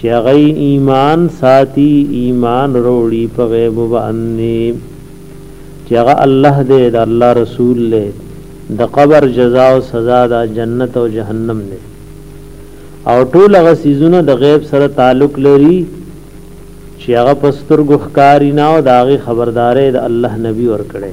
چی هغه یی ایمان ساتی ایمان روړی په غیب باندی چی هغه الله دی د الله رسول دی د قبر جزا او سزا دا جنت او جهنم دی او ټول هغه سيزونه د غیب سره تعلق لري چې هغه پسترګو ښکاری نه او داغي خبردارې د الله نبی ورکړي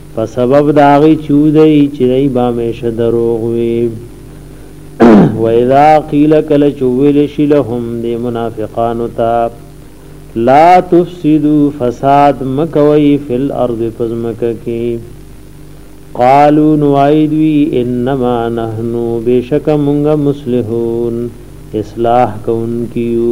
په سبب د هغې چې ودی چې دی به همېشه دروغ وي واذا قیل کله چې ویل شي لهم د منافقانو ته لا تفسدو فساد مکوي فی الارض پزمکه کې قالو نوائد وی انما نحنو بشک مونږ مصلحون اصلاح کون کیو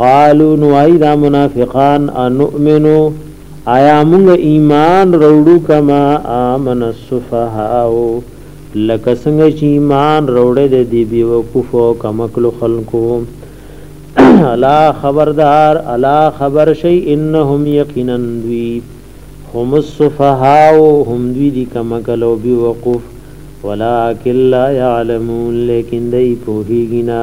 قالو نو ای دا منافقان انؤمنو آیا موږ ایمان وروړو کما امن السفهاء لکه څنګه چې ایمان وروړې د دی بي وقفو کمکل خلکو الا خبردار الا خبر شي انهم یقینا دوی هم السفهاء هم دوی دي کمکل او بي وقف ولکن لا يعلمون لیکن دی پوهیږي نه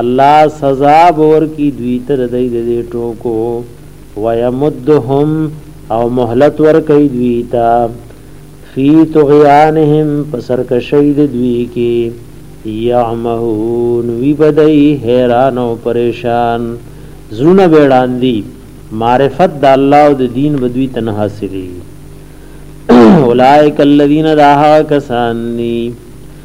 الله سزا به ورکړي دوی ته د دوی د دې ټوکو ويمدهم او مهلت ورکړي دوی ته فی طغیانهم په سرکشۍ د دوی کې یعمهون وی بدای حیران او پریشان زړونه وړاندې معرفت د الله او د دین بدوی تنه حاصلې اولائک الذین داها کسانی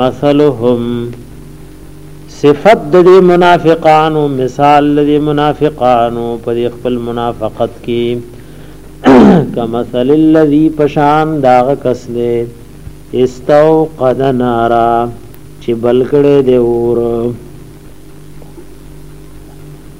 مثلهم، صفت د دې منافقانو، مثال د دې منافقانو په دې خپل منافقت کې کمثل الذي پشان داغ کس دې استو قد نارا چې بلکړې دې اور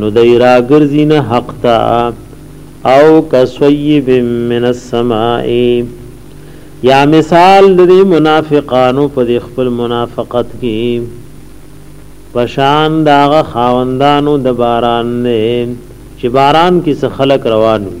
نو دی راګرځي نه حق ته او کسویب من السماء یا مثال د دې منافقانو په دې خپل منافقت کې پشان داغه خاوندانو د باران نه چې باران کې څه خلق روان وي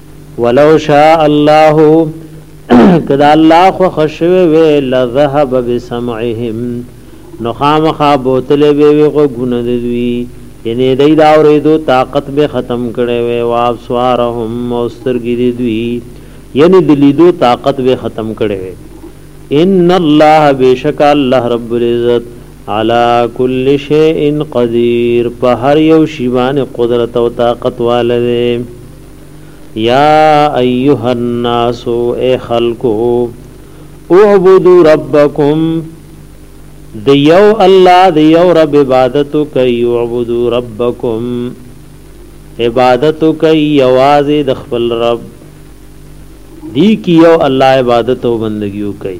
ولو شاء الله که د الله خوښ شوی وی لذهب بسمعهم نو خامخا بوتلې به وی غوګونه د دوی یعنی دای دا اوریدو طاقت به ختم کړي وی واب سوارهم مسترګی د دوی یعنی د لیدو طاقت به ختم کړي وی ان الله بشک الله رب العزت علا کل شیء قدیر په هر یو شی باندې قدرت او طاقت والده یا ایها الناس ای خلکو اعبدوا ربکم د یو الله د یو رب عبادت کوي اعبدوا ربکم عبادت کوي یوازې د خپل رب دی کی یو الله عبادت او بندگی کوي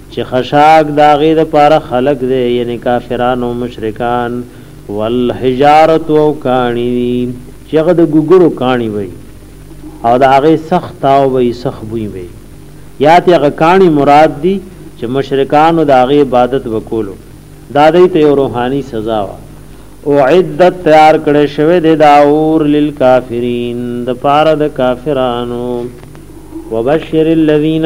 چه خشاک د هغې لپاره خلق دی یعنی کافران او مشرکان، والحجارة او کاڼي دي چه هغه د ګوګړو کاڼي وي او د هغې سخت تاو وي سخت بوی وي یا ته هغه کاڼي مراد دي چه مشرکانو د هغې عبادت به کولو دا دوی ته یو روحاني سزا وه. اعدت تیار کړی شوی دی دا اور للکافرین د پاره د کافرانو وبشر الذین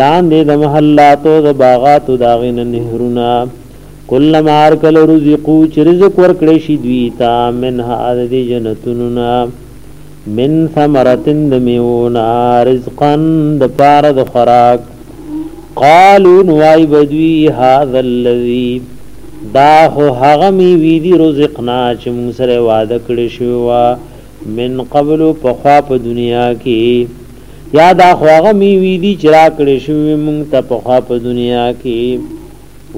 لاندې د محلاتو د باغاتو د هغې نه نهرونه کلما هر کله رزقو چې رزق ورکړی شي دوی ته منها د دې جنتونو نه من ثمرتن د میوونه رزقا د پاره د خوراک قالو نوای بدوی هذا الذي دا خو هغه می وی دی رزقنا چې موږ سره وعده کړی شو من قبل په خوا په دنیا کې یا دا خو هغه میوې دي چې راکړې شوې مونږ ته پخوا په دنیا کې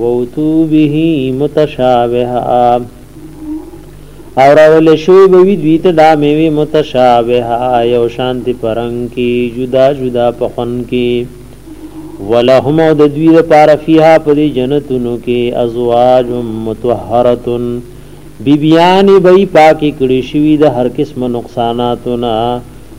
ووتو به متشابها او راول شوی به وی دوی ته دا میوې متشابها یو شانتی پرنګ کې جدا جدا په خون کې ولهم او د دوی لپاره فیها په دې جنتونو کې ازواج متطهرتن بیبیان به پاکي کړي شوی د هر قسم نقصاناتو نه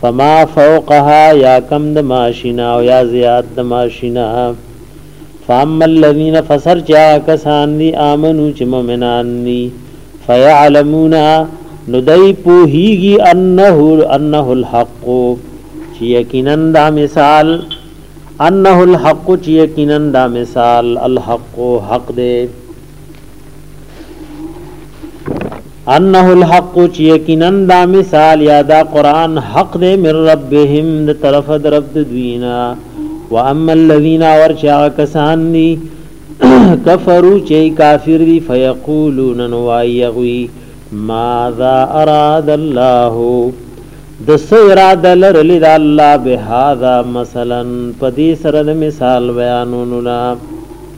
فما فوقها یا کم د ماشینا او یا زیات د ماشینا فاما الذین فسر چا کسان دی آمنو چې مؤمنان دی فیعلمون ندای پوهیږي انه انه الحق چې یقینا دا مثال انه الحق چې یقینا دا مثال الحق حق دی انه الحق چې یقینا دا مثال یا دا قران حق دې من ربهم د طرف د رب دوینا واما الذين ورچا کسان دي کفرو چې کافر دي فیقولون نوایغوی ماذا اراد الله د سیرا دلر لید الله بهذا مثلا پدې سره د مثال بیانونو نه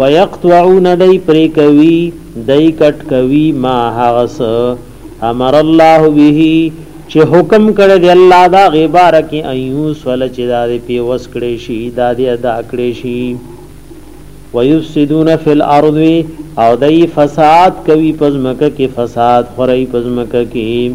ويقطعون دی پرې کوي دی کټ کوي ما هغه څه امر الله به چې حکم کړی دی الله دا غبار کې ايوس ول چې دا دې په وس کړی شي دا دې ادا کړی شي ويفسدون في الارض او دای فساد کوي پزمکه کې فساد خوري پزمکه کې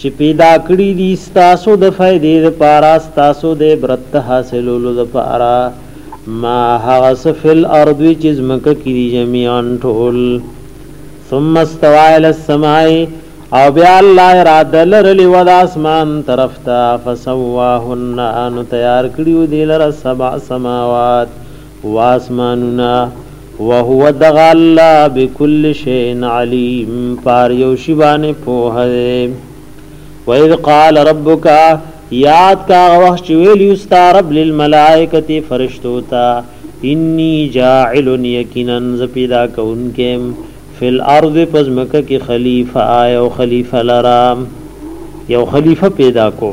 چې پیدا کړي دي ستاسو د فائدې لپاره ستاسو د عبرت حاصلولو لپاره ما هغه سفل ارض چې زمکه کې دي جميعا ټول ثم استوى الى السماء او بیا الله اراده لرلی و د اسمان طرف ته فسواهن ان تیار کړیو دی لره سبع سماوات و آسمانونه وهو دغه الله بکل شین علیم پار یو شی باندې پوه دی و اذ قال ربک یاد کا وخت چې ویل یستا رب للملائکه فرشتو تا انی جاعل یقینا ز پیدا کونکم فل ارض پزمکه کې خلیفہ آیا او خلیفہ لرام یو خلیفہ پیدا کو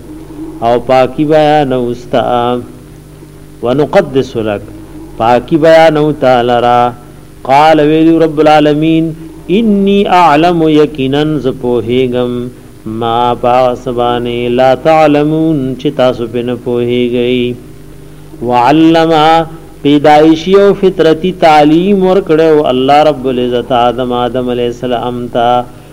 او پاکی بیانو ستا ونقدس لك پاکی بیانو تعالی را قال ویلو رب العالمین انی اعلم یقینا ز پوهیګم ما پاسبانه لا تعلمون چې تاسو په نه پوهیږئ وعلم پیدایشی او فطرتی تعلیم ورکړو الله رب العزت آدم آدم علی السلام ته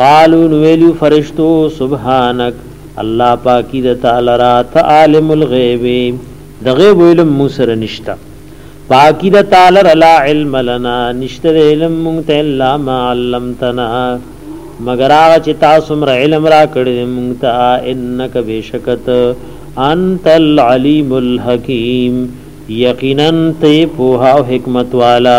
قالو نو ویلیو فرشتو سبحانک الله پاکی د تعالی را ته عالم الغیب د غیب علم مو سره نشتا پاکی د تعالی را لا علم لنا نشته د علم مونږ ته الا ما علمتنا مگر هغه چې تاسو مر علم را کړی مونږ ته انک بشکت انت العلیم الحکیم یقینا ته په او حکمت والا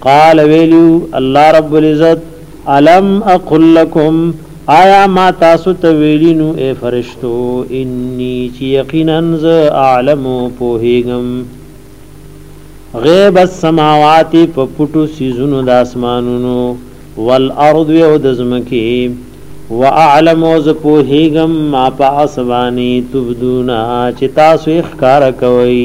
قال ویلو الله رب العزت الم اقل لکم آیا ما تاسو ته ویلی نو ای فرشتو انی چی یقینا ز اعلم پوهیګم غیب السماوات په پټو سیزونو د اسمانونو والارض او د زمکی واعلم ز پوهیګم ما په اسبانی تبدونا چې تاسو ښکار کوي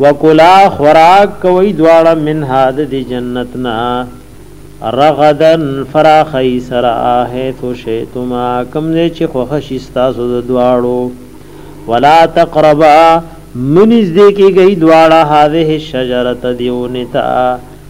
وکلا خوراک کوئ دواړه منها د دې جنت نه رغدا فراخی سرا حيث شئتما کوم دې چې خوښ شي تاسو د دواړو ولا تقربا منځ دې کې گئی دواړه هذه الشجره دیونتا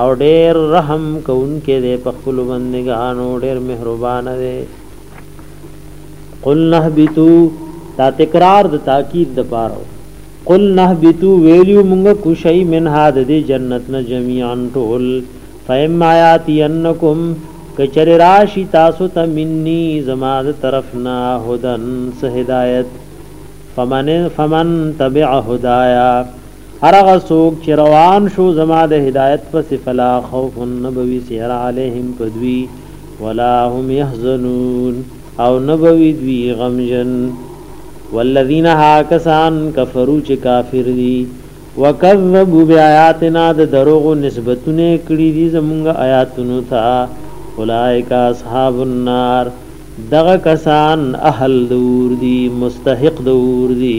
او ډېر رحم کوونکی دی په خپلو بندګانو ډېر مهربانه دی قل نهبتو دا تکرار د تاکید د پاره قل نهبتو ویلیو مونږ کو شی من ها د دې جنت نه جميعا ټول فهم آیاتی انکم کچر راشی تاسو ته منی زما د طرفنا هدن سه هدایت فمن فمن تبع هدایا هر هغه څوک چې روان شو زما د هدایت پسې فلا خوف نبوي سیر علیهم پدوی ولا هم يحزنون او نبوي دوی غمجن والذین هاکسان کفرو چې کافر دي وکذبوا بیااتنا د دروغ نسبتونه کړی دي زمونږ آیاتونو ته اولائک اصحاب النار دغه کسان اهل دور دي مستحق دور دي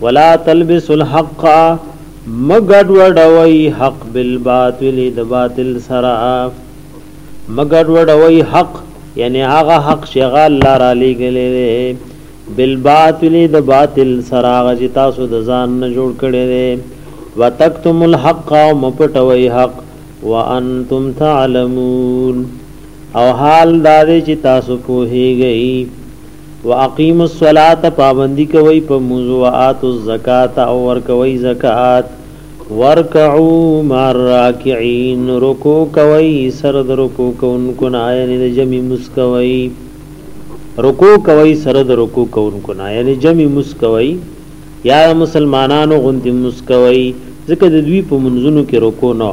ولا تلبسوا الحق مه ګډوډوئ حق بالباطل د باطل سره مه ګډوډوئ حق یعنی هغه حق چې هغه الله را لېږلی دی بالباطل د باطل سره هغه چې تاسو د ځان نه جوړ کړی دی وتکتم الحق او مه پټوئ حق وانتم تعلمون او حال دا دی چې تاسو پوهیږئ واقیموا الصلاة پابندی کوئ په موذ وآتوا الزکاة او ورکوئ زکات ورکعو مع الراکعین رکو کوئ سر د رکو کوونکو نه یعنی د جمع مسکوئ رکو کوئ سر د رکو کوونکو نه یعنی جمع مسکوئ یا مسلمانانو غنتی مسکوئ ځکه د دوی په منځونو کې رکو نه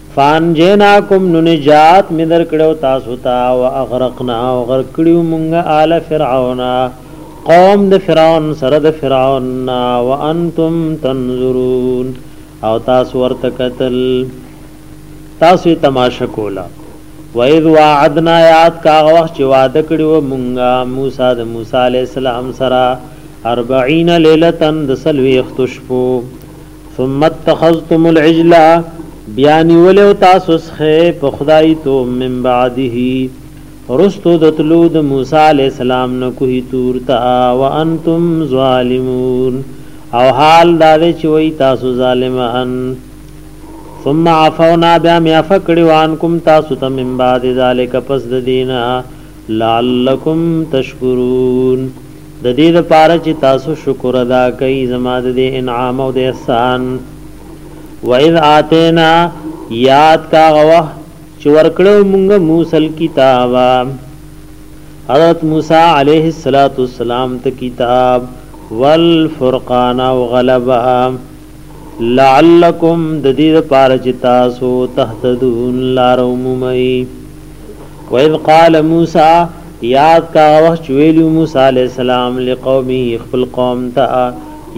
فانجیناکم نو نجات می درکړو تاسو ته او اغرقنا او غرق کړیو مونږه آل فرعون قوم د فرعون سره د فرعون وانتم تنظرون او تاسو ورته قتل تاسو تماشا کولا وَإِذْ وَعَدْنَا يَعَدْ کاغ وخت چې وعده کړی و مونږه موسی د موسی علی السلام سره 40 ليله تن د سلوي ختشپو ثم اتخذتم العجل بیا نیولې او تاسو څخه په خدای تو من بعده رستو د طلوع د موسی علی السلام نه کوه تور تا وانتم ظالمون او حال دا چې وای تاسو ظالمان ثم عفونا بیا می عفو کړی وان کوم تاسو ته من بعد ذالک پس د دینه لعلکم تشکرون د دې لپاره چې تاسو شکر ادا کړئ زما د دې انعام او د احسان وَإِذْ آتَيْنَا یاد کا غوه چې ورکړو مونږ موسی کتاب حضرت موسی علیه الصلاۃ والسلام ته کتاب والفرقان او غلبا لعلکم د دې لپاره چې تاسو تهتدون لار ومومئ وَإِذْ قَالَ مُوسَى یاد کا وخت چې ویلو موسی علی السلام لقومه خپل قوم ته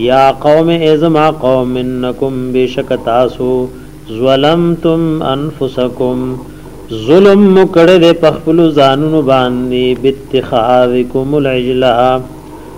یا قوم ازما قوم انکم بشک تاسو ظلمتم انفسکم ظلم مکړه د پخپل ځانونو باندې بتخاذکم العجلہ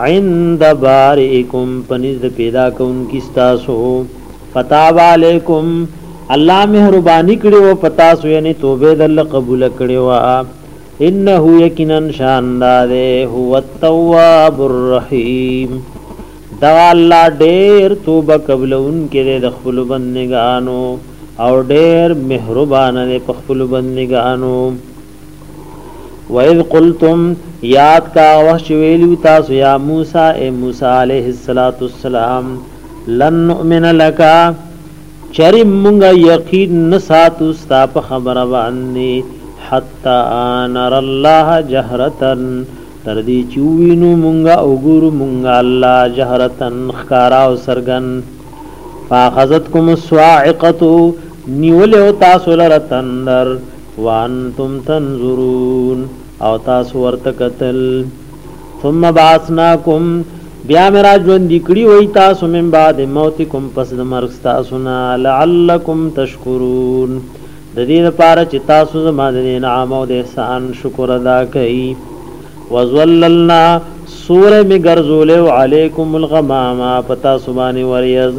عند بارئکم په نزد د پیدا کوونکي ستاسو فتاب علیکم الله مهرباني کړې و پتا سو یعنی توبه دل قبول کړې و انه یقینا شاندار هو التواب الرحیم دا الله ډېر توبه قبلون کې د خپل بندګانو او ډېر مهربان دی په خپل بندګانو وَإِذْ قُلْتُمْ یاد کا هغه وخت چې ویلو تاسو یا موسی اے موسی علیه السلام لن نؤمن لک چری مونږه یقین نساتو ستا په خبره باندې حتا نر الله جهرتن تر دې چې وینو مونږه او ګورو مونږه الله جهرتن خکارا او سرګن فاخذتکم الصاعقه نیول او تاسو لره تندر وانتم تنظرون او تاسو ورته کتل ثم بعثناکم بیا مې را ژوندي کړي وای تاسو من بعد موتکم پس د مرګ ستاسو نه لعلکم تشکرون د دې لپاره چې تاسو زما د انعام او د احسان شکر ادا کړئ وزللنا سور می ګرځول علیکم الغمام پتا سبانی وریز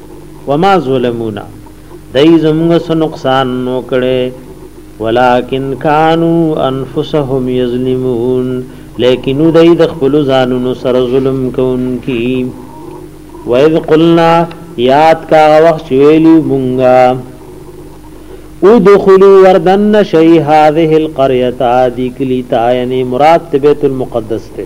وما ظلمونا دای زموږ سره نقصان نو کړي ولکن کانو انفسهم یظلمون لیکن دای د خپل ځانونو سره ظلم کوونکی و اذ قلنا یاد کا وخت ویلی مونږه ادخلوا وردن شی هذه القريه ادي کلیتا یعنی مراد بیت المقدس ته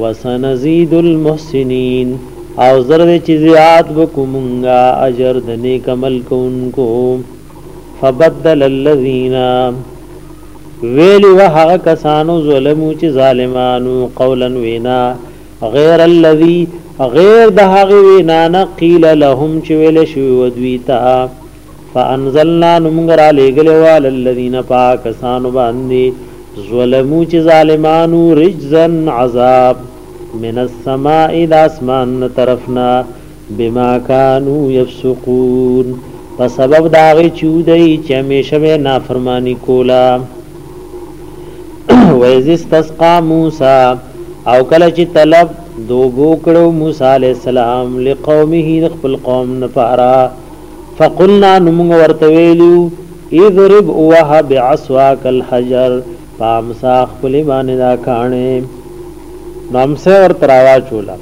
وسنزيد المحسنين او زر دې چې زیات وکړو مونږه اجر د نیک عمل کوونکو فبدل الذين ویلی و هغه کسانو ظلمو چې ظالمانو قولا وینا غیر الذي غیر د هغه وینا نه قیل لهم چې ویل شو ودوی ته فانزلنا نو موږ را لېږلی و علی الذین په هغه کسانو باندې ظلمو چې ظالمانو رجزا عذاب من السماء د اسمان نه طرف نه بما کانو یفسقون په سبب د هغې چې ودی چې همیشه به نافرمانی کوله ویز استسقا موسی او کله چې طلب دوبو کړو موسی علی السلام لقومه خپل قوم نه پاره فقلنا نو موږ ورته ویلي وو، اضرب ووهه بعصواک الحجر په امسا خپلې باندې دا کاڼی. نو امسا ورته راواچوله.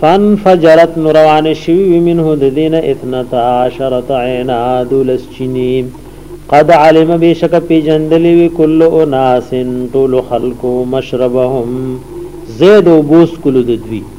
فانفجرت نو روانې شوي وي منه د دې نه اثنتا عشرة عینا دولس چینې. قد علم بېشکه پېژندلې وي کل اناس ټولو خلکو مشربهم ځای د اوبو څکلو د دوی.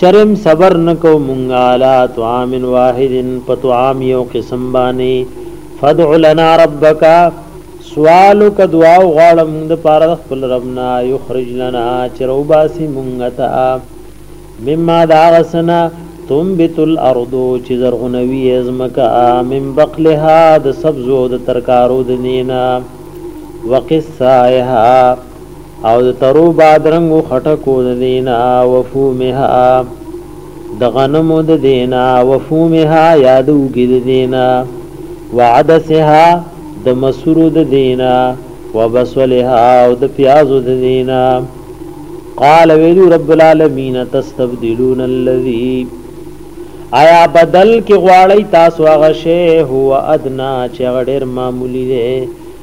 چرم صبر نه کو مونږ علی طعام واحد په طعام یو قسم بانی فدع لنا ربک سوال ک دعا غواړه مونږ د پاره خپل ربنا یخرج لنا چرو باسی مونږ تا مما دا غسنا تنبت الارض چې زرغونوي ازمکا من بقلها د سبزو د ترکارو د نینا وقصائها او د ترو بادرنګو خټکو د دینا وفومها د غنمو د دینا وفومها یادو کې د دینا وعدسها د مسرو د دینا وبصلها او د پیازو د دینا قال ویلو رب العالمین تستبدلون الذی آیا بدل کې غواړی تاسو هغه شی هو ادنا چې غډیر معمولی دی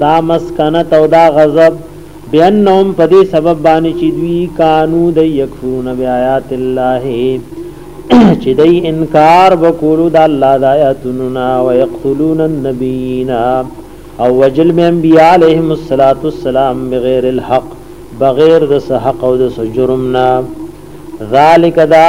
دا مسکنت او دا غضب بانهم په دې سبب باندې چې دوی کانو د یکفرون بیاات الله چې دوی انکار وکولو د الله د آیاتونو نا او یقتلون النبیین او وجل می انبیاء علیهم الصلاۃ والسلام بغیر الحق بغیر د حق او د جرم نا ذالک دا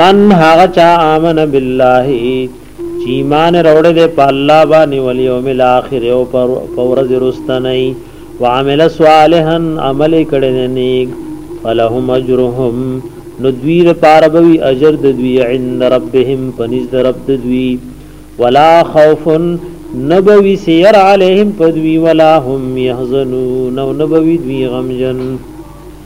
من هغه چا امن بالله چې ایمان راوړې دې په الله باندې ول یوم الاخر او پر ورځ رستنی وعمل صالحا عمل کړي نیک فلهم اجرهم نو دوی لپاره به اجر د دوی عند ربهم پنځ د رب د دوی ولا خوف نبوي سير عليهم پدوي ولا هم يحزنون نبوي دوی غمجن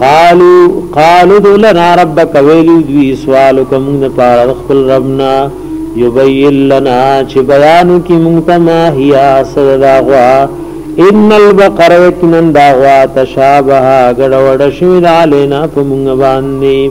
قالو قالو دلنا ربک ویلی دوی سوال کوم نه پار خپل ربنا یبین لنا چې بیان کی منتما هيا سردا غوا ان البقره یقینا دا غوا تشابه غډوډ شوی علینا په مونږ باندې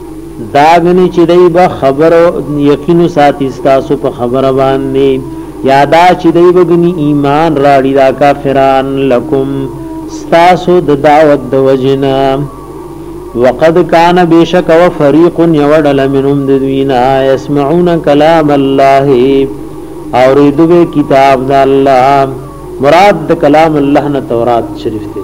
داګنې چې دی به خبره یقین وساتي ستاسو په خبره باندې یا دا چې دی به ګني ایمان راړي دا کافران لکم ستاسو د دعوت د وجنا وقد کان بیشک و فریق یوډل منهم د دوینا یسمعون کلام الله او ریدو کتاب د الله مراد د کلام الله نه تورات شریف دی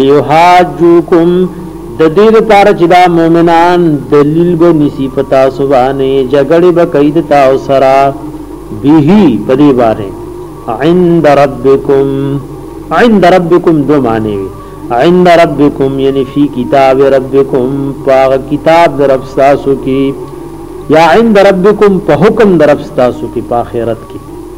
لیحاجوکم د دې لپاره چې دا مؤمنان دلیل به نسی پتا سبانه جګړه به کید تا او سرا به په دې باندې عند ربکم عند ربکم دو معنی وی عند ربکم یعنی فی کتاب ربکم پاغ کتاب در رب تاسو کی یا عند ربکم په حکم در رب تاسو کی په آخرت کی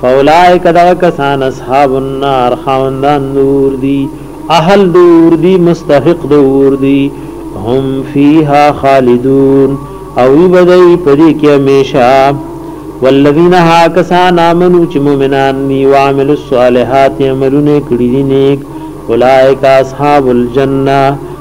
فاولائک دغه کسان اصحاب النار خاوندان دور دی اهل دور دی مستحق دور دی هم فیها خالدون او وی بدای پدې کې همیشه والذین ها کسان امنو چې مؤمنان دي او عامل الصالحات عملونه کړی دي نیک اولائک اصحاب الجنه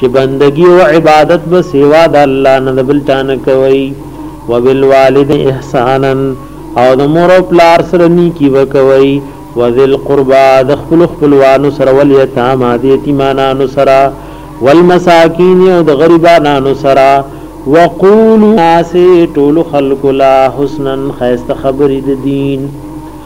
چه بندګی او عبادت به سوا د الله نه د بل چا نه کوي وبالوالد احسانا او د مور او پلار سره نیکی وکوي وذل قربا د خپل خپلوانو سره ول یتام د یتیمانانو سره والمساکین او د غریبانو سره وقولوا ناس ټول خلق لا حسنا خیست خبر د دین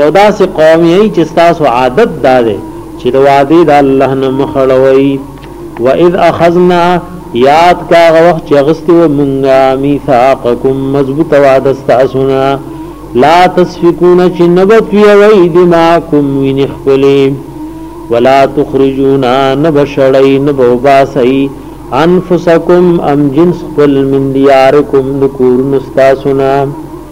یو داسې قوم یئ چې ستاسو عادت دا دی چې د وعدې د الله نه مخ اړوئ. واذ اخذنا یاد کا هغه وخت چې اخیستي وو مونږ میثاقکم مضبوطه وعده ستاسو نه لا تسفکون چې نه به تویوئ دماکم وینې خپلې ولا تخرجون نه به شړئ نه به وباسئ انفسکم ام جنس خپل من دیارکم د کورونو ستاسو نه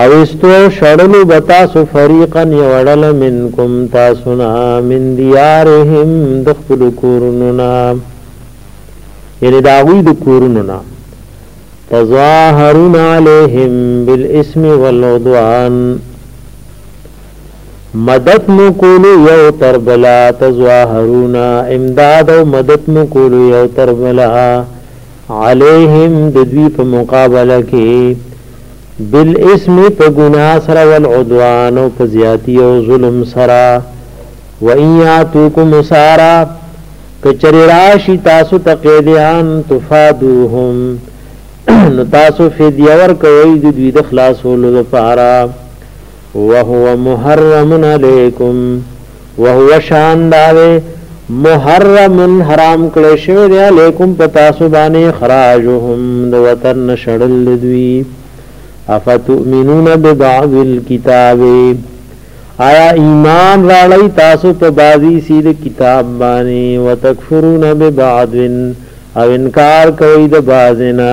او استو او شړلو به تاسو فریقا یو ډله منکم تاسو نه من دیارهم د خپل کورونو نه یعنی د هغوی د کورونو نه تظاهرون علیهم بالاسم والعدوان مدد مو کولو یو تر بلا تظاهرون امداد او مدد مو کولو یو تر بلا علیهم د دوی په مقابله کې بالاثم په ګناه سره والعدوان او په زیاتی او ظلم سره و ان یاتوکم سارا کچری راشی تاسو تقیدیان تفادوهم نو تاسو فدیه ورکوي د دوی د خلاصولو لپاره وهو محرم علیکم وهو شان دا دی محرم حرام کړی شوی دی علیکم په تاسو باندې اخراجهم د وطن نه شړل د دوی افتؤمنون ببعض الکتاب آیا ایمان راړی تاسو په بعضی سید کتاب باندې وتکفرون ببعض او انکار کوي د بعضنا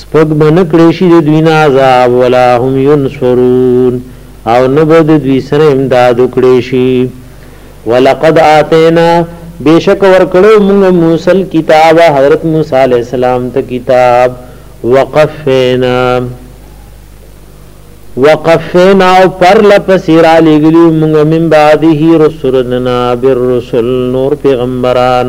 سپک به نه کړی شي د دوی نه عذاب ولا هم ينصرون او نه به د دوی سره امداد وکړی شي ولقد آتینا بیشک ورکړو موږ موسی کتاب حضرت موسی علی السلام ته کتاب وقفینا وقفنا او پر لپسې را لګلی مونږ من بعده رسولنا بالرسل نور پیغمبران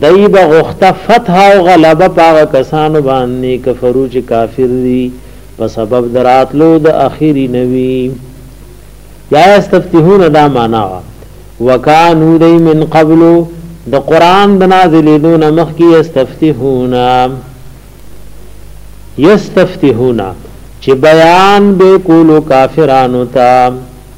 دوی به غوښته فتح او غلبه په هغه کسانو باندې کفرو چې کافر دي په سبب دراتلو د اخیری نوی یا استفتحون دا معنا وا وکانو دی من قبل د قران د نازلې دون مخ کی استفتحون یستفتحون چې بیان به کولو کافرانو ته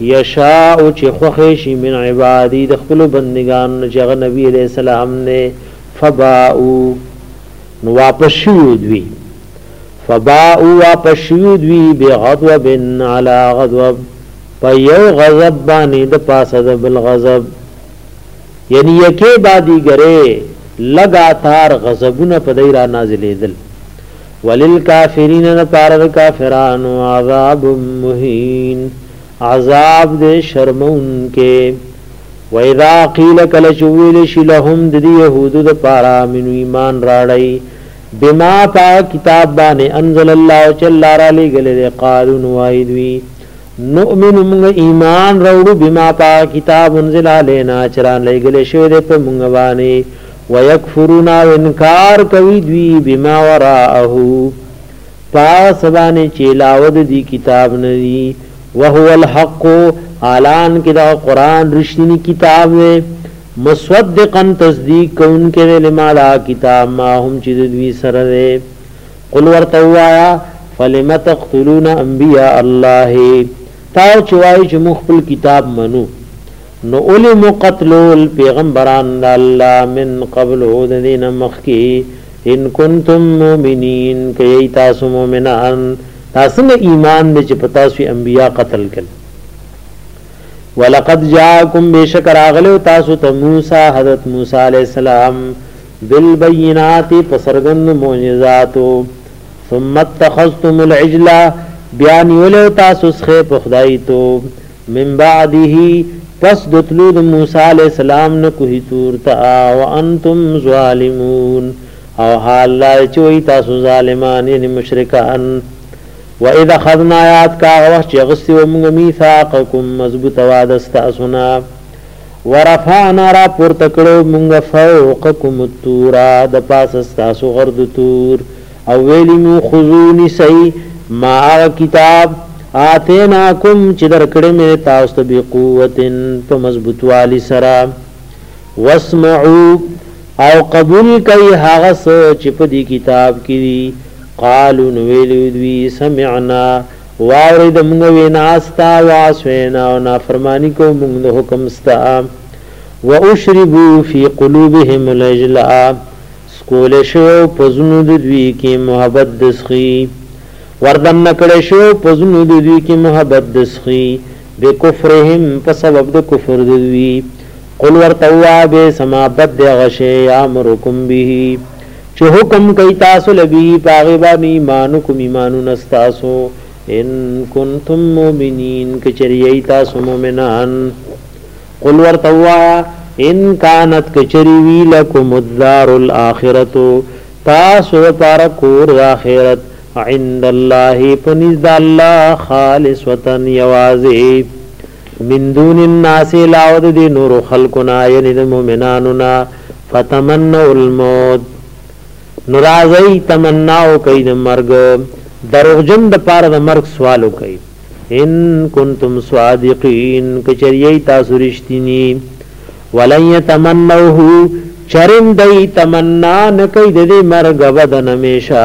یشاء چې خوښ یې شي من عبادی د خپلو بندګانو نه چې هغه نبی علیه السلام دی فباؤ نو واپس شوي دوی فباؤ واپس شوي دوی بغضب علی غضب په یو غضب باندې د پاسه د بل غضب یعنی یکه بعدی ګره لګاتار غضبونه په دای را نازلېدل وللکافرین لپاره د کافرانو عذاب مهین عذاب دې شرمونکی واذا قیل کله چې ویل شي لهم د یهودو لپاره امنو ایمان راړی بما پا کتاب باندې انزل الله چې الله را لېږلی دی قالو نو وایي دوی نؤمن موږ ایمان راوړو بما پا کتاب انزل علینا چران لګل شوی دی په موږ باندې ويکفرون او انکار کوي دوی بما وراءه پاس باندې چې لاود دی کتاب نه دی وهو الحق اعلان کې دا قران رښتینی کتاب دی مصدقا تصدیق کون کې لما دا کتاب ما هم چې دوی سره دی قل ورته ووایه فلم تقتلون انبیاء الله تاو چې وایي چې موږ خپل کتاب منو نو اولی مو قتلول پیغمبران د الله من قبل د دین مخکی ان کنتم مؤمنین کای تاسو مؤمنان تاسو نه ایمان دې چې پتا سو انبیا قتل کړي ولقد جاءکم بشکر اغلو تاسو ته موسی حضرت موسی علی السلام بالبینات په څرګندو معجزاتو ثم اتخذتم العجل بیا نیولو تاسو څخه په خدای توب من بعده پس د تلو د موسی علی السلام نه کوه تور تا وانتم ظالمون او حال لا چوي تاسو ظالمان یعنی مشرکان و اذا خذنا یاد کا وخت چې غستی و موږ میثاقکم مضبوط وعده استاسنا ورفعنا را پورته کړو مونږ فوقکم الطور د پاسه ستاسو غر د طور او ویلی مو خذو نیسئ ما هغه کتاب آتیناکم چې درکړې مې تاسو ته بقوت په مضبوطوالي سره واسمعو او قبول کوي هغه څه چې په دې کتاب کې دي قالو نو ویلو دوی سمعنا واورېده مونږ وېنا ستا وعصينا او نافرماني کوو مونږ د حکم ستا واشربو في قلوبهم العجل سکول شوی او په زړونو د دوی کې محبت د سخي وردننه کړی شوی او په زړونو د دوی کې محبت د سخي بکفرهم په سبب د کفر د دوی قل ورته ووایه بئس ما بد دی هغه شی یامرکم به چې حکم کوي تاسو له به په هغې باندې ایمانکم ایمانونه ستاسو ان کنتم مؤمنین که چېرې یئ تاسو مؤمنان قل ورته ووایه ان کانت که چېرې وي لکم الدار الاخرة تاسو لپاره کور د آخرت عند الله پنځ د الله خالصتا یوازې من دون الناس علاوه د دې نورو خلکو نه یعنی د مؤمنانو نه فتمنوا الموت نو راځي تمنا او کوي د مرګ دروغجن د پاره د مرګ سوال کوي ان کنتم صادقین کچریه تاسو رښتینی ولن يتمنوه چرن دای تمنا نکي د دې مرګ بدن همیشه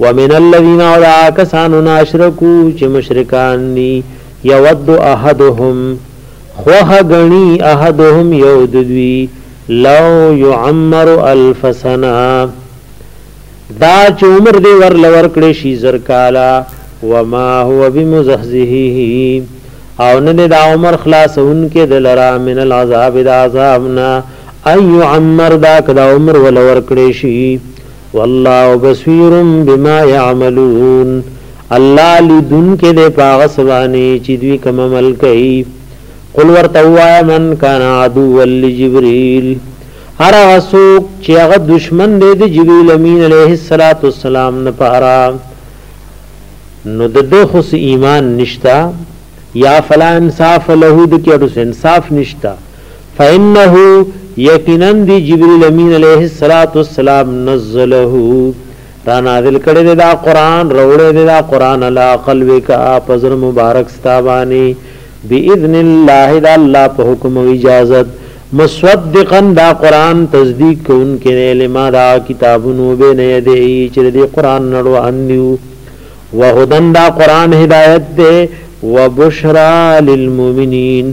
ومن الذين ودا کسانو ناشرکو چې مشرکان دي يود احدهم خوه غني احدهم يود دوی لو يعمر الف سنه دا چې عمر دی ور لور کړی شي زر کالا وما هو بمزحزحه او نه دا عمر خلاصون کې د لرا من العذاب د عذابنا اي عمر دا کدا عمر ول ور کړی شي والله بصیر بما یعملون الله لیدونکی دی په هغه څه باندې چې دوی کوم عمل کوي قل ورته ووایه من کان عدو لجبریل هر هغه څوک چې هغه دشمن دی د جبرئیل امین علیه الصلاۃ والسلام نه پاره نو د ده خو ایمان نشتا یا فلا انصاف له د کې انصاف نشتا فإنه یقینا دی جبریل امین علیه الصلاة والسلام نزله را نازل کړی دی دا قران روړی دی دا قران علا قلبک پزر مبارک ستابانی باذن الله دا الله په حکم او اجازه مصدقا دا قران تصدیق کون کړي لما دا کتابونو به نه دی چې دی قران نړو اندیو وهدن دا قران هدایت دی وبشرا للمؤمنین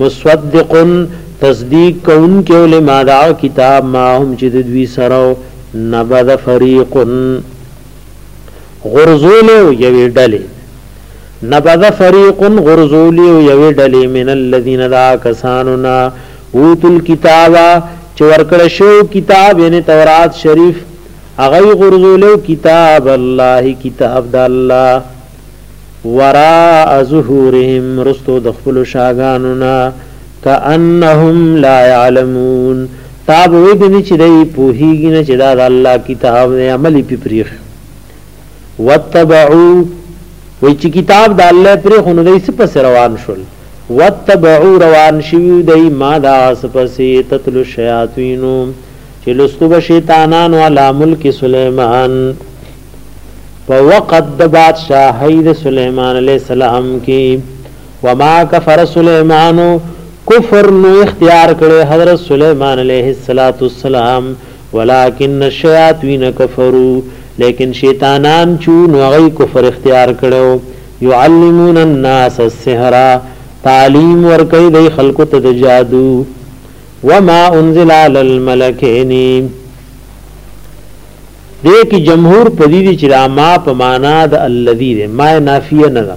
مصدق تصدیق کوونکی و لما د هغه کتاب معهم چې د دوی سره و نبذ فریق غرزولی و یوې ډلې نبذ فریق غرزولی و یوې ډلې من الذین دا کسانو نه اوتو الکتابه چې ورکړه شو کتاب یعنی تورات شریف هغه غرزولی کتاب الله کتاب د الله وراء ظهورهم رستو د خپل شاګانو نه کأنهم لا يعلمون تا به وې غني چې دی پوهیږي نه چې دا د الله کتاب دی عملی په پریخ وتبعو وې چې کتاب د الله پرې خو نه دی څه پس روان شول وتبعو روان شوی دی ما دا سپسې تتلو شیاطینو چې لستو به شیطانانو علی ملک سلیمان په وقت د بادشاهی د سلیمان علیه السلام کی وما کفر سلیمانو کفر نو اختیار کړي حضرت سليمان عليه السلام ولكن الشياطين كفروا لیکن شیطانان چون غي کفر اختیار کړو يعلمون الناس السحر تعلیم ور کوي د خلق ته د جادو وما انزل على الملكين دې کې جمهور په دې دي چې دا ما په معنا د الذي ده ما نافیه نه ده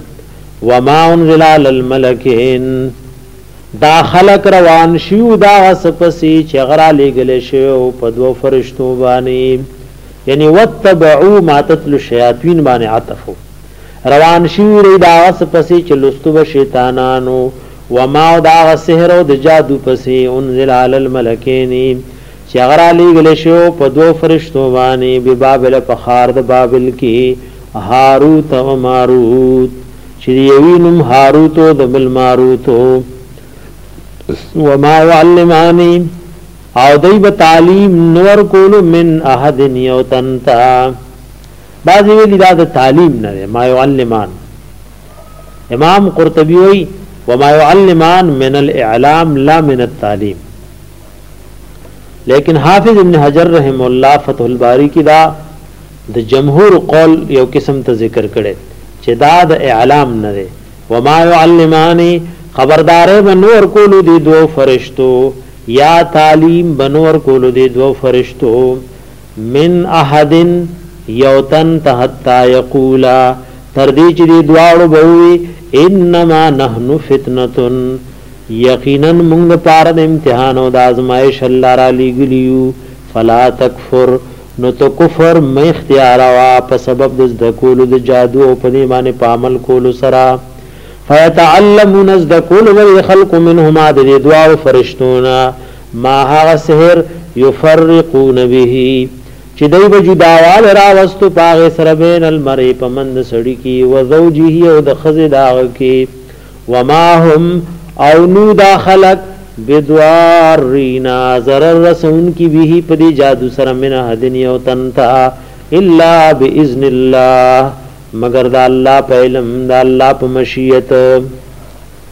وما انزل على الملكين دا خلق روان شیو دا سپسی چې غرا لګل شی او په دو فرشتو باندې یعنی وتبعوا ما تتلو الشیاطین باندې عطفو روان شیو ری دا سپسی چې لستو شیطانانو وما دا سحر او د جادو پسې انزل علی الملکین چې هغه را لېږل شوی و په دوو فرشتو باندې، ببابل په ښار د بابل کې، هاروت او ماروت، چې د یوی نوم هاروت و د بل ماروت و، وما يعلمان او دوی به تعلیم نه ورکول من احد یو تن ته، بعضې ویلي دا د تعلیم نه دی، ما يعلمان، امام قرطبي وایي، وما يعلمان من الاعلام لا من التعلیم، لیکن حافظ ابن حجر رحم الله فتح الباری کې دا د جمهور قول یو قسم ته ذکر کړي چې دا د اعلام نه دی وما يعلمان خبردارې بنور کول دي دوه فرشتو یا تعلیم بنور کول دي دوه فرشتو من احد یو تن ته حتی یقولا تر دې چې دې دواړو به ووي انما نحن فتنه یقینا موږ د پاره د امتحان او د آزمایش الله را لېږلي یو فلا تکفر نو ته کفر مه اختیاروه په سبب د زده کولو د جادو او په دې باندې په عمل کولو سره فیتعلمون زده کولو به خلق منهما د دې دواړو فرشتونه ما هغه سحر يفرقون به چی دوی به جداوالی راوستو په هغې سره بین المرء په منځ سړي کی وزوجه او د ښځې د هغه کی وما هم او نو دا خلک بدوارینا ضرر رسونکی به په دې جادو سره من احدن یو تن ته الا باذن الله مگر د الله په علم د الله په مشیت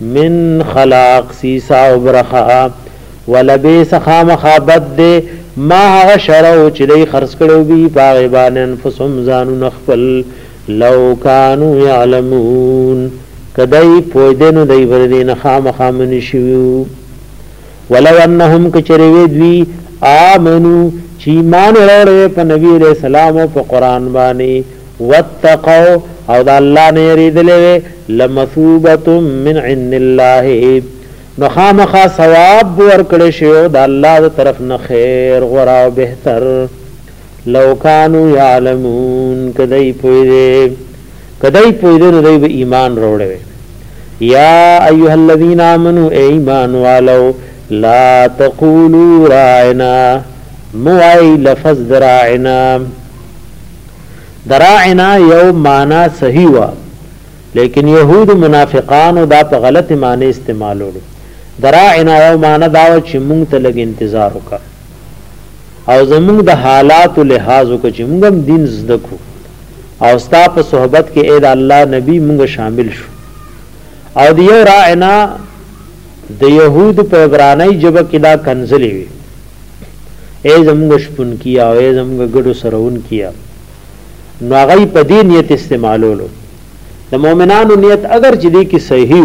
من خلاق سیسا او برخه ولبیس خامخا بد دی ما هغه شرعو چې دی خرڅ کړو بی پاغې باندې انفسهم ځانونه خپل لو کانو یعلمون کدی پوی دی نو دی بردین خامخا منی شویو ولو انهم کچریوی دوی آمنو چی مان روڑوی په نبی علیہ السلام او په قرآن بانی واتقو او دا الله نه یریدلی وی لمثوبت من عند الله نخامخا ثواب ورکړی شیو دا الله دا طرف نه خیر غورا او بهتر لو کانو یعلمون که دی پوهیدی که دی پوهیدی نو دی به ایمان راوړی وی یا ایها الذین آمنو ای ایمان والو لا تقولو راعنا موای لفظ دراعنا دراعنا یو معنا صحیح وا لیکن یهود منافقانو دا په غلط معنی استعمالولو دراعنا یو معنا دا چې مونږ ته لګ انتظار وکړه او زمونږ د حالاتو لحاظ وکړه چې مونږ هم دین زده کو او ستا په صحبت کې اې د الله نبی مونږ شامل شو او د یو راعنا د يهود په عبرانی جبه کې دا کنزلې وي اے زموږ شپون کیا او اے زموږ ګډو سرون کیا نو هغه په دې نیت استعمالولو د مؤمنانو نیت اگر چې دې کې صحیح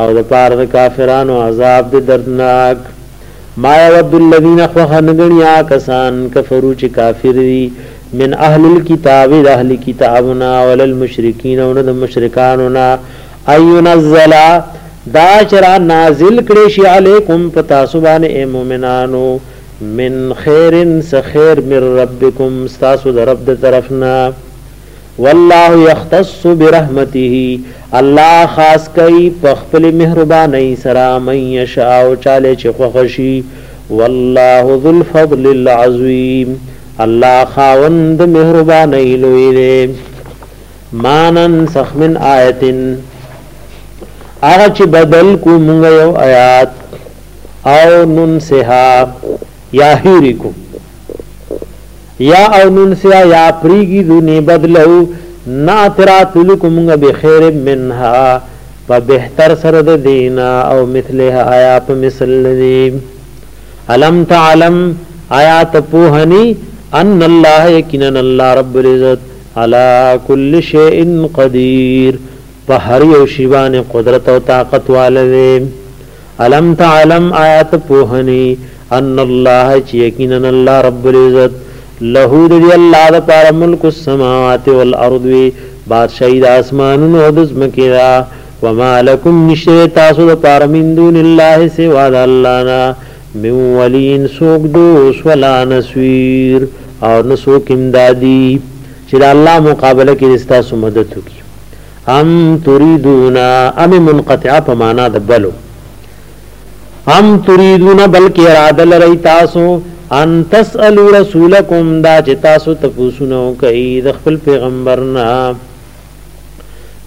او د پاره د کافرانو عذاب دې دردناک. ما يود الذين خوښ نه ګڼي هغه کسان کفرو چې کافر دي من اهل الكتاب د اهل کتابنا ولا المشرکین او نه د مشرکانو نه اينزل دا چر نازل کړي شي علیکم پتا سبحان اي مؤمنانو من خيرن سخير من ربکم استاسو د رب د طرفنا والله یختص برحمته الله خاص کوي په خپل مهربانۍ سره من یشاء چاله چې خوښ شي والله ذو الفضل العظیم الله خاوند مهربانۍ لوی دی مانن سخ من آیتن هغه چې بدل کو مونږ یو آیات او ننسها یا هیری کو یا او ننسیا یا پریږي دو نی بدلو نه تراتلوکو مونږ بخیر منها په بهتر سره د دینا او مثلها یا په مثل دی علم تعلم آیات پوهنی ان الله یقینا الله رب العزت علی کل شیء قدیر په هر یو شي باندې قدرت او طاقت واله دی الم تعلم آیات پوهنی ان الله چې یقینا الله رب العزت له دې الله د پار ملک السماوات والارض وی بادشاہی د اسمانونو او د زمکه را وما لكم نشته تاسو د پار من دون الله سوا د الله نه من ولین سوک دوس ولا نسویر او نسوک امدادی چې د الله مقابله کې رستا سو مدد وکي ام تريدون ام منقطعه په معنا د بلو ام تريدون بلکې اراده لري تاسو ان تسالو رسولکم دا چې تاسو ته پوښتنه کوي د خپل پیغمبر نه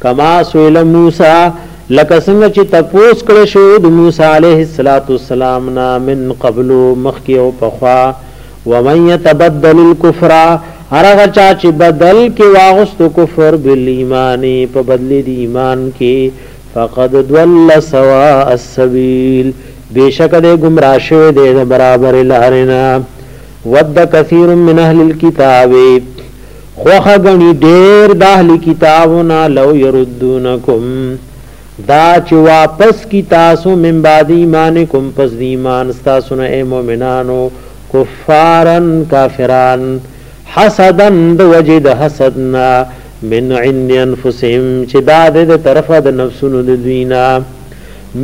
کما سویل موسی لکه څنګه چې تپوس کړ شو د موسی عليه السلام نه من قبل مخکې او پخوا ومن یتبدل الکفر هر هغه چا چې بدل کې واغوستو کفر بالایمان په بدلې د ایمان کې فقد ضل سواء السبیل بېشکه دی ګمراه شوی دی د برابرې لارې نه ود کثیر من اهل الکتاب خوخه غنی ډیر د اهل کتابونه لو يردونکم دا چې واپس کړي تاسو من بعد ایمانکم پس د ایمان ستاسو نه ای مؤمنانو کفارا کافران حسدا د وجه د حسد نه من عند انفسهم چې دا د طرفه د نفسونو د دوی نه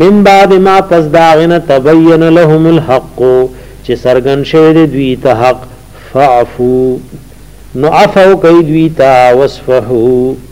من بعد ما پس داغنه تبین لهم الحق چې سرګن شوی د دوی ته حق فعفو نو عفو کوي دوی ته وصفحو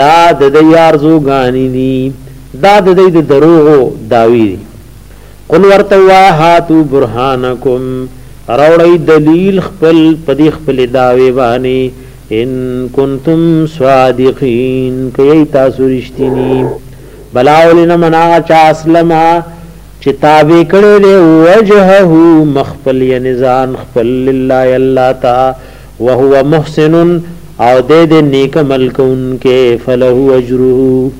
دا د دې ارزوګانی دي دا د دې د دروغو داوی دي قل ورته وای هاتو برهانکم راوړی دلیل خپل پدی خپل داوی باندې ان کنتم صادقین کای تاسو رښتینی بلاولن منا چا اسلما چې تابع کړي له وجهه مخفل یعنی ځان خپل لله الله تعالی وهو محسن او دی دی نیک عمل کونکی فله اجره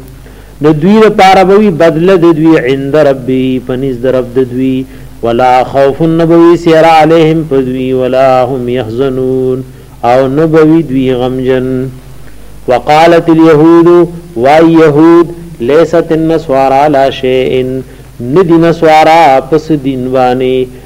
نو دوی لپاره به وي بدله د دوی عند ربي پنځ د رب د دوی ولا خوف نبوي سیر عليهم پدوي ولا هم يحزنون او نبوي دوی غمجن وقالت اليهود ويهود ليست النصارى لا شيء ندي نصارى پس دين باندې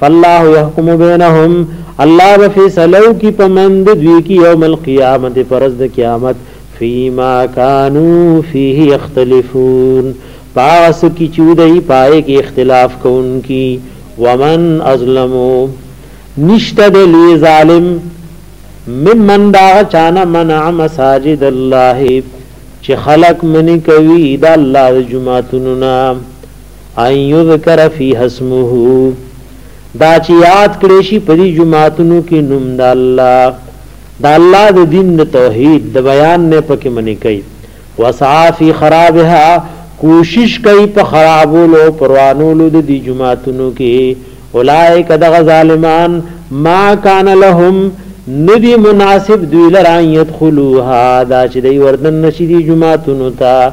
فالله يحکم بينهم الله به فیصله وکړي په منځ د دوی کې یوم القیامت پر ورځ د قیامت فيما كانوا فيه يختلفون پاس کی چودای پای کې اختلاف کوونکی ومن ازلمو نشته د لوی ظالم ممن دا چانا منع مساجد الله چې خلق منی کوي دا الله د جمعتونو نام ان یذکر فیها اسمه دا چې یاد کړی شي په دې جماعتونو کې نوم د الله د الله د دین د توحید د بیان نه پکې منی کوي وسعا فی خرابها کوشش کوي په خرابولو پروانولو د دې جماعتونو کې اولائک دغه ظالمان ما کان لهم ندی مناسب دوی لران یدخلوها دا چې دی وردن نشي دي جماعتونو ته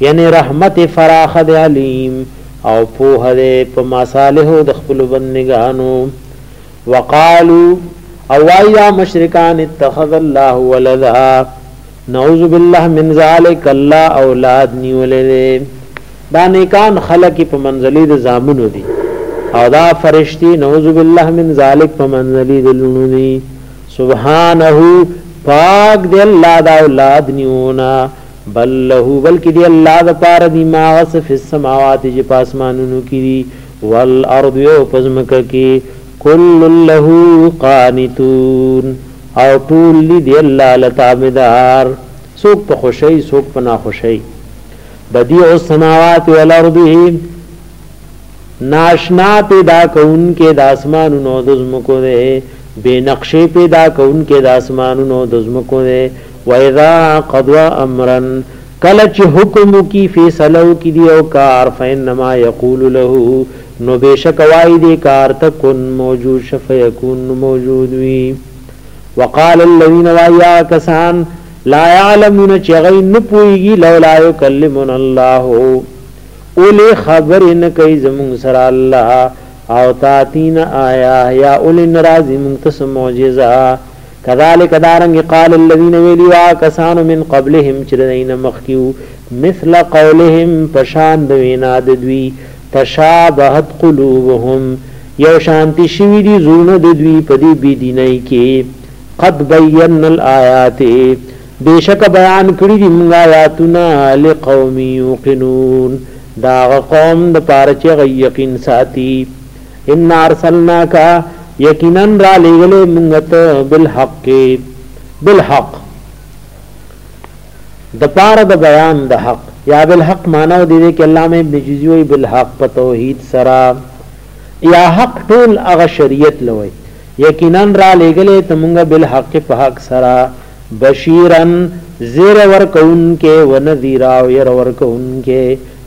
یعنې رحمت یې فراخ دی علیم او پوه دی په مصالحو د خپلو بندګانو وقالو او وایي دا مشرکان اتخذ الله ولدا نعوذ بالله من ذلک الله اولاد نیولې دی دا نیکان خلق په منزلي د زامنو دي او دا فرشتي نعوذ بالله من ذلک په منزلي د لونو دي سبحانه پاک دی الله دا اولاد نیونه بل له بلکې دی الله د پاره دی ما غس فی السماوات چې پاسمانونو کې دی والارض یو پزمکه کې کل له قانتون او ټول دی الله لتابدار سوک په خوشی سوک په ناخوشی بدیع السماوات والارض ناشنا پیدا کون کې د اسمانونو د زمکو ده بے نقشې پیدا کون کې د اسمانونو د زمکو ده واذا قضا امرا کله چې حکم کی فیصله کی دی او کار فینما یقول له نو بشک وای دی کار تکون موجود شف یکون موجود وی وقال الذين وایا کسان لا يعلمون چغی نپویږي لولا یکلمون الله اولی خبر نه کوي زمون سره الله او تاتین آیا یا اولی ناراضی مونږ ته معجزه کذالک دارنګه قال الذین ویلی وا کسانو من قبلهم چې دینه مخکیو مثل قولهم پشان د وینا د دوی تشابهت قلوبهم یو شانتی شوی دی زونه د دوی په دې بی دینای کې قد بیان الایات بیشک بیان کړی دی موږ آیاتنا لقوم یوقنون دا قوم د پاره چې یقین ساتي انا ارسلناک یقینا را لګلې مونږ ته بالحق بالحق د پاره د بیان د حق یا بالحق معنی د دې کې علامه ابن جوزی وی بالحق په توحید سرا یا حق ټول هغه شریعت لوي یقینا را لګلې ته مونږ بالحق په حق سرا بشیرن زیر ورکون کې ونذیرا او ير ورکون کې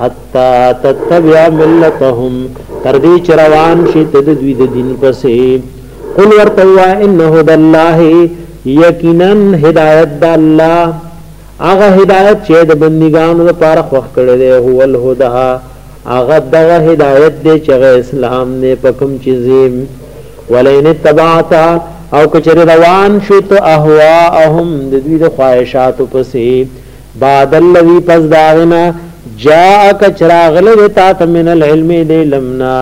حتا تتبع ملتهم تر دې چې روان شي ته د دوی د دین پسې قل ورته وا ان هدى الله یقینا هدایت د الله هغه هدایت چې د بندګانو لپاره خوښ کړی دی هو الهدى هغه دغه هدایت دی چې اسلام نه پکم چیزې ولین تبعتا او کچره روان شو ته اهواهم د دوی د خواهشاتو پسې بعد الذی پس داغنا جاءک چراغل دی تا ته من العلم دی لمنا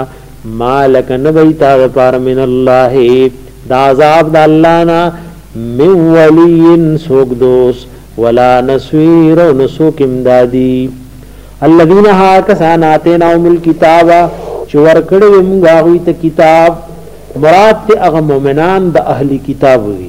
مالک نبی تا غفار من الله دا عذاب د الله نا من ولی سوک دوس ولا نسویر و نسوک امدادی الذین ها کسان آتینا ام الكتاب چې ورکړې موږ هغه ته کتاب مراد ته هغه مؤمنان د اهلی کتاب وي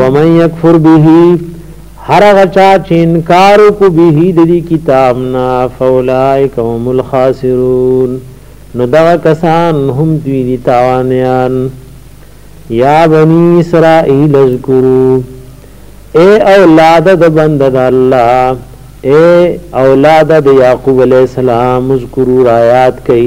ومن یکفر به هر هغه چا چې انکار کو به د دې کتاب نه فولائک هم الخاسرون نو دا کسان هم دوی دي تاوانيان یا بنی اسرائیل اذکروا اے اولاد د بند د الله اے اولاد د یعقوب علی السلام اذکروا آیات کئ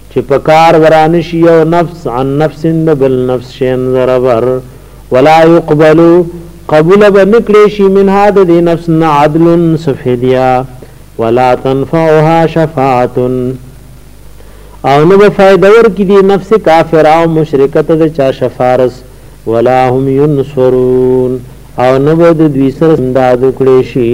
چې په کار ورانه شي یو نفس عن نفس د بل نفس شین زربر ولا يقبل قبول به نکړې شي من هذا د نفس نه عدل سفدیا ولا تنفعها شفاعه او نو به فائدہ ور کی دی نفس کافر او مشرکت د چا شفارس ولا هم ينصرون او نو به د دوی سره امداد وکړي شي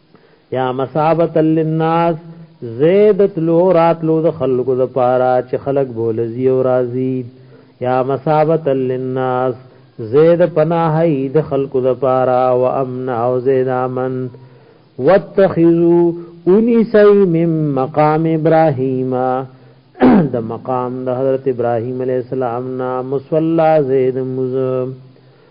یا مسابت للناس زیدت لو راتلو د خلقو د پارا چې خلق بولزی او راضی یا مسابت للناس زید پناهی د خلقو د پارا و امن او زید امن واتخذو انیسی من مقام ابراهیم د مقام د حضرت ابراهیم علیہ السلام نا مصلا زید مزم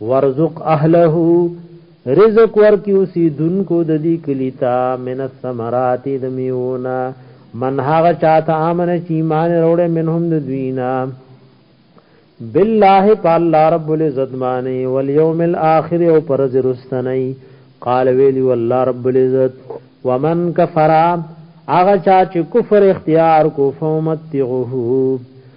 ورزق اهله رزق ورکی اوسی دن کو د دې کلیتا من الثمرات د میونا من هغه چاته امن چې ایمان وروړي منهم د دوینا بالله پالله رب العزت باندې والیوم الاخر او پر زرستنی قال ویلی والله رب العزت ومن کفر هغه چا چې کفر اختیار کو فومتغه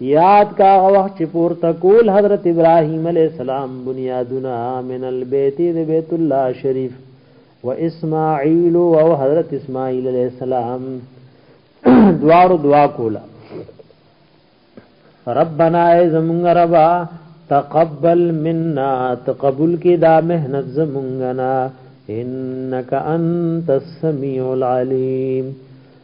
یاد کا وخت چې پورته کول حضرت ابراهیم علی السلام بنیادونه من البیت د بیت الله شریف و اسماعیل او حضرت اسماعیل علی السلام دوارو دعا کولا ربنا ای زمونږ ربا تقبل منا تقبل کی دا مهنت زمونږنا انک انت السمیع العلیم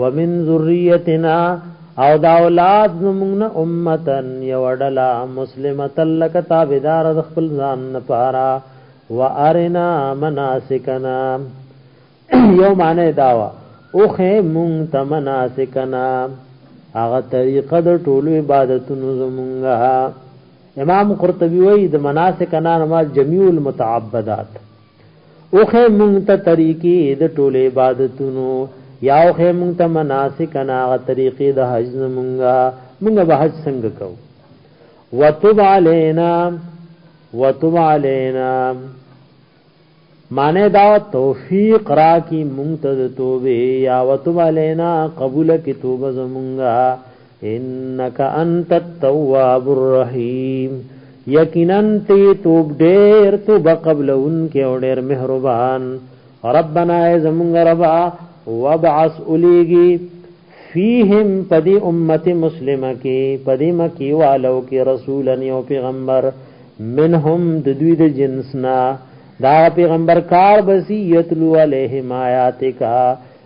ومن ذریتنا او دا اولاد زمونږ نه امتن یو ډلا مسلمه تلک تابعدار د خپل ځان نه پارا وارنا مناسکنا یو معنی داوا اوخه مونږ ته مناسکنا هغه طریقه د ټولو عبادتونو زمونږه امام قرطبي وایي د مناسکنا نماز جميع المتعبدات اوخه مونږ ته طریقې د ټول عبادتونو یا اوخه مونږ ته مناسک نه غ طریقې د حج زمونږه مونږه به حج څنګه کو وتب علینا وتب علینا معنی دا توفیق را کی مونږ ته توبه یا وتب علینا قبول کی توبه زمونږه انک انت التواب الرحیم یقینا تی توب ډیر تو بقبل ان کې او ډیر مهربان ربنا زمونږ ربا وبعث الیگی فیهم پدی امت مسلمه کی پدی مکی والو کی رسولا یو پیغمبر منهم د دوی د جنسنا دا پیغمبر کار بسی یتلو علیهم آیاتکا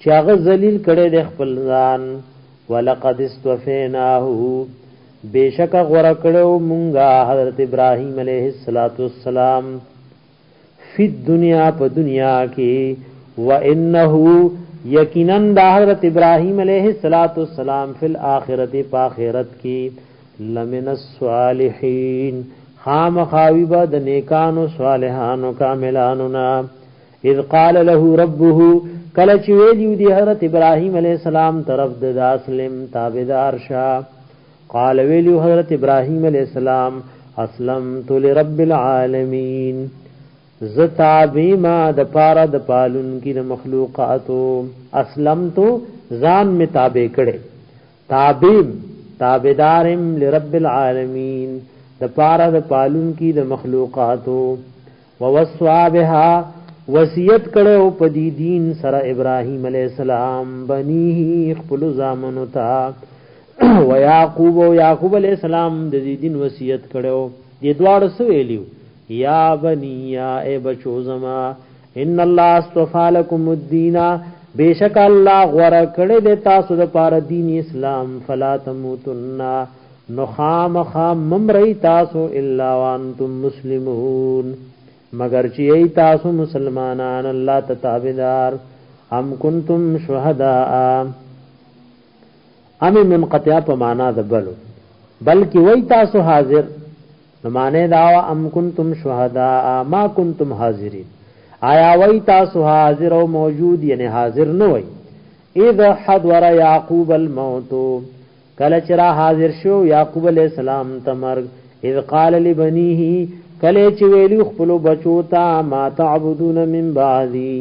چې هغه ذلیل کړي د خپل ځان ولقد استوفیناه بشک غره کړو مونږه حضرت ابراهیم علیه السلام فی دنیا په دنیا کې و انه یقینا د حضرت ابراهیم علیه السلام فی الاخرته په اخرت کې لمن الصالحین خامخاوی به د نیکانو صالحانو کاملانو نه اذ قال له ربه کله چې ویلیو دی حضرت ابراهیم علیه السلام طرف د اسلم تابعدار شه قال ویلیو حضرت ابراهیم علیه السلام اسلمت لرب العالمین زتابی ما د پارا د پالون کی د مخلوقاتو اسلم تو ځان می تابع کړي تابیم تابعدارم لرب العالمین د پارا د پالون کی د مخلوقاتو ووصوا بها وصیت کړو په دې دین سره ابراهیم علی السلام بنیه خپل زامنو ته و یعقوب او یعقوب علی السلام د دې دین وصیت کړو دې دواړو سو ویلیو یا بنی یا ای بچو زما ان الله استفا لكم الدین بیشک الله غره کړه د تاسو د پاره دین اسلام فلا تموتن نو خامخا ممرئی تاسو الا وانتم مسلمون مگر چې ای تاسو مسلمانان الله ته تابعدار ام کنتم شهداء ام منقطع په معنا د بلو بلکې وای تاسو حاضر نو معنی دا ام کنتم شهداء ما کنتم حاضرین آیا وای تاسو حاضر او موجود یعنی حاضر نه وای اذا حضر یعقوب الموت کله چې را حاضر شو یعقوب علی السلام ته مرګ اذ قال لبنيه کله چې ویلو خپل بچو ته ما تعبدون من بعدي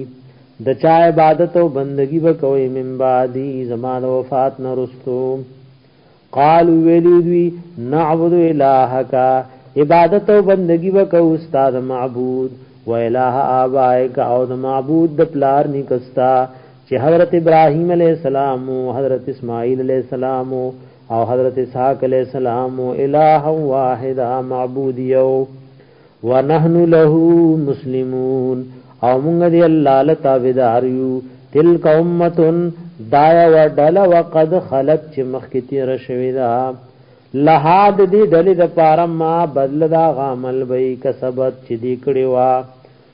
د چا عبادت او بندگی وکوي من بعدي زمان وفات نه رستو قال ویلو دوی نعبد الهک عبادت او بندگی وکو استاد معبود و اله ابائک او د معبود د پلار نکستا چې حضرت ابراهيم عليه السلام او حضرت اسماعيل عليه السلام او حضرت اسحاق عليه السلام اله واحد معبود یو ونحن له مسلمون او موږ دی الله لتابدار یو تلک امتن دایا و ډل و قد خلق چې مخکې تیر شوی دا لحاد دی ډلې د پاره ما بدل دا غامل وی کسبت چې دی کړي وا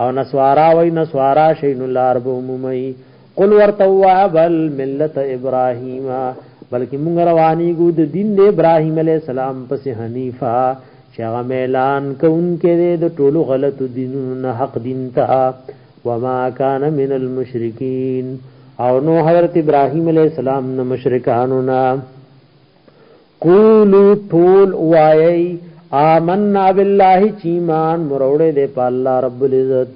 او نسوارا وای نسوارا شي نو لار به مومي قل ورتوا بل ملت ابراهیم بلکې موږ رواني ګو د دین د ابراهیم علی السلام پس حنیفا چې هغه اعلان کوونکې د ټولو غلطو دینونو نه حق دین ته وما کان من المشرکین او نو حضرت ابراهیم علی السلام نه مشرکانو نه قولو ټول وایي آمنا بالله چیمان مروړې دې په الله رب العزت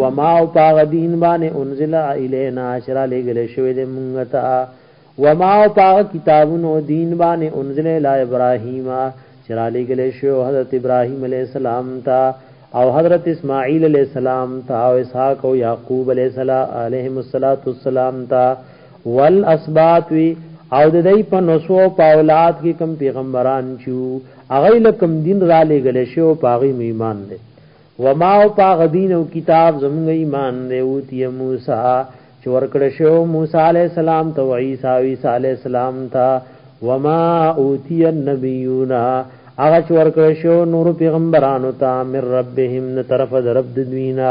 وما او پاغ دین باندې انزل الینا شرا لګل شوې دې مونږ ته وما او پاغ کتابونو دین باندې انزل الی ابراهیم چې را لګل شو حضرت ابراهیم علی السلام ته او حضرت اسماعیل علی السلام ته او اسحاق او یعقوب علی السلام علیهم الصلاۃ والسلام ته والاسباط وی او د دی په نسو او په اولاد کې کم پیغمبران چو هغه له کم دین را لګل شو په هغه ایمان دی و ما او په غدین او کتاب زموږ ایمان دی او تی موسی چې ورکړ شو موسی علی السلام ته او عیسی او عیسی علی السلام ته و ما اوتی النبیون هغه چې ورکړ شو نور پیغمبرانو ته من ربهم طرف در رب دوینا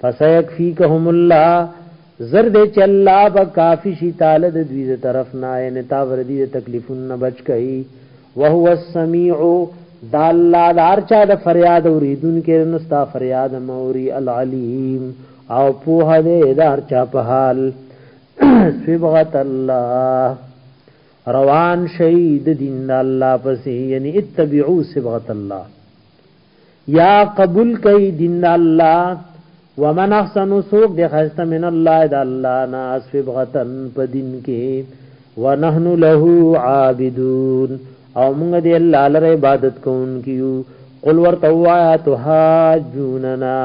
فسيکفيکهم الله زر دې چې الله به کافي شي تعالی د دوی د طرف نه یعنی تا به دې د تکلیفونو نه بچ کړي وهو السميع دا الله د هر چا د فریاد اوریدونکي نو ستا فریاد موري العلیم او په دې د هر چا په حال صبغت الله روان شهید دین الله پسې یعنی اتبعوا صبغت الله یا قبول کئ دین د الله ومن احسن سوق د خسته من الله د الله نا اسبغتن په دین کې ونحن له عابدون او موږ د الله لپاره عبادت کوونکیو قل ورته وایا تهاجوننا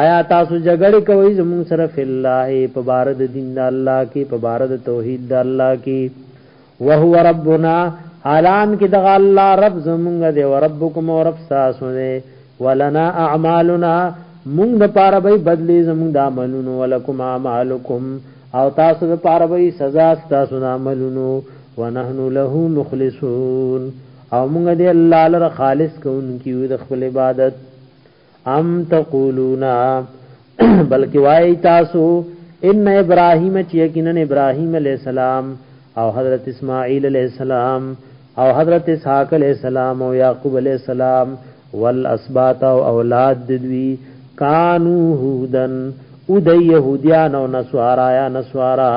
آیا تاسو جګړه کوي زموږ سره فی الله په بار د دین د الله کې په بار د توحید د الله کې وهو ربنا حالان کې دغه الله رب زمونږ دی او ربکم او رب تاسو دی ولنا اعمالنا مونږ د پاره به بدلی زمونږ د عملونو ولکم اعمالکم او تاسو د پاره به سزا تاسو د عملونو ونحن له مخلصون او مونږ دی الله لپاره خالص کوونکیو د خپل عبادت ام تقولون بلکې وای تاسو ان ابراهیم چې یقینا ابراهیم علی السلام او حضرت اسماعیل علی السلام او حضرت اسحاق علی السلام او یعقوب علی السلام والاسباط او اولاد دوی کانو هودن او د يهوديان او نسوارا یا نسوارا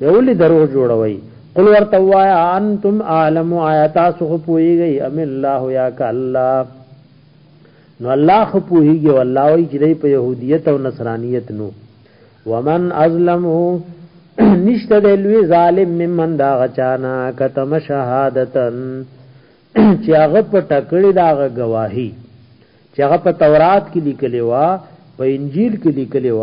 به ولې درو جوړوي قل ورته وایا انتم عالم آیات سو پويږي ام الله یا ک الله نو الله خو پوهیږي او الله وایي چې دی په يهودیت او نصرانیت نو ومن ازلمه نشته د لوی ظالم ممن دا غچانا کتم شهادتن چې هغه په ټکړې دا گواهی چې هغه په تورات کې لیکلی و په انجیل کې لیکلی و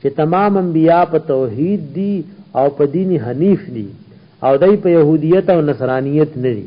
چې تمام انبیا په توحید دي او په دین حنیف دي او دای په يهودیت او نصرانیت نه دي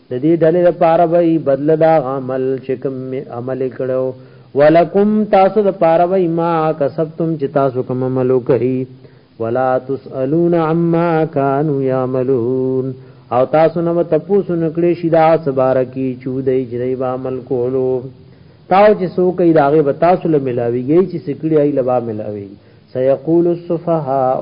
د دې ډلې لپاره به بدل دا عمل چې کوم عمل کړو ولکم تاسو لپاره به ما کسبتم چې تاسو کوم عمل وکړي ولا تسالون عما كانوا يعملون او تاسو نو تاسو نکړې شي دا سبارکی چودې چې دی به عمل کولو تاو چې سو کوي داغه به تاسو له ملاويږي چې سکړی ای لبا ملاوي سيقول السفهاء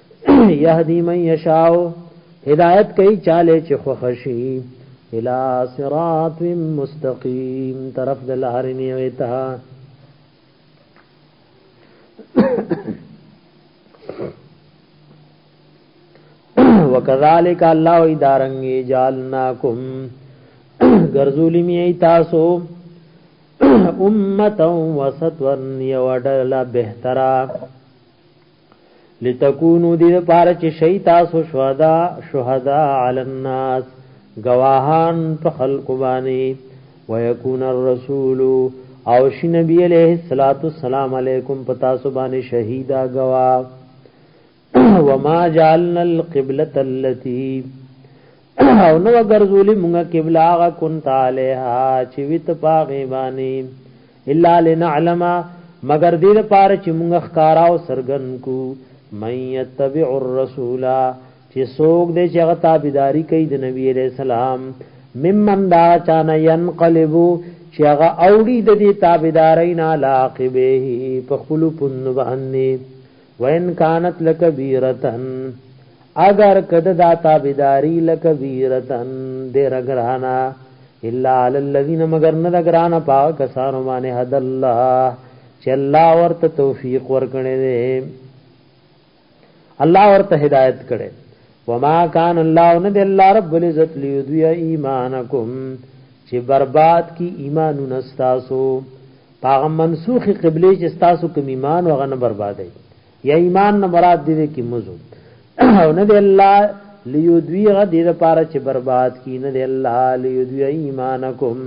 یهدی من یشاو هدایت کوي چاله چې خوخشي الى صراط مستقیم طرف د لار نیوي ته وکذالک الله ادارنګي جالناکم غرزولی می تاسو امه وسط ون یو ډله بهتره لتكونوا دې لپاره چې شي تاسو شهدا شهدا علی الناس گواهان په خلق باندې ويكون الرسول او شي نبی عليه الصلاه والسلام علیکم پتا سو باندې شهیدا گواه وما جعلنا القبلة التي او نو ګرځولې مونږه قبله هغه كنت عليها چې ویت پاغه باندې الا لنعلم مگر دې لپاره چې مونږه ښکارا او سرګن کو مَن يَتَّبِعُ الرَّسُولَ چې څوک دې چې هغه تابعداري کوي د نبی عليه السلام ممن دا چانه ينقلبو چې هغه اوړي د دې تابعداري نه علاقبه په خپل پوند باندې وان کانت لکبیرتن اگر کد دا تابیداری لکبیرتن دیر گرانا الا علی الذین مگر ند گرانا پا کسانو مانی حد اللہ چه اللہ ورت توفیق ورکنے دے اللہ ورت ہدایت کرے وما کان اللہ ند اللہ رب العزت لیدوی ایمانکم چه برباد کی ایمانو نستاسو هغه منسوخي قبله چې تاسو کوم ایمان وغه نه بربادي یا ایمان نه مراد دې کې مزو او نه دې الله لیودوی غ دې لپاره چې برباد کی نه دې الله لیودوی ایمانکم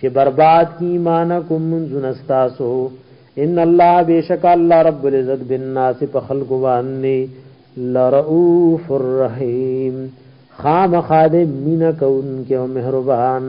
چې برباد کی ایمانکم منزون استاسو ان الله بیشک الله رب العزت بالناس په خلق باندې لرؤوف الرحیم خامخاده مینا کون کې او مهربان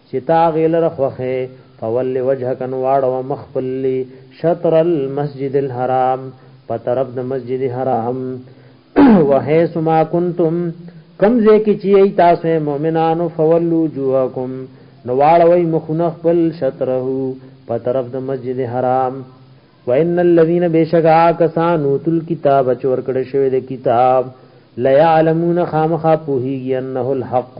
چې تا هغې لره خوښ یې، فول وجهک نو واړوه مخ خپل شطر المسجد الحرام په طرف د مسجد حرام وحیث ما کنتم کم ځای کې چې ای تاسو مؤمنانو فولو جوهکم نو واړوي مخونه خپل شطره په طرف د مسجد حرام وان الذين بشکا کسانو تل کتاب چور کړه شوی د کتاب لا يعلمون خامخا پوهیږي انه الحق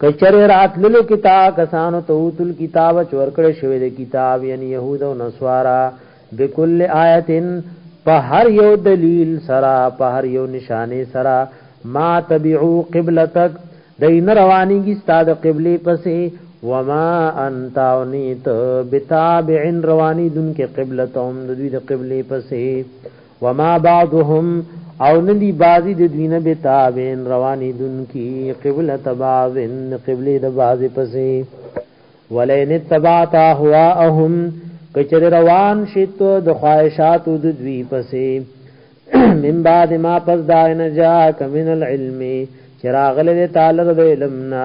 کچره راتللو کتا کسانو توتل کتاب چور کړه شوی د کتاب یعنی يهود او نصارا بكل آیتن په هر یو دلیل سرا په هر یو نشانه سرا ما تبعو قبلتک دین رواني کی استاد قبله پسې وما انت اونیت بتابع رواني دن کې قبلتهم د دوی د قبله پسې وما بعضهم او ندی بازی د دوینه به تابین روانی دن کی قبله تبازن قبله د بازی پسې ولین تبعت اهواهم کچر روان شیت د خواهشات د دوی پسې من بعد ما پس داین جاءک من العلم چراغله تعالی د علمنا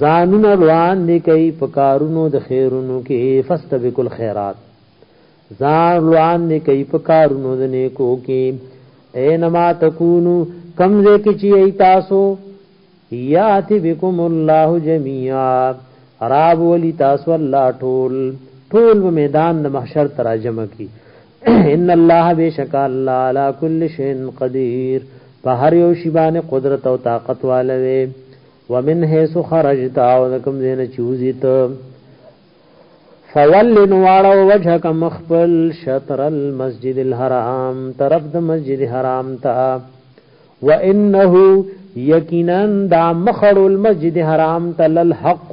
ځانونه وړاندې کوي په کارونو د خیرونو کې فاستبقوا الخيرات ځان وړاندې کوي په کارونو د نیکو کې اينما تکونو کمزه کې چې تاسو یاتی بكم الله جميعا راب ولي تاسو الله ټول ټول میدان د محشر تراجم کی ان الله بشک الله على كل شيء قدير په هر یو شی باندې قدرت او طاقت والوي ومن حيث خرجت او کوم زین چوزی ته فول نواړو وجهک مخبل شطر المسجد الحرام طرف د مسجد حرام تا وانه یقینا دا مخړو المسجد حرام تل الحق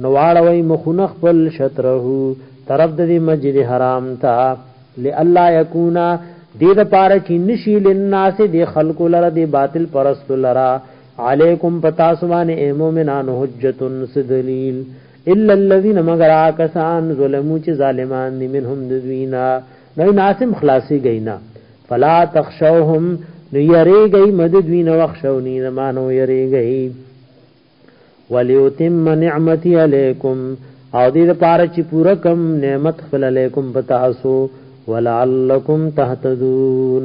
نو واړوئ مخونه خپل شطره طرف د مسجد حرام ته لالا یکونا دې د پاره چې نشي لناس دې خلق لره دې باطل پرست لره علیکم پتا سبحان اے مومنان حجتن سدلیل الا الذين مگر کسان ظلمو چې ظالمان دي منهم دوینا نو ناسم خلاصي گئینا فلا تخشوهم نو یری گئی مدد وین وخشونی زمانو یری گئی وليتم نعمتي عليكم او دې لپاره چې پوره کم نعمت خپل علیکم پتا اسو ولعلکم تهتدون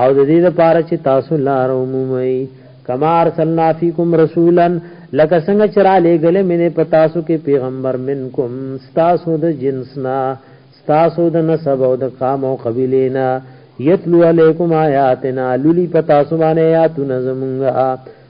او دې لپاره چې تاسو لار عمومي کما ارسلنا فیکم رسولا لکه څنګه چې را لېګلې مینه پتا سو کې پیغمبر منکم تاسو د جنسنا تاسو د نسب او د قام او قبیلې نه یتلو علیکم آیاتنا للی پتا سو باندې آیاتنا زمونږه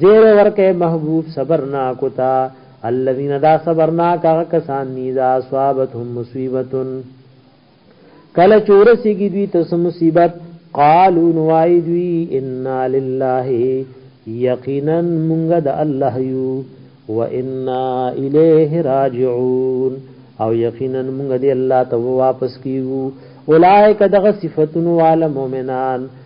زیر ورکه محبوب صبرناکو تا الذین دا صبرناک هغه کسان دی دا اصابتهم مصیبتن کله چورسی کی دوی تس مصیبت قالو نوائی دوی انا لله یقینا مونږ د الله یو و انا الیه راجعون او یقینا مونږ دی الله ته واپس کیو اولائک دغه صفاتون وال مؤمنان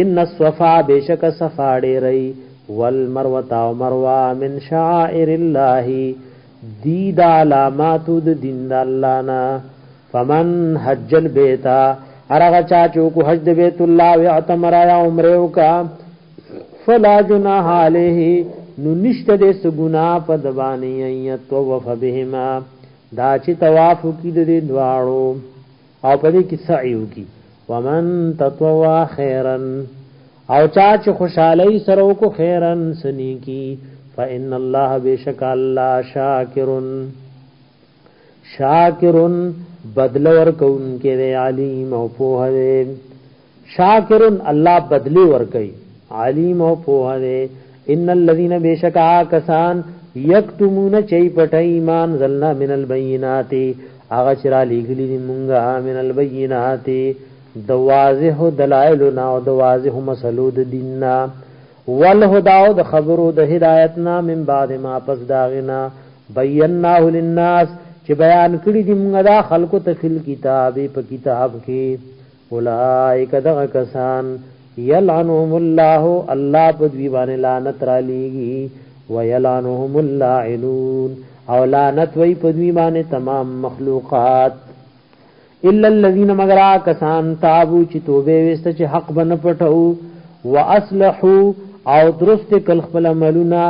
ان الصفا بشک صفا ډیری والمروه او مروه من شعائر الله دی دا علامات د دین د الله نه فمن حج البيت ارغه چا چوک حج د بیت الله او اعتمر یا عمره وکا فلا جناح علیه نو نشته د سګنا په دوانی ایت وف بهما دا چې طواف کی د دواړو او په دې کې سعی وکي ومن تطوع خيرا او چا چې خوشاله سره کو خيرا سني کی فان الله بشک الله شاکرن شاکرن بدل ور کون کې علیم او په هره شاکر الله بدلی ورکي علیم او پوه دی ان الذين بشکا کسان یکتمون چي پټ ایمان زلنا من البینات هغه چې را لېږلي دي مونږه من البینات د واضح دلایل نه او د واضح مسلو د دین نه والهدا او د خبرو د هدایت نه من بعد ما پس داغنا بیناه للناس چې بیان کړی دي مونږه دا خلکو ته فل کتابه په کتاب کې اولائک دغه کسان یلعنهم الله الله په دوی باندې لعنت را لېږي ویلعنهم اللاعنون او لعنت وی په دوی باندې تمام مخلوقات الا الذين مگر کسان تابو چې توبه وست چې حق بن پټو واصلحوا او درست کل خپل عملونه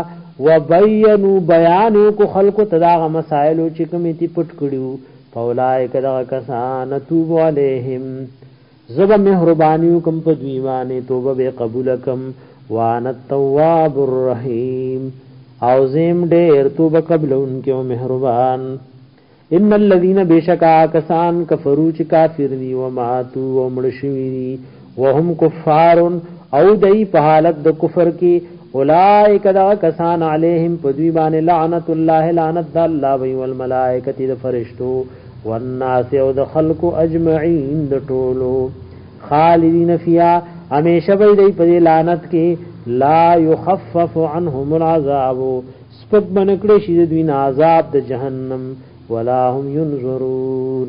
وبينوا بيان کو خلق تداغه مسائل چې کوم تی پټ کړیو فاولائک دغه کسان توب علیہم زب مهربانیو کم په دوی باندې توبه به قبول کم وان التواب الرحیم او زم ډیر توبه قبل انکه او مهربان ان الذين بشکا کسان کفرو چې کافر دي و ماتو و مړ شوی وهم کفار او دای په حالت د کفر کې اولائک دا کسان علیهم په دوی باندې لعنت الله لعنت الله وی والملائکه د فرشتو والناس او د خلق اجمعین د ټولو خالدین فیا همیشه به دی په لعنت کې لا یخفف عنهم العذاب سپک بنکړي شي د دوی عذاب د جهنم ولا هم ينظرون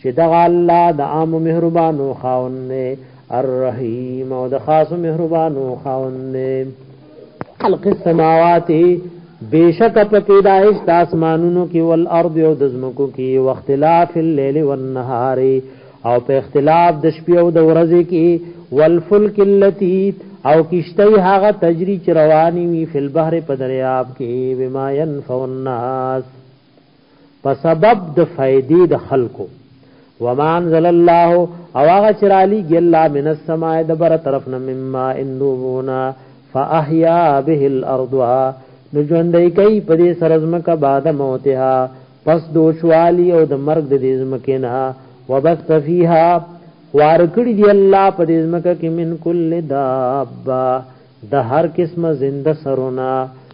چې دغه الله د عام مهربانو خاون دی الرحیم او د خاص مهربانو خاون دی خلق السماوات بیشک په پیدائش د اسمانونو کې ول ارض او د زمکو کې واختلاف الليل والنهار او په اختلاف د شپې او د ورځې کې والفلک اللتی او کشتی هغه تجری چروانی وی فل بحر په دریاب کې بما ينفع الناس په سبب د فائدې د خلکو وما انزل الله او هغه چې را لېږي الله من السماء د بره طرف نه من ماء نوبونه فاحیا به الارض نو ژوندۍ کوي په دې سره ځمکه بعد موتها پس دوشوالی او د مرګ د دې ځمکې نه وبث فیها خوار کړي دی الله په دې ځمکه کې من کل دابه د هر قسمه زنده سرونه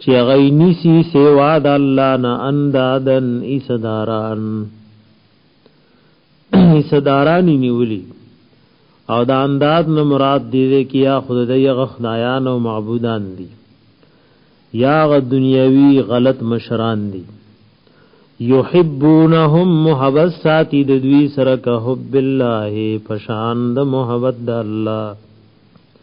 چې هغه نیسی سیوا د الله نه اندادن ایصداران ایصداران نیولی او دا انداد نه مراد دی دی کې یا خود د یغه خدایان او معبودان دي یا غ دنیوي غلط مشران دي یحبونهم محبت ساتي د دوی سره که حب الله پشان د محبت د الله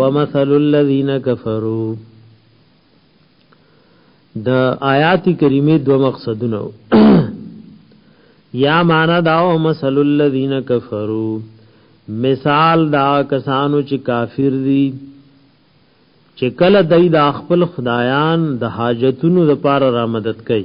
ومثل الذين كفروا د آیات کریمه دو مقصدونه یا معنا دا او مثل الذين كفروا مثال دا کسانو چې کافر دي چې کله دای د خپل خدایان د حاجتونو لپاره را مدد کوي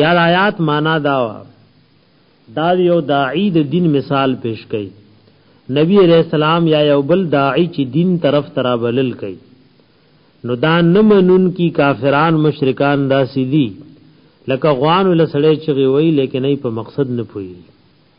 یا د آیات معنا دا وا دا یو داعی د دین مثال پیش کړي نبی علیہ السلام یا یو بل داعی چې دین طرف ترا بلل کړي نو دا نه منون کی کافران مشرکان دا سیدی لکه غوان ولسړی چې وی لیکن ای په مقصد نه پوي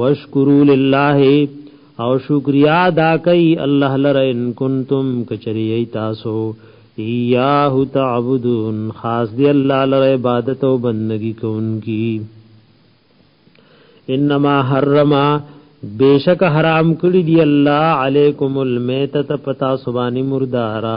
واشکروا لله او شکریا دا کوي الله لره ان کنتم کچری تاسو ایاه تعبدون خاص دی الله لره عبادت او بندگی کوونکی انما حرم بیشک حرام کړی دی الله علیکم المیتۃ پتا سبانی مردارا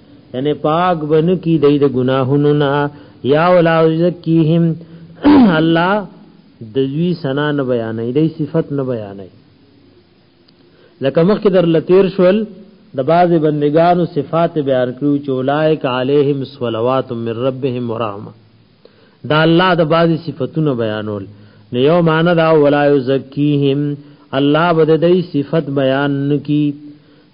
یعنی پاک بن کی دای د گناهونو نه یا ولا یزکیهم الله د دوی سنا نه بیانې دای صفت نه بیانې لکه مخکې در لتیر شول د باز بندگانو صفات بیان کړو چې اولایک علیهم صلوات من ربهم ورحمه دا الله د باز صفاتونه بیانول نو یو معنی دا ولا یزکیهم الله بده دای صفت بیان نکی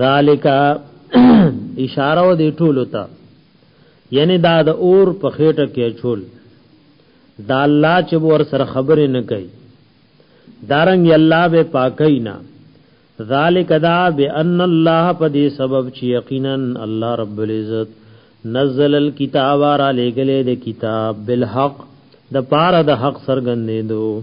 ذالک اشاره و دی ټولو ته یعنی دا د اور په خېټه کې چول دا الله چې ور سره خبرې نه کوي دارنګ الله به پاکي نه ذالک دا بان الله په دې سبب چې یقینا الله رب العزت نزل الكتاب را لګلې د کتاب بالحق د پاره د حق سرګندې دوه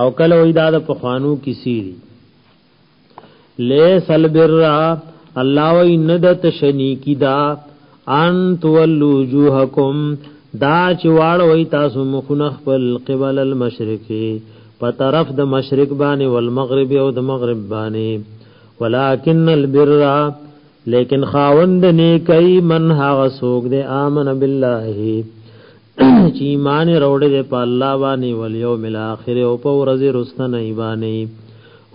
او کله وی دا د پخوانو کسی دی لیس البر الله وی ند تشنی کی دا ان تولو جوحکم دا چې واړ وی تاسو مخونه خپل قبل المشرقی په طرف د مشرق باندې والمغرب او د مغرب باندې ولکن البر لیکن خاوند نیکی من هغه سوګ دے آمن بالله چې ایمان وروړي د په الله باندې ول یوم الاخر او په ورځ رسته نه ایبانې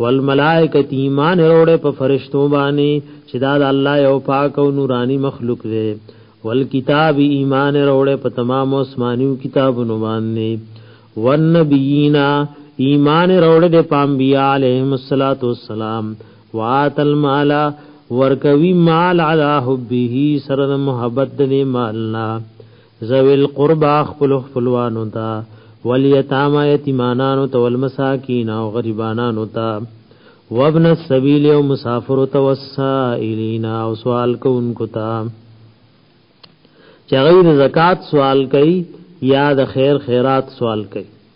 والملائکه ایمان وروړي په فرشتو باندې چې دا د الله یو پاک او نورانی مخلوق دی والکتاب ایمان وروړي په تمام آسماني کتابونو باندې والنبیینا ایمان وروړي د پامبیا علیهم الصلاۃ والسلام وات المال ورکوي مال علی حبه سره محبت دې مالنا ذوی القربا خپل خپلوانو ته والیتاما یتیمانانو ته والمساکین او غریبانانو ته وابن السبیل او مسافر ته وسائلین او سوال کوونکو ته چې غیر زکات سوال کوي یا د خیر خیرات سوال کوي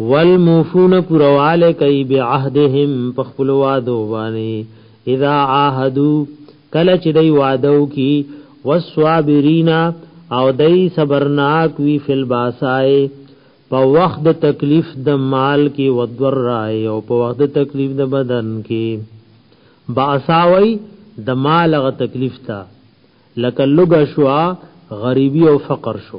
والموفون پرواله کوي بعهدهم په خپل وادو باندې اذا عاهدو کله چې دی وادو کی والصابرینا او دی صبرناک وی فل باسای په وخت د تکلیف د مال کې ودور راي او په وخت د تکلیف د بدن کې باساوي د مال غ تکلیف تا لکه لګ شو غریبی او فقر شو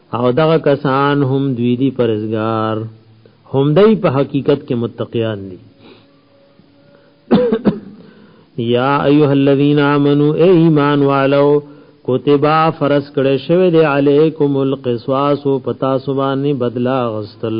او دغه کسان هم دوی دی پرزګار هم دای په حقیقت کې متقیان دي یا ایها الذین آمنو ای ایمان والو کتبا فرض کړه شوی دی علیکم القصاص پتا سبانی بدلا غستل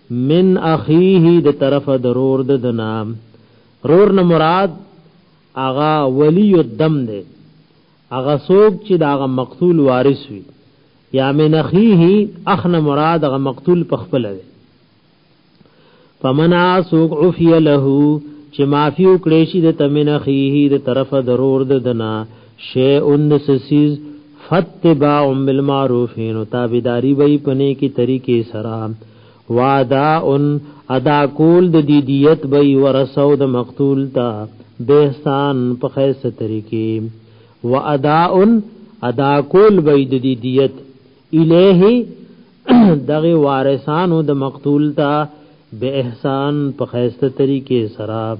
من اخیه د طرف درور د دنا رور نه مراد اغا ولی الدم ده اغا سوک چې دا اغا مقتول وارث وي یا من اخیه اخنا مراد اغا مقتول پخپل ده فمن اسوک عفی له چې معافی وکړي شي د تمن اخیه د طرف درور د دنا شیء دس سیز فاتباع بالمعروف نو تابیداری وی پنه کی طریقې سره وادا ان ادا کول د دی دیت وی ورسو د مقتول تا بهسان په خیسه طریقې و ادا ان ادا کول وی د دی دیت الیه دغه وارثانو د مقتول تا به احسان په خیسه طریقې سره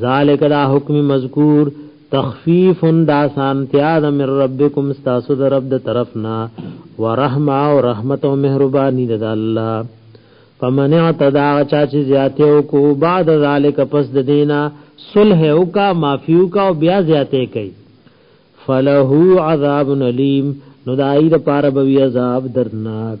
ذالک دا حکم مذکور تخفیف دا سانتیا د من ربکم استاسو د رب د طرفنا ورحمه او رحمت او مهربانی د الله فمن اعتدا چا چې زیاته او کو بعد ذالک پس د دینا صلح او کا معفیو کا او بیا زیاته کوي فله عذاب الیم نو دای د پاره به عذاب درناک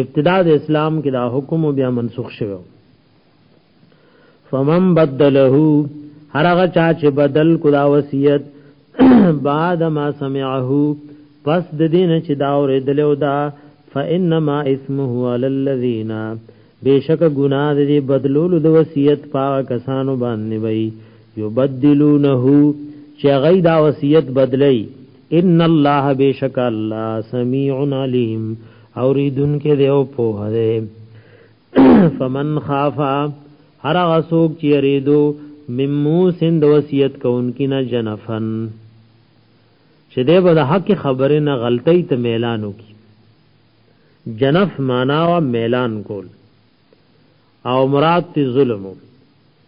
ابتدا د اسلام کې دا حکم بیا منسوخ شوی فمن بدله هر هغه چا چې بدل کو دا وصیت بعد ما سمعه پس د دین چې دا اورېدل او دا فانما اسمه علی الذین بیشک گناہ دې بدلول د وصیت پا کسانو باندې وي یبدلونه چې غي دا وصیت بدلی ان الله بشک الله سميع عليم اوریدن کې دی او په هره فمن خافا هر هغه څوک چې ریدو ممو سند وصیت کوونکی نه جنفن چې دی به د حق خبره نه غلطی ته میلان وکي جنف معنا وا میلان کول او مراد تی ظلمو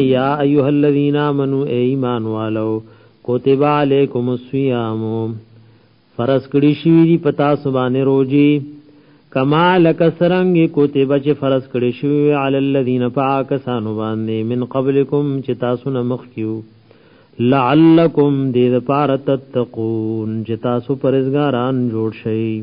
یا ایها الذین آمنو ای ایمان والو کتب علیکم الصیام فرض کړی شی دی پتا سبانه روزی کما لک سرنګ کتب چې فرض کړی شی علی الذین پاکسانو باندې من قبلکم چې تاسو نه مخ کیو لعلکم دې لپاره تتقون چې تاسو پرهیزګاران جوړ شئ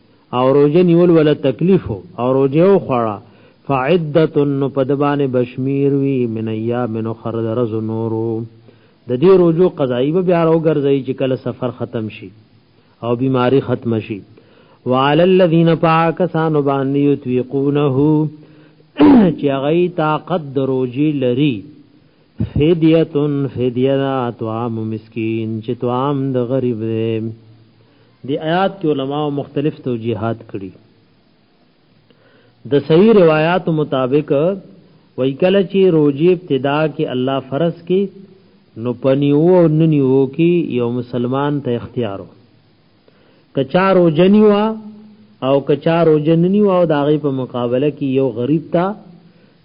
او روزه نیول ولا تکلیف او روزه او خړه فعدت نو په دبانې بشمیر وی من ایام نو خر درز نورو د دې روزو قضایی به بیا راوګرځي چې کله سفر ختم شي او بیماری ختم شي وعلى الذين پاکسان باندې یتوقونه چې غي طاقت دروجي لري فدیتون فدیه دا طعام مسکین چې طعام د غریب دی دی آیات کې علما مختلف توجیهات کړي د صحیح روایت مطابق وای کله چې روزي ابتدا کې الله فرض کې نو پنیو او ننیو کې یو مسلمان ته اختیارو کچارو جنیوا او کچارو جننیوا او داغه په مقابله کې یو غریب ته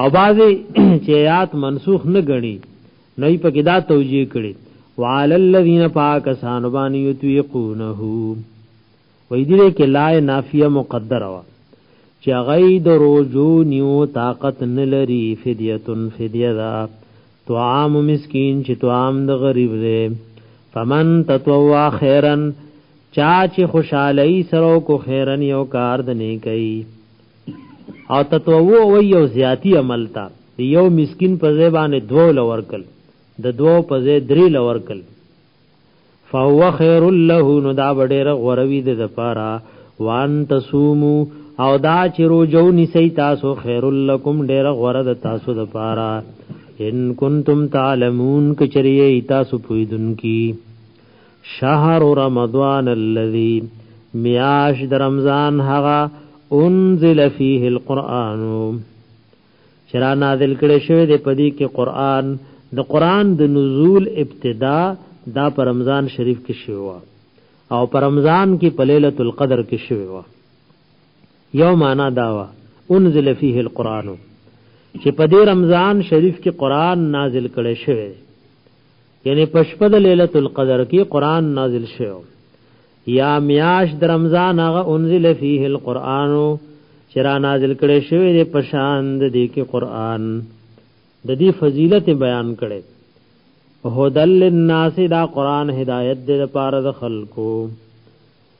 او بعضی چې آیات منسوخ نه غني نه په کې دا توجیه کړي وعلى الذين پاکسان باندې یتوقونه وې دې کې لا نافیه مقدره وا چې غي د روجو نیو طاقت نه لري فدیتن فدیه دا طعام مسکین چې طعام د غریب دی فمن تطوع خیرا چا چې خوشالۍ سره کو خیرن یو کار د نه کوي او تطوع وی یو زیاتی عمل تا یو مسکین په ځای باندې دوه لورکل د دوه په ځای درې لورکل فهو خیر له نو دا ډېر غوروي د لپاره وان تصومو او دا چې روزو نسی تاسو خیر لکم ډېر غوره د تاسو د لپاره ان کنتم تعلمون کچریه تاسو پویدونکو شهر رمضان الذي میاش د رمضان هغه انزل فيه القرآن چرا نازل کړي شوی دی پدی کې قرآن د قرآن د نزول ابتدا دا پر رمضان شریف کې شوی و او پر رمضان کې په ليله القدر کې شوی و یو معنا دا و انزل فيه القرآن چې په دې رمضان شریف کې قرآن نازل کړي شوی یعنی پشپه د ليله القدر کې قران نازل شو یا میاش د رمضان هغه انزل فيه القرآن چې را نازل کړي شوی د پشان د دې کې قرآن د دې فضیلت بیان کړي هدل للناس دا قرآن هدایت دې لپاره د خلکو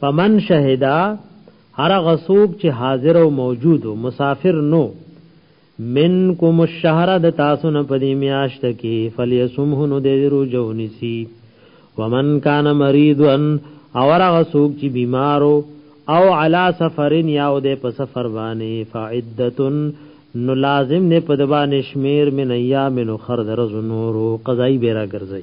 فمن شهدا هر غسوک چې حاضر او موجود او مسافر نو منکم الشهر د تاسو نه پدې میاشت کې فلیسمه نو دې روزو نسی ومن کان مریض ان اور غسوک چې بیمارو او علا سفرین یا او دې په سفر باندې فعدتن نو لازم نه پدبان شمیر من ایام الاخر درز نورو قضای بیره ګرځي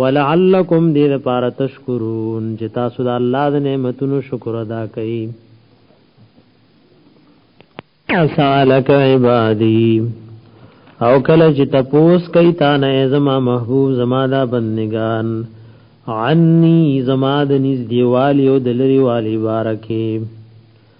ولعلکم دې لپاره تشکرون چې تاسو د الله د نعمتونو شکر ادا کړئ سالک عبادی او کله چې تپوس کوي تا نه زما محبوب زما دا بندگان عني زما د نږدې والی او د لري والی بارکه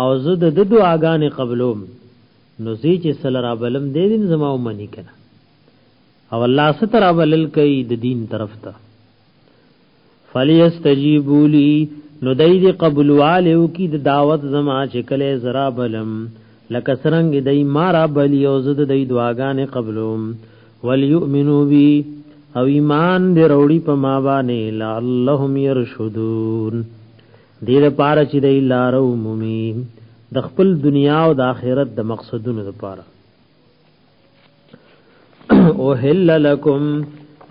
او زه د د دعاګانې قبلوم نو زی چې سل را بلم دې دین زما ومني کنه او الله ستر بلل کوي د دین طرف ته فلیستجیبوا لی نو دای دې قبول والو کی د دعوت زما چې کله زرا بلم لکه سرنګ دای مارا بلی او زه د دې دعاګانې قبلوم وليؤمنو بی او ایمان دې وروړي په ما باندې لعلهم يرشدون دې لپاره چې د لار عمومي د خپل دنیا او د آخرت د مقصدونو لپاره او هل لکم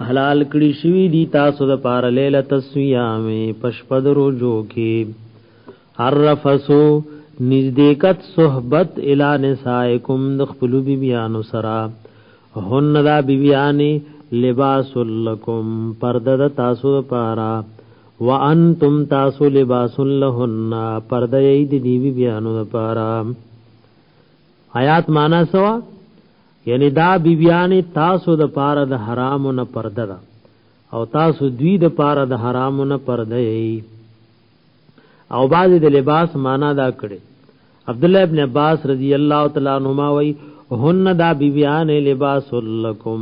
حلال کړی شوی دی تاسو د پار لیله تسویام پشپد روزو کې عرفسو نزدېکت صحبت الی نسائکم د خپل بی بیانو سرا هن دا بی بیانی لباس لکم پرده تاسو لپاره وانتم تاسو لباس لهن پرده اید دی بی بیانو لپاره آیات معنا سوا یعنی دا بی بیان تاسو د پاره د حرام نه پرده ده او تاسو دوی د پاره د حرام نه پرده ای او باز د لباس معنا دا کړي عبد الله ابن عباس رضی الله تعالی عنہما وای هن دا بی بیان لباس لکم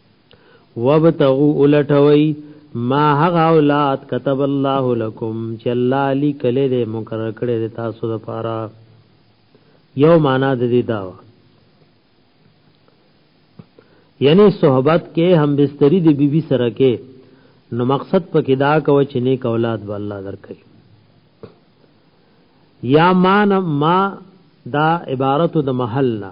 وابتغوا اولټوي ما هغه اولاد كتب الله لكم چې الله علی کله دې مقرر کړی د تاسو لپاره یو معنا د دې داوا یعنی صحبت کې هم بستری د بیبي بی سره کې نو مقصد پکې دا کوي چې نیک اولاد به الله درکړي یا مان ما دا عبارت د محل نه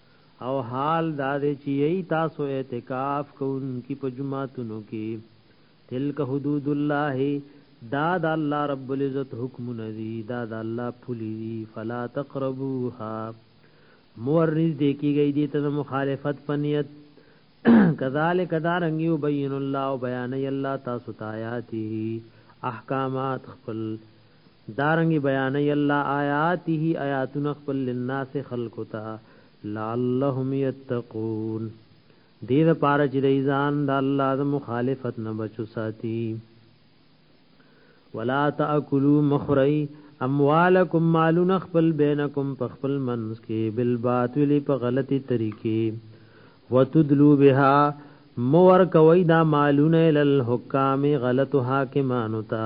او حال دا دی چې یی تاسو اعتکاف کوونکی په جمعاتونو کې تلک حدود الله دا د الله رب العزت حکم ندی دا د الله پولی دی فلا تقربوها مورز دی کیږي دي ته مخالفت پنیت کذالک دارنګ یو بین الله بیان الله تاسو ته آیاته احکامات خپل دارنګ بیانوی الله آیاته آیاتونه خپل للناس خلقو ته لعلهم یتقون دې د پاره چې د ایزان د الله د مخالفت نه بچو ساتي ولا تاکلوا مخری اموالکم مالون خپل بینکم په خپل منځ کې بالباطل په غلطي طریقې وتدلو بها مور کوي دا مالونه للحکام غلط حاکمانو ته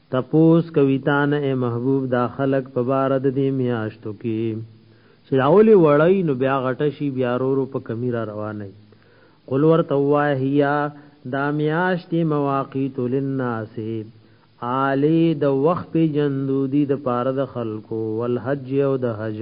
تپوس کوي تانه اے محبوب دا خلق په بار د دې میاشتو کې چې راولي وړی نو بیا غټه شي بیا رورو په کمی را روانه قل ورته وای هيا دا میاشتې مواقیت للناس عالی د وخت په جندو دي د پاره د خلکو ولحج او د حج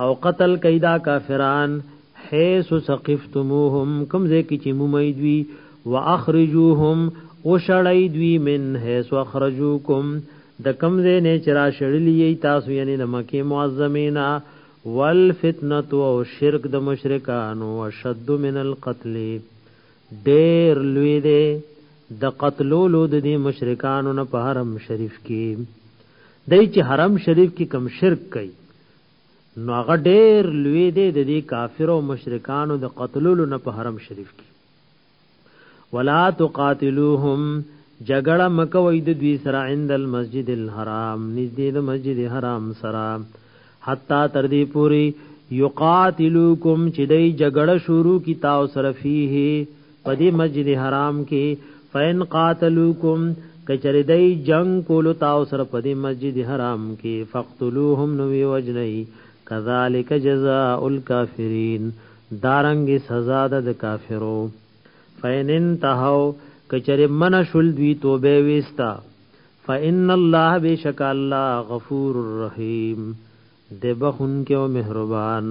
او قتل کیدا کافران حيث ثقفتموهم کوم ځای کې چې مومې دوی واخرجوهم او شړې دوی من حيث اخرجوکم د کوم ځای نه چې را شړلې تاسو یعنی د مکه معظمینا والفتنه او شرک د مشرکانو وشد من القتل ډېر لوی دی د قتلولو د دې مشرکانو نه په حرم شریف کې دای چې حرم شریف کې کم شرک کوي نو هغه ډیر لوی دی د دې کافر او مشرکانو د قتلولو نه په حرم شریف کې ولا تقاتلوهم جګړه مکوئ د دوی سره عند المسجد الحرام نږدې د مسجد حرام سره حتا تر دې پوري یقاتلوکم چې دای جګړه شروع کی تاسو سره فيه پدی مسجد حرام کی فین قاتلوکم کچری دای جنگ کولو تاو سره پدی مسجد حرام کی فقتلوهم نو وی وجنی کذالک جزاء الکافرین دارنګ سزا د کافرو فین انتهو کچری من شل دوی توبه وستا فان الله بشک الله غفور الرحیم د بخون کې او مهربان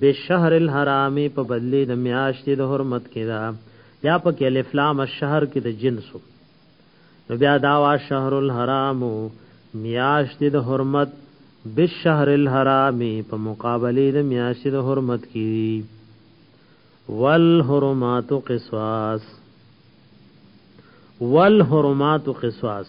بالشهر الحرام په بدلی د میاشتې د حرمت کې دا یا په کې الف لام الشهر کې د جنس نو بیا دا وا شهر الحرام میاشتې د حرمت بالشهر الحرام په مقابله د میاشتې د حرمت کې والحرمات قصاص والحرمات قصاص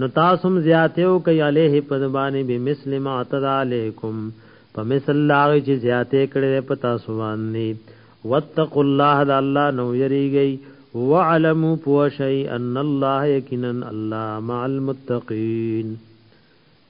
نو تاسو هم زیاته او کوي عليه په دبانې به مثل ما اعتدى عليكم په مثل لاغ چې زیاته کړې په تاسو باندې واتقوا الله د الله نو یریږي وعلموا پوشي ان الله یقینا الله مع المتقين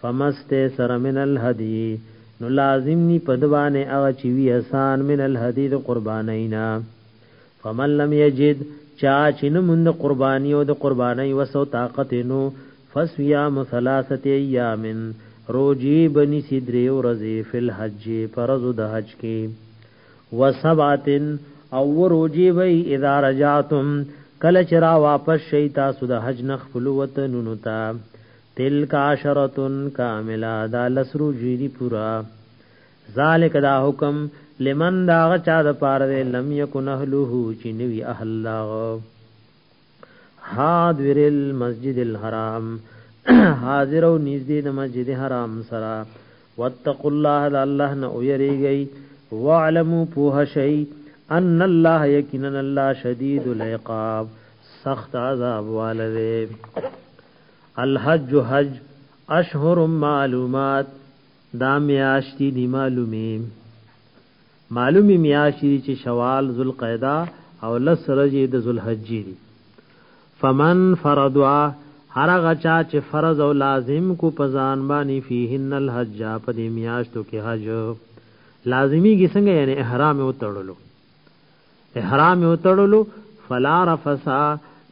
فمستیسر من الهدی نو لازم نی په د باندې هغه چې وی اسان من الهدی د قربانۍ نه فمن لم یجد چا چې نه مونږ د قرباني او د قربانۍ وسو طاقت نو فصيام ثلاثه ايام روجي بني سدري ورزي في الحج فرض د حج کې وسبعتن او روجي وي اذا رجعتم کله چې را واپس شي تاسو د حج نخ فلوت نونو ته تلک عشرتن کاملا دا لسرو جیدی پورا ذالک دا حکم لمن دا غچا دا پار دے لم یکن احلوهو چینوی احل دا غو حاضر المسجد الحرام حاضر او نږدې د مسجد حرام سره واتقوا الله د الله نه ویریږئ واعلموا پوه شئ ان الله یقینا الله شدید العقاب سخت عذاب والده الحج حج اشهر معلومات دا میاشتي دی معلومی معلومی میاشتي چې شوال ذوالقعده او لس رجی د ذوالحجې دي فمن فرضوا هر غچا چې فرض او لازم کو پزان باندې فیهن الحج په دې میاشتو کې حج لازمی کې څنګه یعنی احرام او تړلو احرام یو تړلو فلا رفسا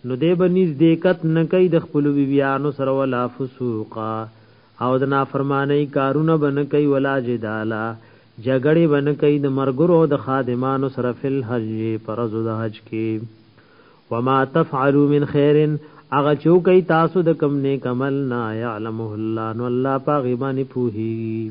نو دی به نږدې کت نه کوي د خپل بیبيانو سره ولا فسوقا او د نافرمانی کارونه بن کوي ولا جدالا جګړې بن کوي د مرګرو د خادمانو سره فل حج پرز د حج کې وما تفعلوا من خير اغه چوکي تاسو د کم نیک عمل نه يعلمه الله نو الله پاغي باندې پوهي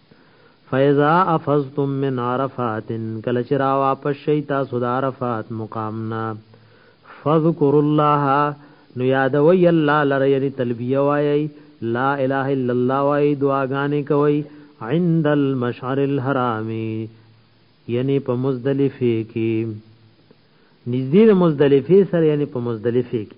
فیضا افضتم من عرفات کله چې را واپس شي تاسو د عرفات مقام نه فذكر الله نو یادوي الله لره یعنی تلبیه وایي لا اله الا الله وایي دعاګانې کوي عند المشعر الحرام یعنی په مزدلفه کې نږدې مزدلفه سره یعنی په مزدلفه کې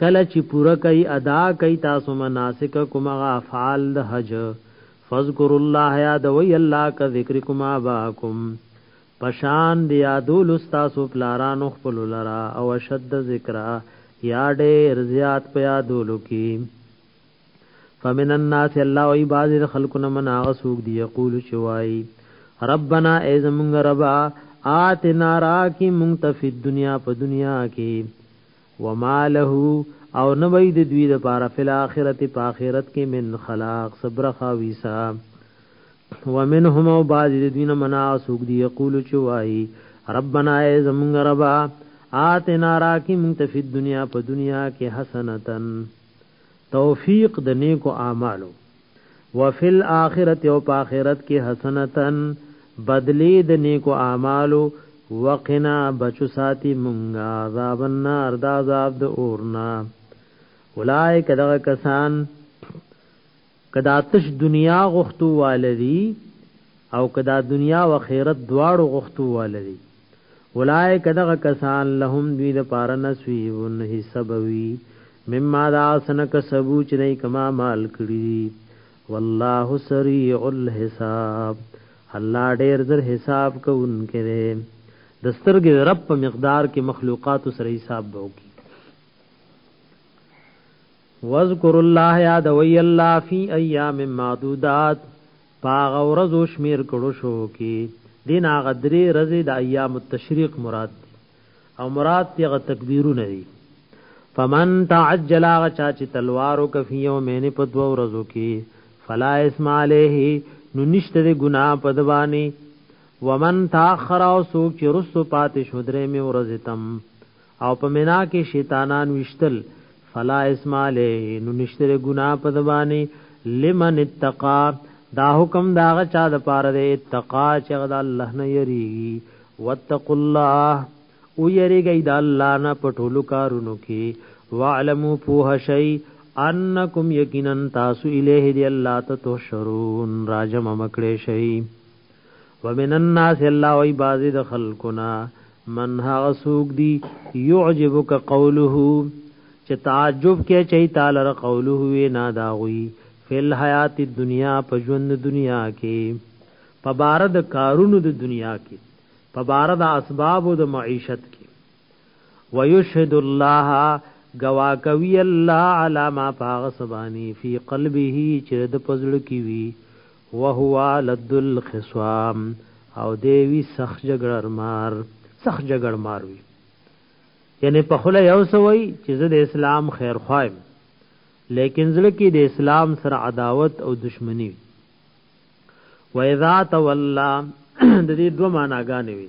کله چې پوره کوي ادا کوي تاسو مناسک کوم غ افعال د حج فذكر الله یاد وی الله ک ذکرکم اباکم پشان دی یادول استاسو پلارانو خپل لرا او شد ذکر یا ډیر زیات په یادولو کی فمن الناس الله ای باز خلقنا من غسوق دی یقول شوای ربنا ای زمون ربا آتنا راکی مونږ ته په دنیا په دنیا کې وما له او نه وي د دوی د پاره فل اخرت په اخرت کې من خلاق صبرخه ویسا ومنهم او بعض د دوی نه منا سوق دی یقول چوای ربنا ای زمونږ ربا آتنا راکی مونږ ته په دنیا په دنیا کې حسنتن توفیق د نیکو اعمالو وفي الاخرت او په اخرت کې حسنتن بدلی د نیکو اعمالو وقنا بچو ساتي مونږه عذاب النار دا عذاب د اورنا اولائک دغه کسان کدا آتش دنیا غختو والدی او کدا دنیا و خیرت دواړو غختو والدی اولائک دغه کسان لهم دوی د پار نسویون حسابوی مما دا سن کسبو چې نه کما مال کړی والله سریع الحساب الله ډیر زر حساب کوونکې دی د سترګې رب په مقدار کې مخلوقات سره حساب به وکړي واذکر الله یاد وی الله فی ایام معدودات په هغه ورځو شمیر کړو شو کی دین هغه درې ورځې د ایام التشریق مراد دي او مراد تی هغه تکبیرونه دي فمن تعجل هغه چا چې تلوارو کفی یومین په دوه ورځو کې فلا اسم علیه نو نشته د ګناه په دوانی ومن تاخر او سوک چې رسو پاتې شو درې می ورځې تم او په منا کې شیطانان وشتل فلا اسم علیه نو نشتره گناہ په دبانی لمن اتقا دا حکم داغه چا د پاره د اتقا چې غدا الله نه یریږي واتقوا الله او یریږي د الله نه په ټولو کارونو کې واعلموا فوه شی انکم یقینا تاسو الیه دی الله ته تحشرون راجم مکړې شی ومن الناس الله وی بازی د خلقنا من هغه سوق دی يعجبک قوله چې تعجب کې چي تعالی ر قوله وی نا دا غوي فل حیات دنیا په ژوند دنیا کې په بار د کارونو د دنیا کې په بار د اسباب او د معیشت کې ويشهد الله گوا کوي الله علامه پاغ سبانی فی قلبه چې د پزړ کې وی وهو الد الخصام او دی وی سخت جګړر مار سخت جګړ مار وی یعنی په خله یو سوی چې زه د اسلام خیر خوایم لیکن زړه کې د اسلام سره عداوت او دشمنی و اذا تولى د دې دوه معناګانې وي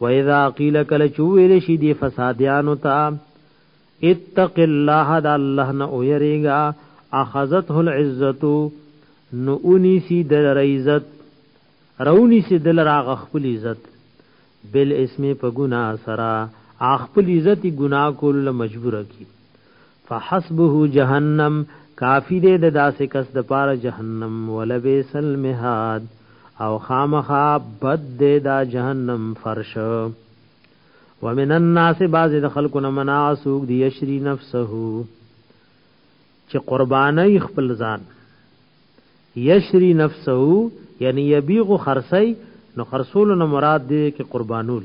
و اذا قیل کل چویل شي دی فسادیانو ته اتق الله د الله نه اوریګا اخذته العزت نو اونی سی دل عزت رونی سی دل راغ خپل عزت بل اسم په ګنا سرا خپل عزت ګنا کول مجبور کی فحسبه جهنم کافی دې د داسې کس د پاره جهنم ولبئس المهاد او خامخا بد دې دا جهنم فرش ومن الناس بعض د خلکو نه منع سوق دی یشری نفسه چې قربانای خپل ځان یشری نفسه یعنی یبیغ خرسی نو خرصول نه مراد دی کې قربانول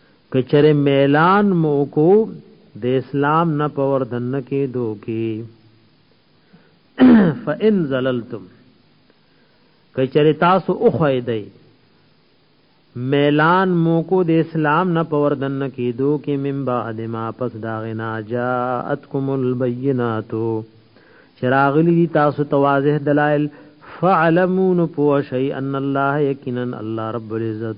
کچره میلان مو کو د اسلام نه پور دن کې دو کې فإن زللتم کچره تاسو او خویدای میلان مو کو د اسلام نه پور دن کې دو کې من بعد ما پس دا غنا جاءتکم البینات چراغلی تاسو تواضح دلائل فعلمون پوشی ان الله یقینا الله رب العزت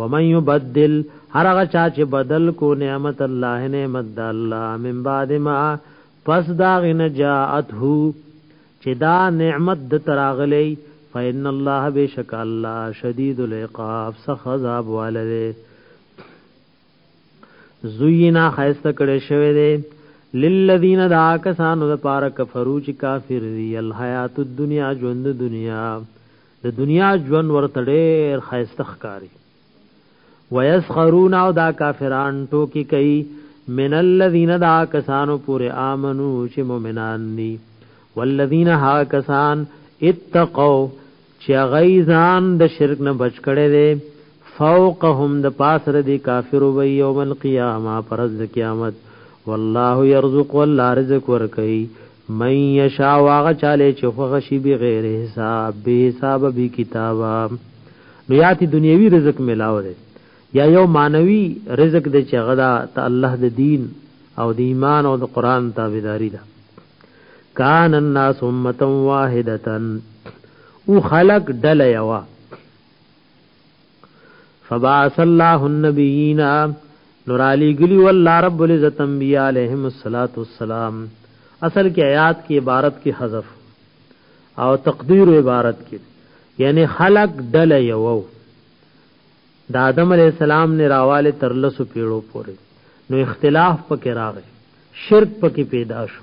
ومن يبدل هر هغه چا چې بدل کو نعمت الله نعمت د الله من بعد ما پس دا غن جاءته چې دا نعمت د تراغلی فإن الله بشک الله شدید العقاب سخ عذاب والده زوینا خیسته کړي شوی دی للذین دا کسانو د پاره کفرو چې کافر دی الحیات الدنیا ژوند دنیا د دنیا ژوند ورته ډېر خیسته ښکاری ويسخرون او دا کافران ټوکی کوي من الذين دا کسانو پورې امنو چې مؤمنان دي والذین ها کسان اتقوا چې غیزان د شرک نه بچ کړي دي فوقهم د پاس ردی کافر و یوم القیامه پرز قیامت والله يرزق والله رزق ورکي من یشا واغه چاله چې خوغشي به غیر حساب به حساب به کتابا نو یاتی دنیوي رزق ملاو دی یا یو مانوي رزق دی چې غدا ته الله د دین او د ایمان او د قران تابعداري ده کان الناس امه واحده او خلق ډله یوا فبعث الله النبیین نورالی گلی والله رب العزت انبیاء علیهم الصلاۃ والسلام اصل کې آیات کې عبارت کې حذف او تقدیر عبارت کې یعنی خلق دل یو د آدم علی السلام نه راواله تر لسو پیړو پورې نو اختلاف پکې راغی شرک پکې پیدا شو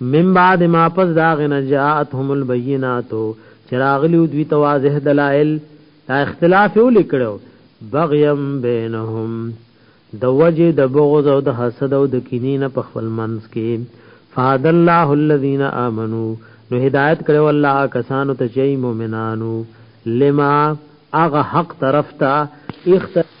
من بعد ما پس دا غنه جاءتهم البينات چراغلی دوی تواضح دلائل دا اختلاف یو لیکړو بغیم بینهم د وجه د بغض او د حسد او د کینین په خپل منځ کې فاد الله الذين امنوا نو هدایت کړو الله کسانو ته چې مؤمنانو لما اغه حق طرف ته اخت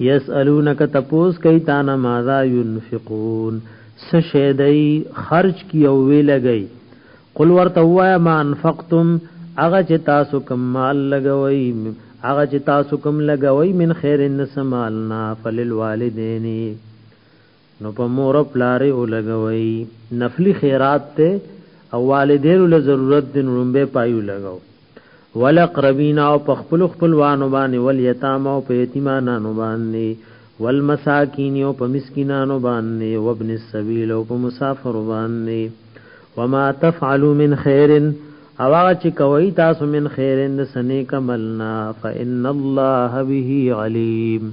یسالونک تپوس کوي تا نه ماذا ينفقون سشیدای خرج کی او وی لګی قل ورته وایا ما انفقتم اغه چې تاسو کوم مال لګوي اغه چې تاسو کوم لګوي من خیر ان سمالنا فللوالدین نو په مور او پلار او لګوي نفلی خیرات ته او والدینو له ضرورت د نړمبه پایو لګاو ولقربین او په خپل خپلوانو باندې ول یتام او په یتیمانانو باندې والمساکین او په مسکینانو باندې وابن السبیل او په مسافر باندې وما تفعلوا من خیر او هغه چې کوي تاسو من خیرن د سنې کملنا فإن الله به علیم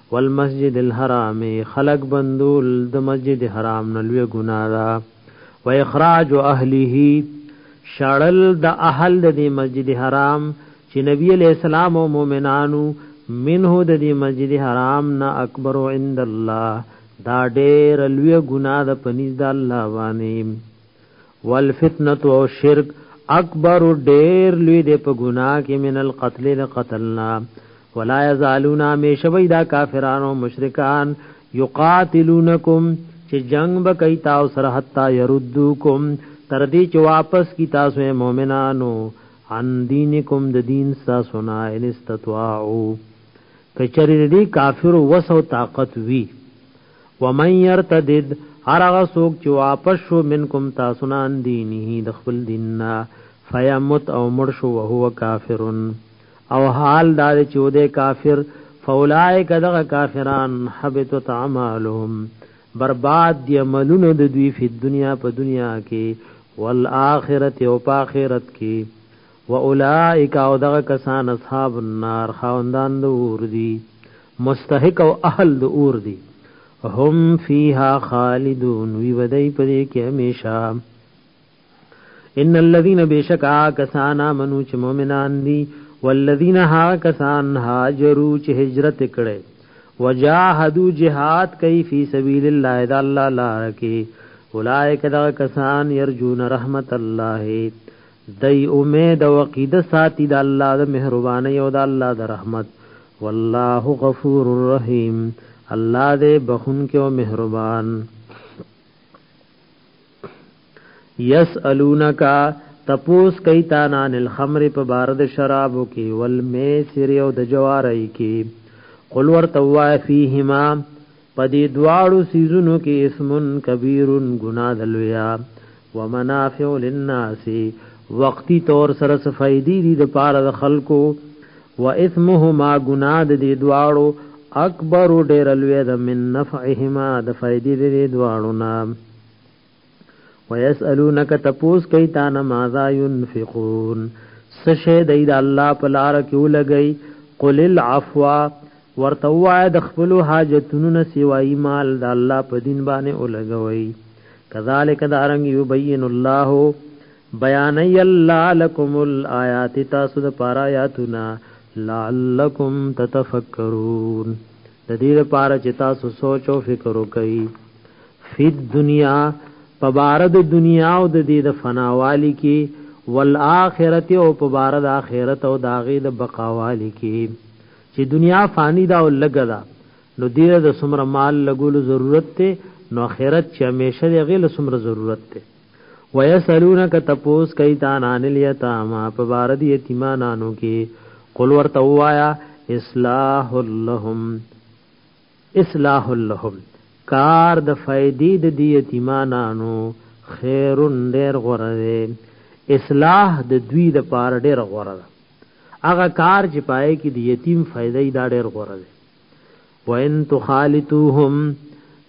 والمسجد الحرام خلق بندول د مسجد حرام نه لوی ګناه ده و اخراج اهله شړل د اهل د مسجد حرام چې نبی علیہ السلام او مؤمنانو منه د دې مسجد حرام نه اکبر عند الله دا ډېر لوی ګناه ده پنيز د الله باندې والفتنه او شرک اکبر ډیر لوی دی په ګناه کې من القتل لقتلنا ولا یزالون میشوی دا کافرانو مشرکان یقاتلونکم چې جنگ به کوي تاسو سره حتا يردوکم تر دې چې واپس کی تاسو مؤمنانو عن دینکم د دین تاسو نه ان استطاعو کچری دې کافر وسو طاقت وی ومن يرتدد هرغه سوک چې واپس شو منکم تاسو نه ان دینه د خپل دیننا فیمت او مړ شو وهو کافر او حال دا چې وده کافر فولائک دغه کافران حبطت اعمالهم برباد دی عملونه د دوی په دنیا په دنیا کې والآخرت او په آخرت کې واولائک او دغه کسان اصحاب النار خاوندان د اور دي مستحق او اهل د اور دي هم فیها خالدون وی ودی پدې کې همیشه ان الذين بشکا کسان امنو چې مؤمنان دي والذین ها کسان هاجروا چې هجرت کړي وجاهدوا جهاد کوي فی سبیل الله اذا الله لارکه اولائک دا کسان یرجون رحمت الله دی امید او عقیده ساتي د الله د مهرباني او د الله د رحمت والله غفور الرحیم الله دې بخون کې او مهربان یسالونک تپوس کوي تا نان الخمر په بار د شرابو کې والمیسر او د جواری کې قل ورتوا فیهما پدی دواړو سیزونو کې اسمن کبیرن گناه دلویا ومنافع للناس وقتی طور سره فائدې دي د پاره د خلکو و اثمهما گناه د دې دواړو اکبر ډیر لوی د من نفعهما د فائدې د دې دواړو نام ويسالونک تپوس کوي تا نه ماذا ينفقون سشه د اید الله په لار کې ولګي قل العفو ورته وای د خپل حاجتونو نه سیوای مال د الله په دین باندې ولګوي کذالک دارنګ یبین الله بیان الله لكم الآیات تاسو د پاره آیاتنا لعلکم تتفکرون د دې لپاره چې تاسو سوچ او فکر وکړئ فی الدنیا په بار د دنیا او د دې د فناوالی کې والآخرت او په بار د آخرت او داغه د بقاوالی کې چې دنیا فانی دا او لګ دا نو دیر د سمر مال لګول ضرورت ته نو اخرت چې همیشه د غیل سمر ضرورت ته ويسالونک تپوس کای تا نان الیتاما په بار دی یتیمانانو کې قل ورته وایا اصلاح لهم اصلاح لهم کار د فائدې د دی یتیمانانو خیر ډیر غوره دی اصلاح د دوی د پار ډیر غوره ده هغه کار چې پای کې د یتیم فائدې دا ډیر غوره دی وان تخالتوهم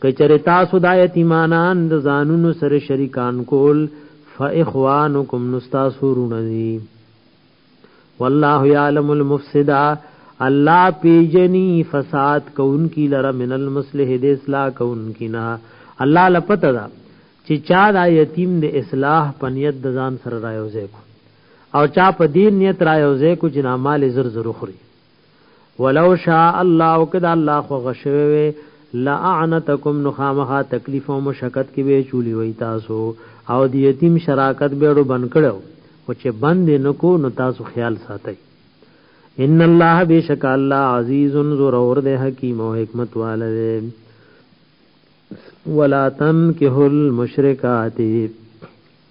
کچره تاسو د یتیمانان د ځانونو سره شریکان کول فاخوانکم نستاسو رونی والله يعلم المفسد الله پیجنی فساد کونکی لره من المصلح د اصلاح کونکی نه الله لپته دا چې چا دا یتیم د اصلاح په نیت د ځان سره رايوځي کو او چا په دین نیت رايوځي کو چې نه مال زر زر خوري ولو شاء الله وکد الله خو غشوي وي لاعنتکم نخامها تکلیف او مشقت کې به چولی وي تاسو او د یتیم شراکت به ډو بن کړو او چې بند نکو نو تاسو خیال ساتي ان الله بشک الله عزیز زور اور ده حکیم او حکمت والده ولا تنکه المشرکات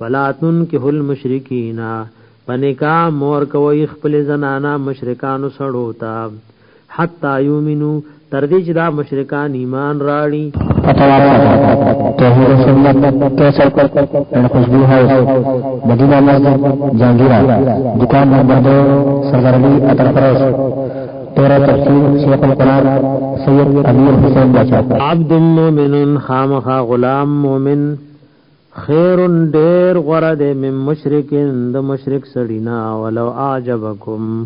ولا تنکه المشرکین پنکا مور کوي خپل زنانا مشرکانو سړو تا حتا یومنو تر دې چې دا مشرکان ایمان راړي توحید سنت کیسر اینڈ خوشبو ہاؤس مدینہ مسجد جہانگیرہ دکان نمبر دو سردار علی اطر فروش تیرہ تفسیر شیخ القرآن سید امیر حسین بچا عبد مومن خامخا غلام مومن خیر ډیر غره د مم مشرکین د مشرک سړینا ولو اعجبکم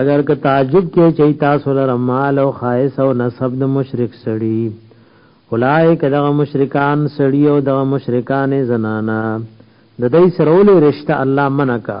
اگر که تعجب کې چي تاسو لر مال او خایس او نسب د مشرک سړي اولائک دغه مشرکان سړي او دغه مشرکان زنانا د دې سرولې رشتہ الله منکا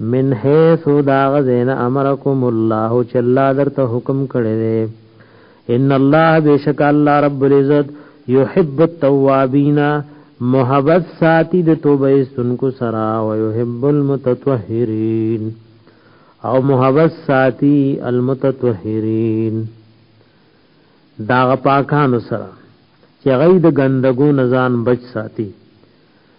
من حيث داغ زين امركم الله چې الله درته حکم کړی دی ان الله بشک الله رب العزت يحب التوابين محبت ساتي د توبه استونکو سره او يحب المتطهرين او محبت ساتي المتطهرين داغ پاکانو سره چې غي د ګندګو نزان بچ ساتي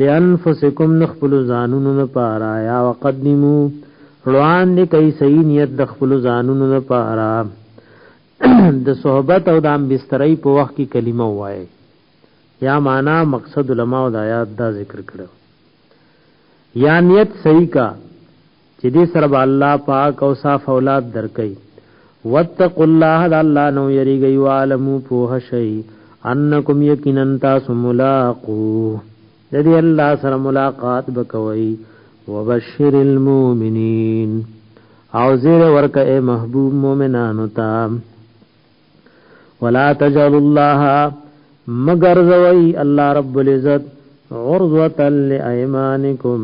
لانفسکم نه خپل ځانونو نه پاره یا وقدمو روان دي کوي صحیح نیت د خپل ځانونو نه پاره د صحبت او د ام بسترۍ په وخت کې کلمه وایي یا معنا مقصد علما او د آیات دا ذکر کړو یا نیت صحیح کا چې دې سره به الله پاک او صاف اولاد درکې واتقوا الله د الله نو یریږي عالمو په شی انکم یقینا تاسو ملاقو د دې الله سره ملاقات وکوي وبشر المؤمنین او زیر ورکه اے محبوب مومنانو تا ولا تجعل الله مگر زوی الله رب العزت عرضه لایمانکم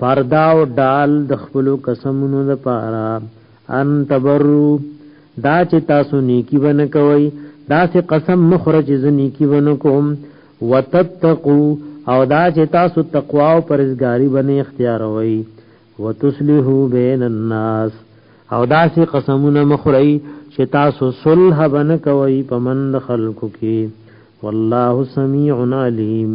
پردا او ډال د خپل قسمونو د پاره ان تبرو دا چې تاسو نیکی ونه کوي دا چې قسم مخرج زنی کی ونه کوم وتتقو او دا چې تاسو تقوا او پرزګاری بنه اختیار وي وتصلحو بین الناس او دا چې قسمونه مخري چې تاسو صلح بنه کوي پمن خلکو کې والله سميع عليم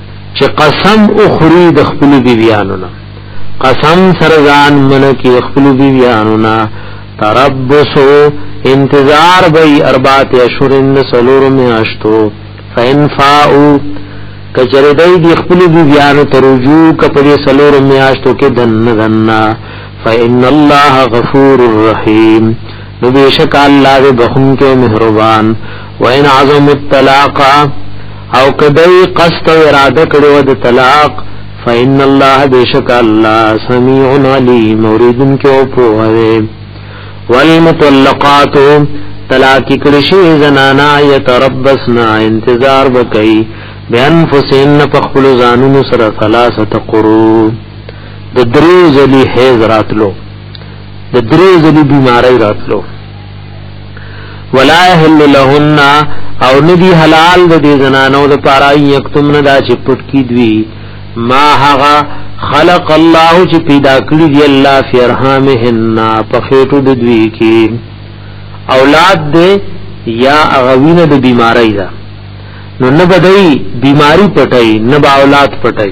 چې قسم اخري د خپل بیبيانو نه قسم سره ځان من کې خپل بیبيانو نه تربصو انتظار به اربعه اشهر سلور می اشتو فین فاو کچره دای دی خپل بیبيانو ترجو کپدې سلور می اشتو کې دن دننا فإن الله غفور رحيم نو بیشک الله دې بخون کې مهربان وان عظم الطلاق او کدی قصد او اراده کړو د طلاق فإن الله بیشک الله سميع عليم اوریدن کې او په وره والمطلقات طلاق کړي شي زنانا يتربصنا انتظار وکي بانفسهن فخلو زانون سره ثلاثه قرو د درو ذلی حیز راتلو د درې ځلې بیماری راتلو ولا يحل لهن او ندی حلال د دې زنانو د پاره یکتم نه دا چې پټ کی دوی ما هغه خلق الله چې پیدا کړی دی الله فی ارحامهن په خېټو د دوی کې اولاد دې یا اغوینه د بیماری دا نو نه بدای بیماری پټای نه با اولاد پټای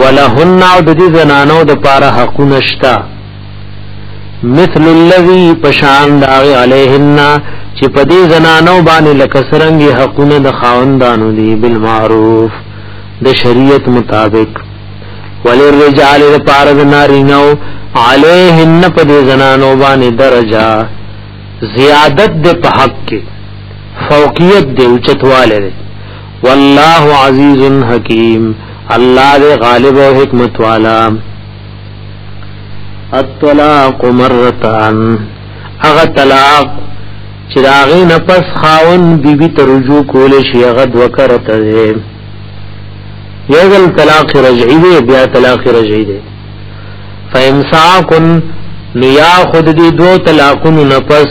ولهن او د دې زنانو د پاره حقونه شتا مثل الذي پشان دا علیهن چې په دې زنانو باندې لکه سرنګي حقونه د خاوندانو دي بالمعروف د شریعت مطابق وللرجال د پاره د نارینو علیهن په دې زنانو باندې درجه زیادت د په حق کې فوقیت دی اوچتواله والله عزیز حکیم الله دې غالب او حکمت والا الطلاق مرتان اغه طلاق چې داغه نفس خاون بیبي بی ترجو کول شي هغه وکړته دی یغل طلاق رجعی دی بیا طلاق رجعی دی فامساکن نیا خود دی دو طلاقونو نفس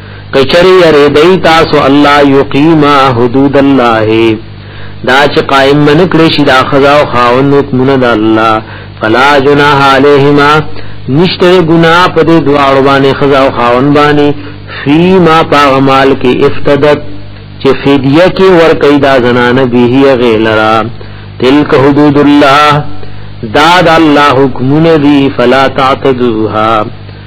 کچری یری دی تاسو الله یقیما حدود الله دا چې قائم من کړی شي دا خدا او خاوند حکمون د الله فلا جناح علیهما نشته ګنا په دې دواړو باندې خدا او خاوند باندې فیما پاغمال کې افتدت چې فدیه کې ور کوي دا زنانه به غیلرا تلک حدود الله دا د الله حکمونه دي فلا تعتدوها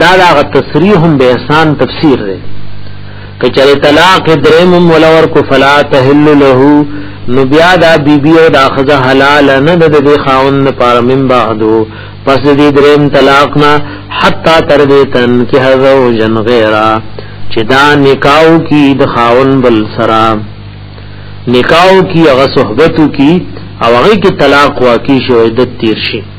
دا دا غ تصریح به احسان تفسیر دی کچره طلاق دریم ولور کو فلا تحل له نو بیا دا بی بی او دا خزه حلال نه د دې خاوند پر من بعدو پس دې دریم طلاق نه حتا تر دې تن کې هزو جن غیرا چې دا نکاو کی د خاون بل سرا نکاو کی هغه صحبتو کی او هغه کې طلاق واقع شو عدت تیر شي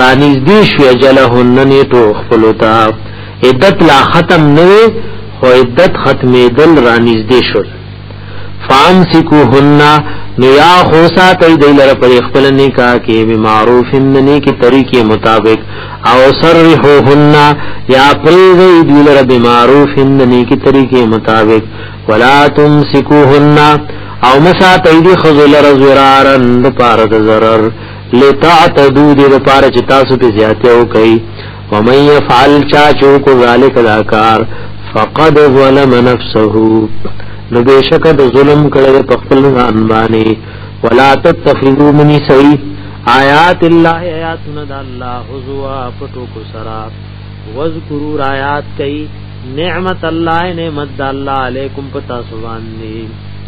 رانیزدې شو اجلهن نیټو خپل تا عدت لا ختم نه خو عدت ختمې دل رانیزدې شو فامسکوهن نو یا خو ساتي د لر پر خپل نکاح کې به معروف نه کې طریقې مطابق او سرحوهن یا پریږي د لر به معروف نه کې طریقې مطابق ولا تمسکوهن او مساتې د خذل رزرارن د پاره د zarar لتعتدو دې لپاره چې تاسو په زیاته او کوي ومن يفعل چا چوک ذالک دا کار فقد ظلم نفسه نو بشک د ظلم کړه په خپل ځان باندې ولا تتخذوا من سي آیات الله آیاتنا د الله حزوا پټو کو سرا واذکروا آیات کئ نعمت الله نعمت الله علیکم پتا سبحان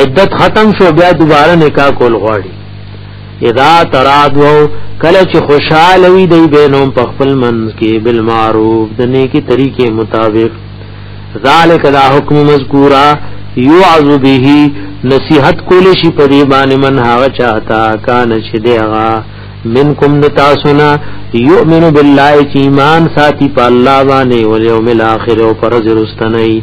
عدت ختم شو بیا دوباره نکاح کول غواړي اذا ترادو کله چې خوشاله وي دی بینوم په خپل من کې بالمعروف د نیکی طریقې مطابق ذالک دا حکم مذکورا یعذ به نصیحت کول شي په دې باندې من هغه چاته کان چې دیغه منکم نتاسنا یؤمن بالله ایمان ساتي په الله باندې او یوم الاخر او پرز رستنی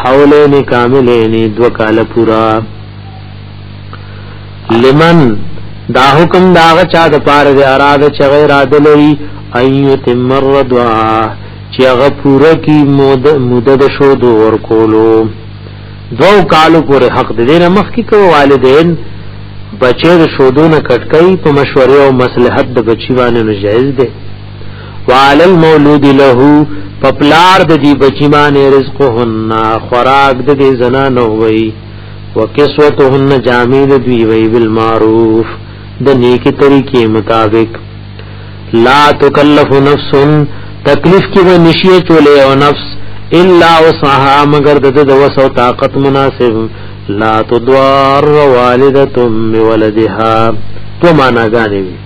حولین کاملین دو کال پورا لمن دا حکم داغه چا د پاره د اراده چې غیر عادل وي ايو تمر دوا چې هغه پوره کی مود مدد شو دو ور کولو دو کالو پر حق د دینه مخ کی کو والدین بچی د شودونه کټکای په مشورې او مصلحت د بچی باندې نجایز ده وعلى المولود له پپلار د دې بچی باندې رزقهن خوراک د دې زنانو وي وکسوتهن جامع د دوی وي بالمعروف د نیکی طریقې مطابق لا تکلف نفس تکلیف کې به نشي چولې او نفس الا وسعها مگر د د وس او طاقت مناسب لا تدوار والدتم ولدها تو معنا غانې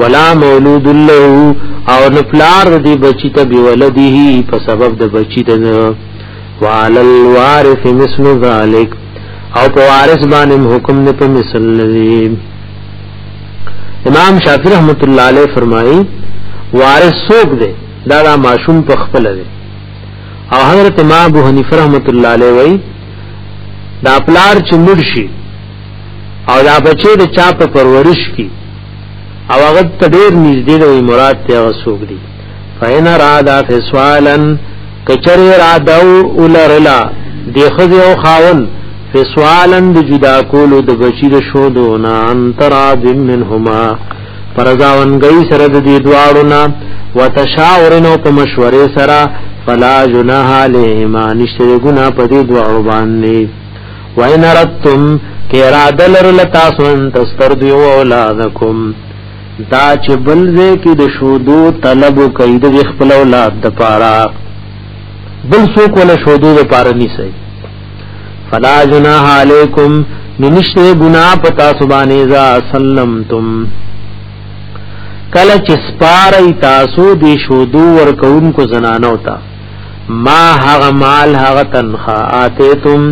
ولا مولود له او نپلار دی بچی ته بولده په سبب د بچی د وعلى الوارث مثل ذلك او په وارث باندې حکم نه په مثل لذي امام شافعي رحمت الله عليه فرمایي وارث څوک دی دا دا معشوم په خپل دی او حضرت امام ابو حنیفه رحمت الله عليه وایي دا پلار چې مرشي او دا بچي د چا په پرورش کې او هغه ته ډیر نږدې دی مراد ته هغه سوق دی فین را دا فسوالن کچری را دا اولرلا دی خزی او خاون فسوالن د جدا کولو د بچی د شو دونا انتر ادم منهما فرزاون گئی سره د دی دواړو نا وتشاورن او په مشوره سره فلا جناح علیهما نشته ګنا په دی دواړو باندې وَإِنْ أَرَدْتُمْ که اراده لرل تاسو ان تستردیو اولادکم دا چې بل ځای کې د شودو طلب کوي د خپل اولاد د پاره بل څوک ولا شودو د پاره نیسي فلا جناح علیکم ننشته ګنا پتا سبانه ذا سلمتم کله چې سپارای تاسو د شودو ورکون کو زنانه وتا ما هغه مال هغه تنخوا آتیتم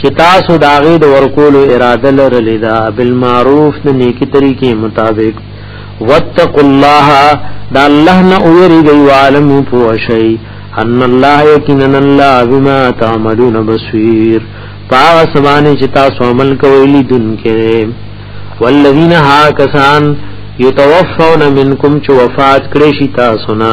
چې تاسو داغه د ورکول اراده لرلې دا بالمعروف د نیکی طریقې مطابق واتقوا الله دا الله نه اوریږي عالم پوه شي ان الله یقینا الله بما تعملون بصیر پاو سبانه چې تاسو عمل کوئ لیدون کې والذین ها کسان یتوفون منکم چې وفات کړي شي تاسو نه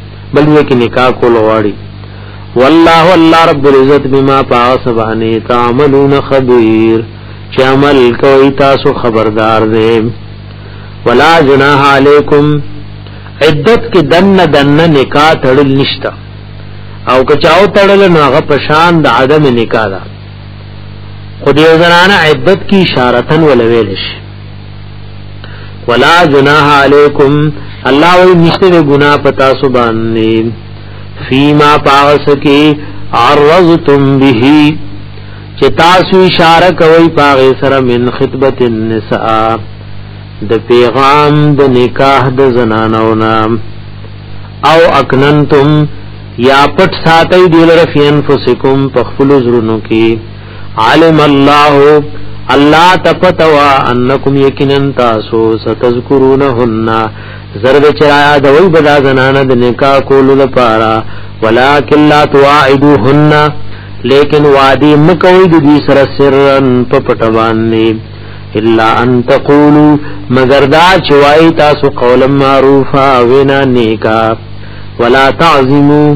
بل یې کې نکاح کول غواړي والله الله رب العزت بما پاس باندې تعملون خبير چې عمل کوي تاسو خبردار دی ولا جناح علیکم عدت کې دن دن نکاح تړل نشتا او کچاو تړل نو هغه پشان د عدم نکاح ده خو دې زنانه عدت کی اشارتن ولویل شي ولا جناح علیکم الله وی نشته د ګنا پتا سو باندې فیما پاس کی عرضتم به چې تاسو اشاره کوي پاغه سره من خطبت النساء د پیغام د نکاح د زنانو نام او اکننتم یا پټ ساتي دلر فین فسکم پخپل زرونو کې علم الله الله تپتوا انکم یقینا تاسو ستذکرونهن زرد چرایا د وی بدا زنانه د نکاح کولو لپاره ولکن لا تواعدوهن لیکن وادی مکوی د دې سره سرن په پټوانې الا ان تقولوا مگر دا چوي تاسو قول معروفا وینا نیکا ولا تعظموا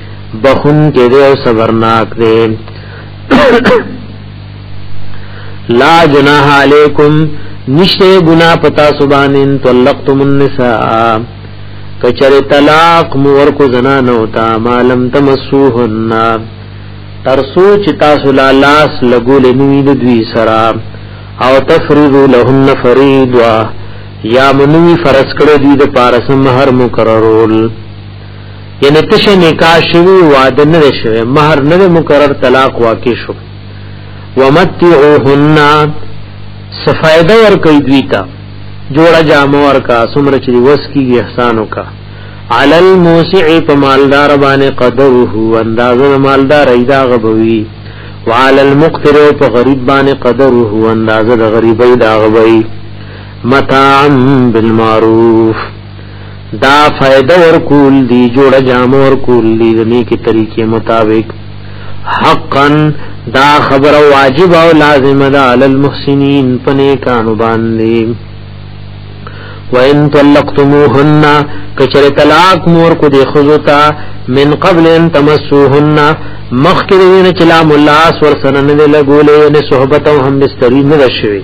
بخون کې دی او صبرناک دی لا جناح علیکم نشته ګنا پتا سبانین طلقتم النساء کچره طلاق مور کو زنا نه ہوتا مالم تمسوهن تر سوچ تاسو لا لاس لګول نوې د دوی سرا او تفرض لهن فريضه یا منوی فرض کړی دی د پارسم هر مقررول یعنی تشه نکاح شوی واده نه شوی مہر نه مقرر طلاق واقع شو ومتعوهن سفایده ور کوي دوی ته جوړه جامه ور کا سمر چې وس کی احسان وکا علی الموسع په مالدار باندې قدره اندازه مالدار ایدا غبوي وعلى المقتر په غریب باندې قدر هو اندازه د غریبۍ دا غوي متاع بالمعروف دا فائدہ ورکول دی جوړه جام ورکول دی دني کی طریقې مطابق حقا دا خبر واجب او لازم ده علی المحسنین پنه کانو باندې وان طلقتموهن کچر طلاق مور کو دی خذوتا من قبل ان تمسوهن مخکې دین چلا ملاس ور سنن له ګولې نه صحبت او هم بستری نه شوی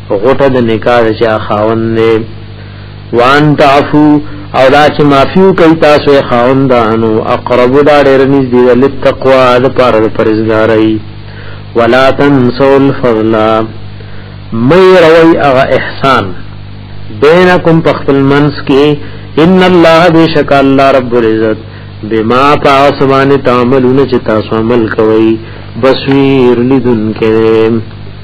غټه د نکاح چې خاون نه وان تعفو او دا چې معفو کوي تاسو خاوندانو اقرب دا ډېر نږدې د تقوا د پاره د پرېزګارۍ ولا تنسوا الفضل مې روي هغه احسان بینکم پخپل منس کې ان الله بیشک الله رب العزت بما پاسمان تعملون چې تاسو عمل کوي بصیر لذن کریم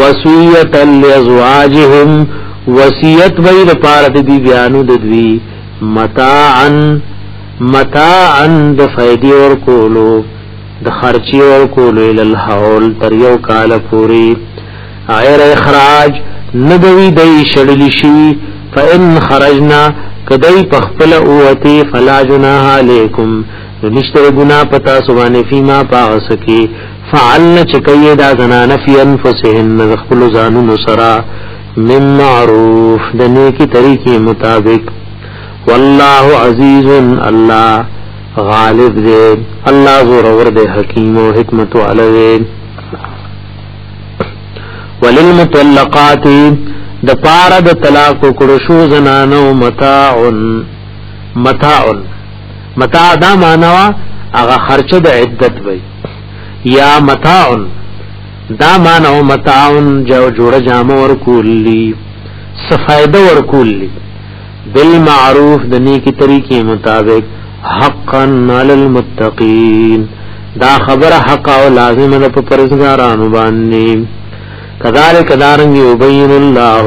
وصیتا لازواجهم وصیت وی د پاره د بی بیانو د دوی متاعا متاعا د فائدې ور کولو د خرچي ور کولو ال الحول تر یو کال پوری غیر اخراج ندوی دای شړل شي فان خرجنا کدی پخپل اوتی فلا جناح علیکم نشته ګنا پتا سبحانه فیما پاس کی فعلن چې کوي دا زنانه فی انفسهن د خپل ځانونو سره من معروف د نیکی طریقې مطابق والله عزیز الله غالب دې الله زور ور دې حکیم او حکمت علی وللمطلقات د پار د طلاق کړو شو زنانو متاع متاع متاع دا مانوا هغه خرچ د عدت وي یا متاع دا مانو متاع جو جوړ جام ور کولی صفایده ور کولی بالمعروف د نیکی طریقې مطابق حقا علی المتقین دا خبر حق او لازم ده په پرزګارانو باندې کذالک دارنګ یبین الله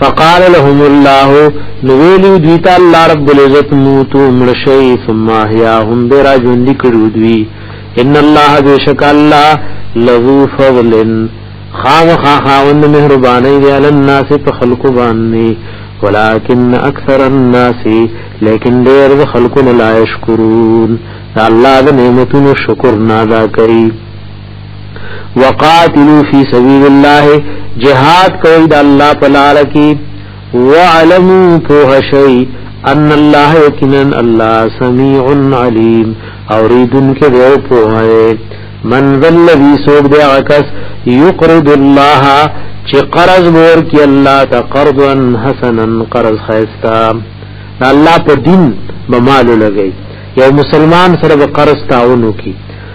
فقال لهم الله نویلی دیتا اللہ رب العزت موتو مرشئی ثم احیاهم برا جوندی کرو دوی ان اللہ بیشک اللہ لذو فضل خام خاخاوند مہربانی دی علی الناس پا خلق باننی ولیکن اکثر الناس لیکن دیر دا خلقون لا یشکرون دا اللہ دا نعمتون شکر نادا کئی وقاتلو فی سبیل الله جهاد کوي د الله په لار کې وعلمو په شی ان الله یقینا الله سمیع علیم اوریدن کې وو په من ذل الذی سوق بیا عکس یقرض الله چې قرض ور کې الله ته قرضا حسنا قرض خیستا الله په دین بمال لګی یو مسلمان سره قرض تاونو کی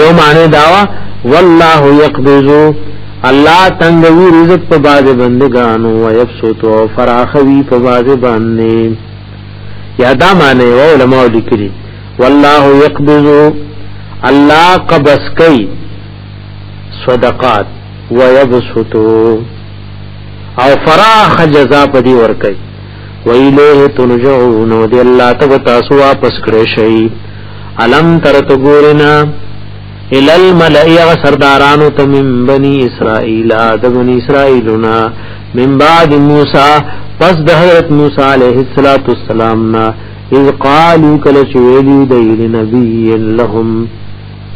یو معنی داوا والله یقبضو الله تنگوی رزق په باز بندگانو و یبسط او فراخوی په باز باندې یا دا معنی او علماء لیکلي والله یقبضو الله قبض کوي صدقات و یبسط او فراخ جزاء په دی ور کوي ویلیه ترجعون و دی اللہ تب تاسو واپس کرشئی علم ترت گورنا الال ملئی اغا سردارانو تا من بنی اسرائیل دا بنی اسرائیلنا من بعد موسیٰ پس د حضرت موسی علیہ الصلوۃ والسلام نا اذ قالو کل چویلی دیل نبی لهم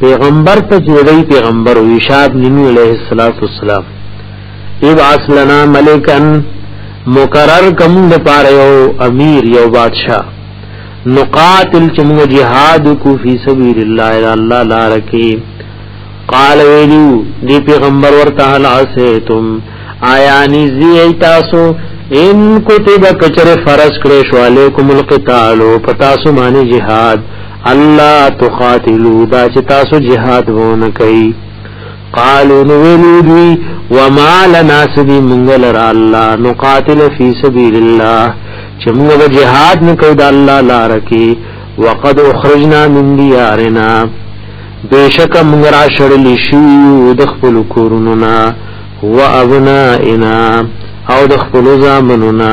پیغمبر ته جوړی پیغمبر ویشاب نبی علیہ الصلوۃ والسلام ابعث لنا ملکا مقرر کم د پاره یو امیر یو بادشاہ نقاتل چې موږ جهاد کو فی سبیل الله الا الله لار کې قال ویلو دی پیغمبر ورته حلاسیتم آیا نزی تاسو ان کتب کچر فرض کړی شو علیکم القتال پتاسو معنی جهاد الله تقاتلوا دا چې تاسو جهاد وونه کوي قالو نو ویلو دوی وما لنا سبی منگل را اللہ نقاتل فی سبیل اللہ چه منگل جهاد نکو دا اللہ لارکی وقد اخرجنا من دیارنا بیشک منگرا شرلی شیو دخپل کورننا و ابنائنا او دخپل زامننا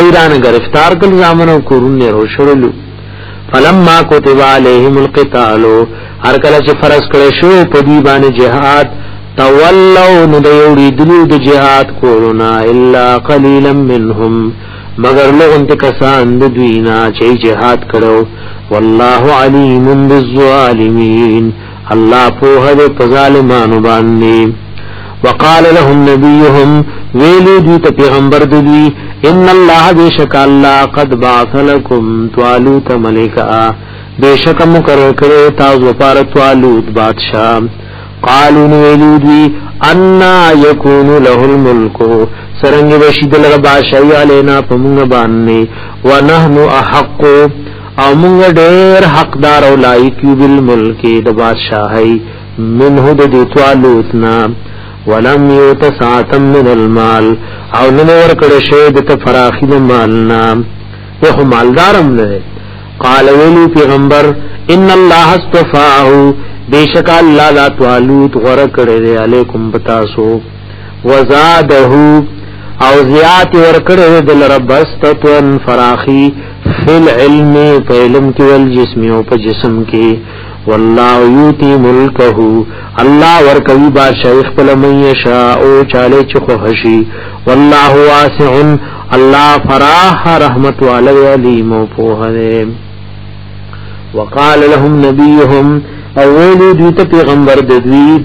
ایران گرفتار کل زامن او کورن روشرلو فلما كتب عليهم القتال هر کله چې فرض کړی شو په دې باندې جهاد تولوا نو د یوړي دلو د جهاد کورونا الا قليلا منهم مگر لغون ته کسان د دوی نه چې جهاد کړو والله عليم بالظالمين الله په هغه په ظالمانو باندې وقال لهم نبيهم ویلو دی ته پیغمبر دی ان الله بیشک الله قد بعث لكم طالوت ملکا بیشک مقرر کړی تاسو پر طالوت بادشاہ قالوا ویلو دی ان یکون له الملک سرنګ وشیدل بادشاہی علینا پمغه باندې ونحنو احق او موږ ډېر حقدار او لایق یو بل ملک د بادشاہي منه د دې توالوتنا ولم یتساتم من المال او نن ور کړه شه د تفراخی د مالنا یو مالدارم نه قال ویلو پیغمبر ان الله استفاه بیشک الله لا توالوت غره کړه علیکم بتاسو وزاده او زیات ورکړو د رب استتون فراخي فل علم په علم کې ول جسم او په جسم کې والله یوتی ملکه الله ورکوي با شیخ په لمن یشا او چاله چخو هشي والله واسع الله فراح رحمت علی علیم او پوهه وقال لهم نبيهم اولو دوی ته پیغمبر دوی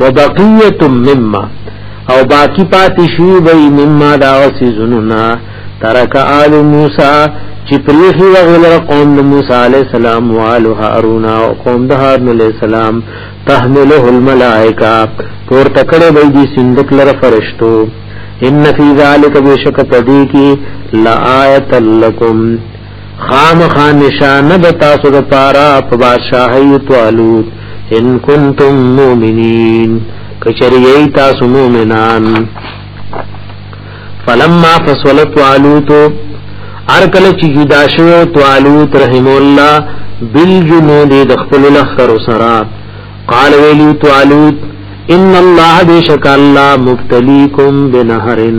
وبقیت مما او باقی پاتې شی وی مما دا سيزوننا ترک آل موسی چې پریخي وغل قوم موسی عليه السلام والو هارون او قوم د هارون عليه السلام تحمله الملائکه پور تکړه وی دي سندک لره فرشتو ان فی ذلک بشک پدی کی لآیت لکم خامخا نشانه د تاسو د پارا په بادشاہي طالوت ان کنتم مؤمنین کچریه تاسو مؤمنان فلما فصل طالوت ارکل چې جدا شو طالوت رحم الله بالجنود د خپل لخر سرا قال ویلی طالوت ان الله بشک الله مبتلیکم بنهرن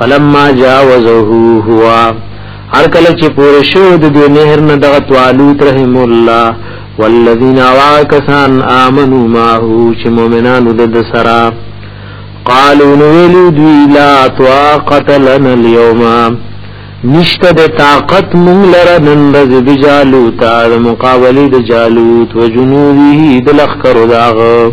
فلما جاوزه هو هر کله چې پوره شو د دې نهر نه دغه طالوت رحم الله والذین واکسان آمنوا معه چې مؤمنانو د سرا قالوا نویلو دوی لا طاقت لنا اليوم نشته د طاقت مونږ لره نن ورځ د جالوت د مقابله د جالوت وجنوده د لخر داغه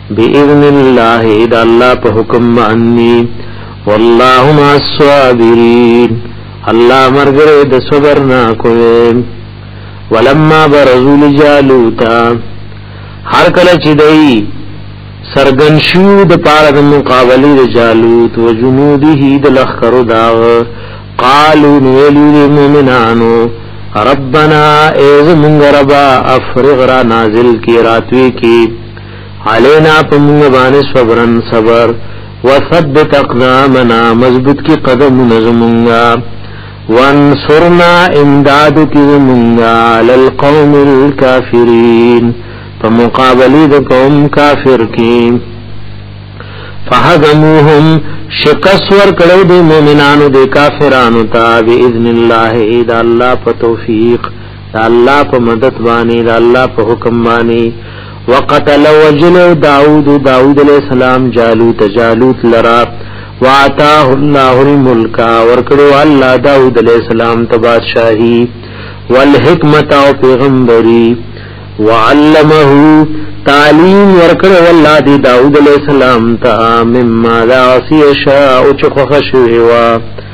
باذن الله اذا الله په حکم باندې والله ما الصابرين الله مرګره د صبر نه کوي ولما برزول جالوت هر کله چې دی سرګن شو د پاره د مقابله د جالوت او جنوده د لخرو دا قالو نویلو دی مومنانو ربنا ایز منگ ربا افرغ را نازل کی راتوی کی علینا پمونږ باندې صبرن صبر وثبت اقدامنا مضبوط کی قدم نزمونږه وانصرنا امداد کی زمونږه علی القوم الكافرین په مقابله د قوم کافر کی فهزموهم شکست ور کړو د مؤمنانو د کافرانو ته باذن الله اذا الله په توفیق الله په مدد باندې الله په حکم باندې وقتل وجل داود داود علیہ السلام جالوت جالوت لرا وعطاه الله الملک ورکړو الله داود علیہ السلام ته بادشاہي والحکمت او پیغمبري وعلمه تعلیم ورکړو الله دی داود علیہ السلام ته مما لا سیشا او چخه شوی وا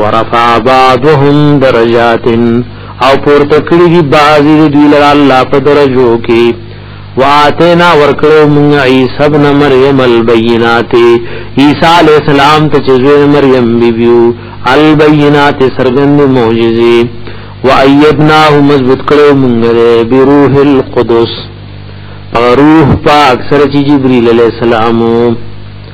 ورفع بعضهم درجات او پورته کړی دی بعضی دی لرا الله په درجو کې واتینا ورکړو موږ عیسی ابن مریم البینات عیسی علی السلام ته چې مریم بیبیو البینات سرګند معجزې و ایدناه مضبوط کړو موږ به روح القدس روح پاک سره چې جبرئیل علی السلام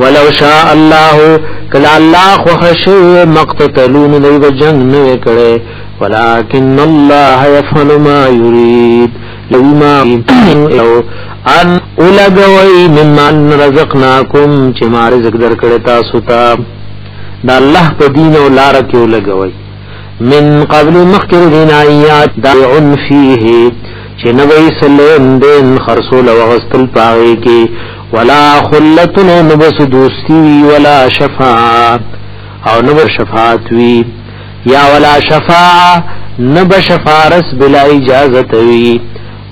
ولو شاء الله کلا الله خوشو مقتتلون دی به جنگ نه کړي ولكن الله يفعل ما يريد لما او ان اولغوي مما رزقناكم چې ما رزق درکړی تاسو ته دا الله په دین او لار کې اولغوي من قبل مخکر دین آیات دعن فیه چې نوې سلیم دین خرصول وغستل پاره کې ولا خلتن نبس دوستی وی ولا شفاعت او نب شفاعت وی یا ولا شفاعت نب شفارس بلا اجازت وی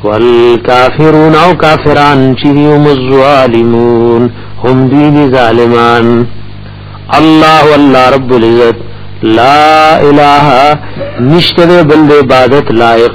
والکافرون او کافران چیهم الظالمون هم دین ظالمان الله والله رب العزت لا الہ نشتر بل عبادت لائق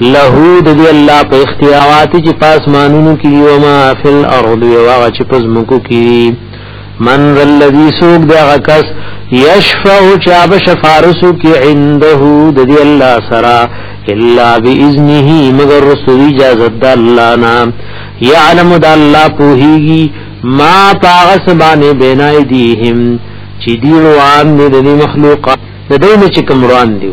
له دې الله په اختیارات چې پاس مانونو کې او ما فل ارض او هغه چې پس مکو کې من الذي سوق دا غکس یشفع چاب شفارسو کې عنده دې الله سرا الا باذنه مگر رسول اجازه د الله نا يعلم د الله پوهیږي ما پاغس باندې بنای دیهم چې دی روان دې د مخلوقات د دې چې کوم روان دی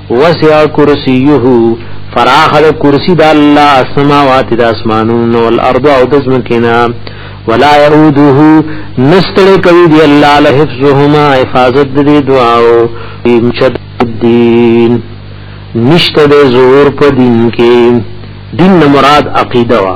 وسع کرسیه فراخ د کرسی د الله السماوات د اسمانونو او الارض او د زمکینا ولا يعوده نستل کوي دی الله له حفظهما حفاظت دې دعا او امشد الدين نشته زور په دین کې دین مراد عقیده وا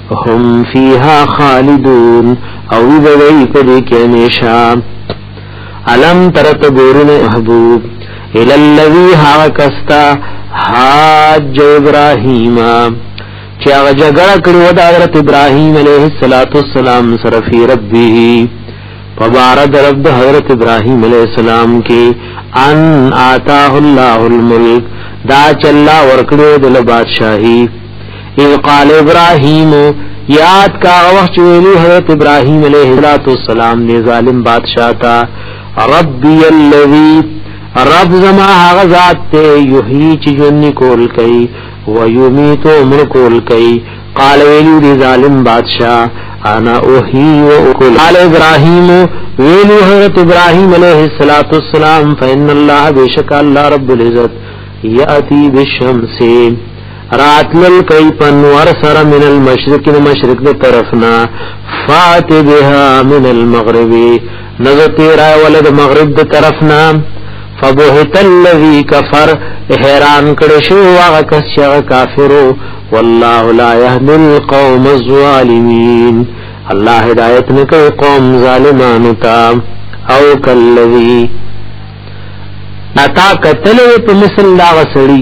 هم فيها خالدون او دوی په دې کې نشا علم ترت ګورن محبوب الى الذي هاکستا حاج ابراهيم چې هغه جګړه کړو د حضرت ابراهيم عليه السلام سره فی ربه فبارد رب حضرت ابراهيم عليه السلام کې ان آتاه الله الملك دا چلا ورکړو د بادشاہي اذ قال ابراهيم یاد کا وخت ویلی حضرت ابراهيم عليه السلام دی ظالم بادشاہ تا ربي الذي رب زما هغه ذات ته یحیی چې ژوند کول کوي و یمیت عمر کول کوي قال ویلی دی ظالم بادشاہ انا اوحی و اکل قال ابراهيم ویلی حضرت ابراهيم عليه السلام فإن الله بشک الله رب العزت یاتی بالشمس راتلل کئی پنور سر من المشرق من مشرق دے طرفنا فات بها من المغربی نزو تیرا ولد مغرب دے طرفنا فبهت الذي كفر حیران کړي شو هغه کس چې کافرو والله لا يهدي القوم الظالمين الله هدایت نه کوي قوم ظالمانو ته او کلذي اتا قتل په مثل دا وسړي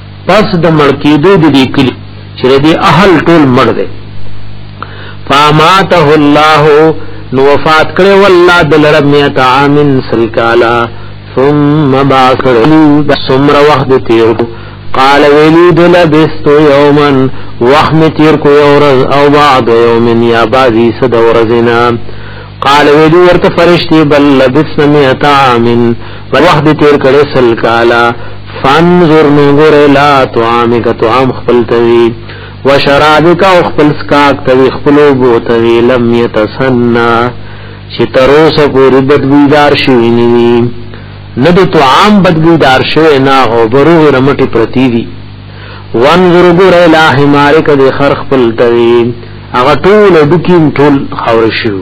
پس د مړکیدو د دې کلی چې د اهل ټول مړ دی فاماته الله نو وفات کړي والله دلر میت عامن سلکالا ثم باثرو سمر وخت تیر قال ویلی دل بستو یوما وخت تیر کو یورز او بعد یومن یا بازی صد ورزنا قال ویدو ورته فرشتي بل لبث مئات عام وخت تیر کړي سل کالا فانظر نور لا طعامك طعام خپل توي وشرابك او خپل سکاک توي خپل بو توي لم يتسنى چې تروس پوری بدبودار شوی نیوی نه د طعام بدبودار شوی نه او بروغ رمټی پرتی دی وانظر ګور الى حمارک دی خر خپل توی هغه ټول دکیم ټول خور شو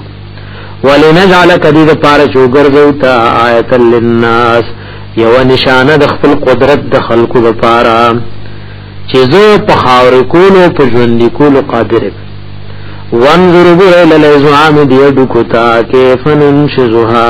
ولنجعلک دی د پاره چوغرځو تا آیت للناس یو نشانه د خپل قدرت د خلقو د پاره چې زه په خاور کولو په ژوند کولو قادر وانظر ګور الى العظام دی دکتا کیفن شزها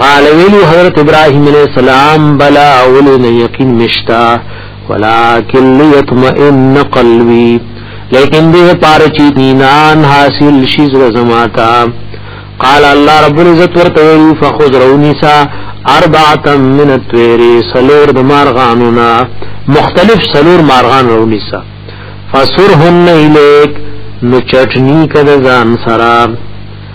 قال ویلو حضرت ابراهیم علیہ السلام بلا اولین یقین مشتا ولیکن لیتمئن قلبی لیکن دې پار چی دینان حاصل شي زړه زماتا قال الله رب العزت ورته ویلو فخذ رونیسا اربعه من الطير سلور د مارغانونا مختلف سلور مارغان رونیسا فسرهن الیک نو چټنی کده ځان سره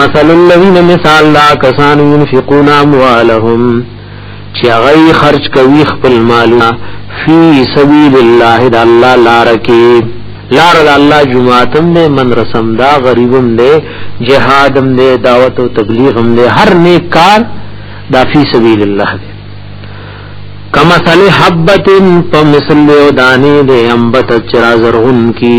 مثل الذين مثال لا کسان ينفقون اموالهم چې هغه خرج کوي خپل مالونه فی سبیل الله د الله لار کې لار د الله جمعاتم دې من رسم دا غریبم دې جهادم دې دعوت او تبلیغم دې هر نیک کار دا فی سبیل الله دې کما صلی حبتن په مثل یو دانی دې انبت چرا زرغون کی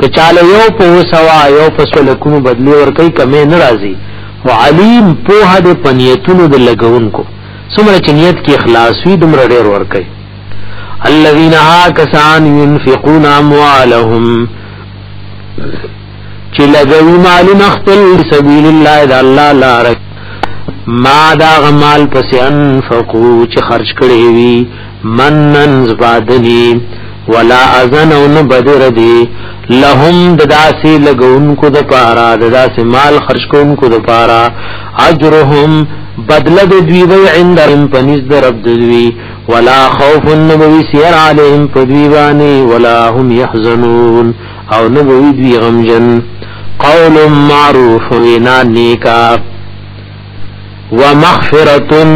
که چاله یو په وسوا یو په سلکونو بدلی ور کوي کمه ناراضي او علیم په هده پنیتونو د لګونکو څومره چې نیت کې اخلاص وي دومره ډیر ور کوي الذين هاكسان ينفقون اموالهم چې لګوي مال نخپل سبیل الله د الله لپاره ما دا غمال پس انفقو چې خرج کړي وي منن زبادنی ولا اذن او نه بدر دی لهم دداسې لګونکو د پارا دداسې مال خرج کوونکو د پارا اجرهم بدل د دوی وی عند رب پنځ د رب دوی ولا خوف نبوی سیر علیهم پدوی بانی ولا هم يحزنون او نبوی دوی غمجن قول معروف وینا نیکا ومغفرتن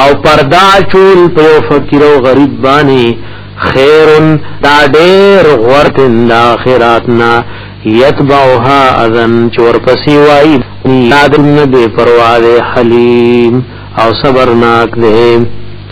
او پردا چول په فقیر او غریب باندې خیرن دا ډیر غورتن د اخراتنا یتبعها اذن چور پسی وای یاد نه بے پروا حلیم او صبرناک دې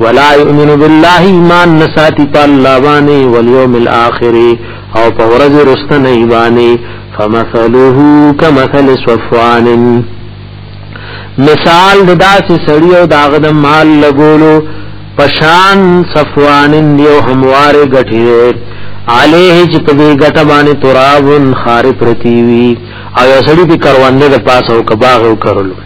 ولا یؤمن بالله ایمان نساتی په الله باندې والیوم الاخر او په ورځ رستنه باندې فمثله کمثل صفوان مثال د داسې سړی او داغه د مال لګولو پشان صفوان دیو هموار غټي علیه چې په دې غټه باندې تراب خار پرتی وی او سړی په کروندې د پاسه او کباغ او کرلو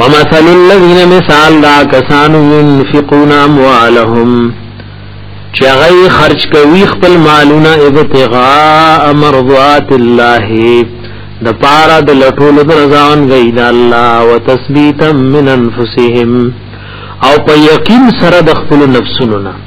ومثل الذين مثال دا کسانو ينفقون اموالهم چغی خرج کوي خپل مالونه ابتغاء مرضات الله د پارا د لټول درزان گئی د الله وتثبیتا من انفسهم او په یقین سره د خپل نفسونو نه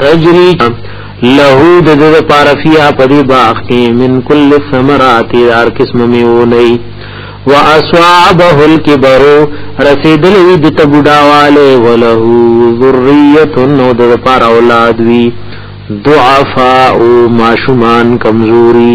تجری له د د پارفیا په دې باغ کې من کل ثمرات هر قسم میوه نه و اصحابه الكبر رسیدل وی د تبډاواله وله ذریه نو د پار اولاد وی ضعفاء ماشومان کمزوری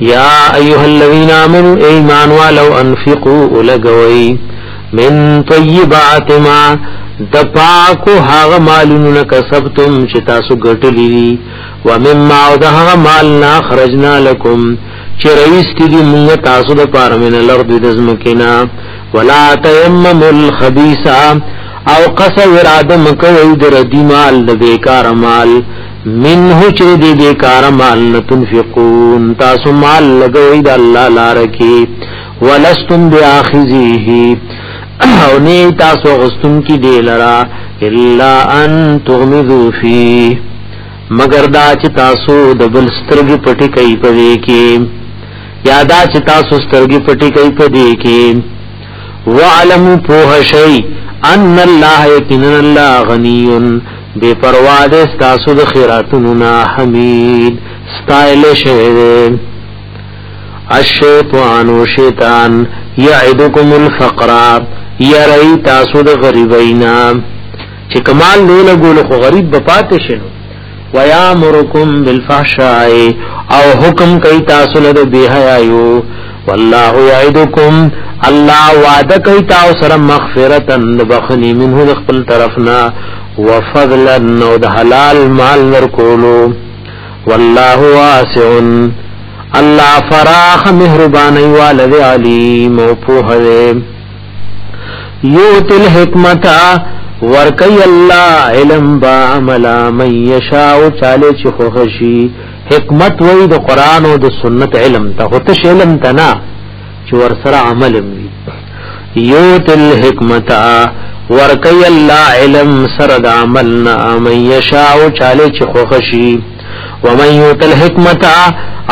یا ایها الذین آمنو ایمان والو انفقوا ولګوي من طیبات ما د پاکو هغه مالونو نه کسبتم چې تاسو ګټلی دي و مما او د هغه مال نه خرجنا لكم چې رئیس کې دي موږ تاسو د پاره من الارض د زمکینا ولا تیمم الخبيث او قص اراده مکوې د ردی مال د بیکار مال منه چې دې دې کار مال نه تنفقون تاسو مال لګوي د الله لار کې ولستم بیاخذیه او نه تاسو غستون کې دې لرا الا ان تغمزو فيه مگر دا چې تاسو د بل سترګې پټې کوي په دې کې یا دا چې تاسو سترګې پټې کوي په دې کې وعلم پوه شئ ان الله یقینا الله غنی بے پروا دے ستاسو د خیراتونو نا حمید ستایل شوی دے الشیطان و شیطان یعدکم الفقر یری تاسو د غریبینا چې کمال نه لګول خو غریب به پاتې شنو ویامرکم بالفحشاء او حکم کوي تاسو له بهایو والله یعدکم الله وعده کوي تاسو سره مغفرتا بخنی منه د خپل طرفنا وفضلا نو د حلال مال ورکولو والله واسع الله فراخ مهربان والد علیم او په هره یوتل حکمتا ورکی الله علم با عمل من یشاء چاله چخوشی حکمت وای د قران او د سنت علم ته هوتش علم ته نه چې ور سره عمل وي یو تل حکمت ورکی الله علم سره د عمل نه من یشاء چاله چې خوخشي ومن یوتل حکمت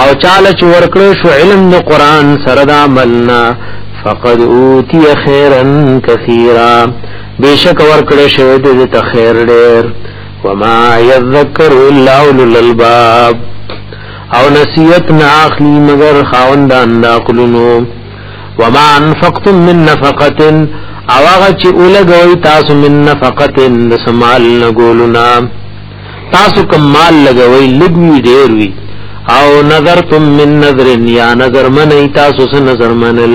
او چاله چې ورکړو شو علم د قران سره د عمل نه فقد اوتی خیرا کثیرا بیشک ورکړو شوی د خیر ډیر وما يذكر الا اولو الالباب او نصیحت نه اخلي مگر خاوندان د عقلونو وما انفقتم من نفقه او هغه چې ولګوي تاسو من نفقه د سمال لګولنا تاسو کوم مال لګوي لګوي ډیر وي او نظرتم من نظر یا نظر من تاسو سن نظر منل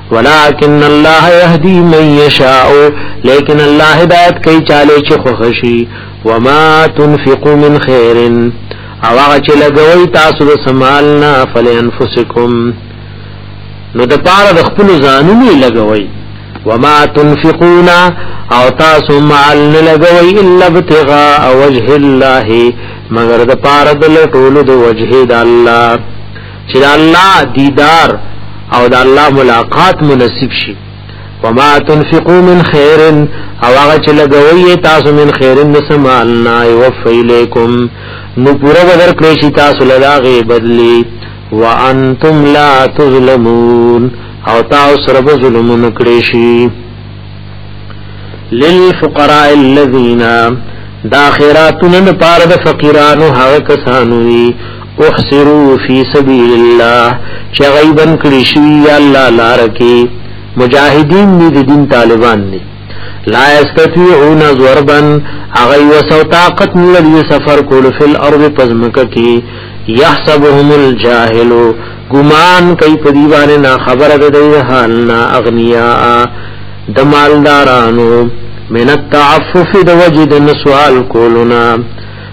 ولكن الله يهدي من يشاء لكن الله هدایت کوي چاله چې خوشي وما تنفقوا من خير او هغه چې لګوي تاسو د سمالنا فلانفسکم نو د پاره د خپل ځانونو لګوي وما تنفقون او تاسو مال لګوي الا ابتغاء وجه الله مگر د پاره د لټولو د وجه د الله چې د الله دیدار او د الله ملاقات مو نصیب شي وما تنفقوا من خير او هغه چې لګوي تاسو من خير نسمعنا يوفي اليكم نو پورا بدر کړی شي تاسو لداغه بدلی وانتم لا تظلمون او تاسو سره ظلم نکړی شي للفقراء الذين دا خیراتونه لپاره د فقیرانو هغه کسانو دي احصرو فی سبیل الله چې غیبن کړی شوی یا الله لار کې مجاهدین دې د دین طالبان دي لا استطيعون ضربا اغي وسو طاقت نلري سفر کول فی الارض پزمکه کې يحسبهم الجاهل ګمان کوي په دیوانه نا خبره ده د حال نا اغنیا د مالدارانو من التعفف د وجد سوال کولنا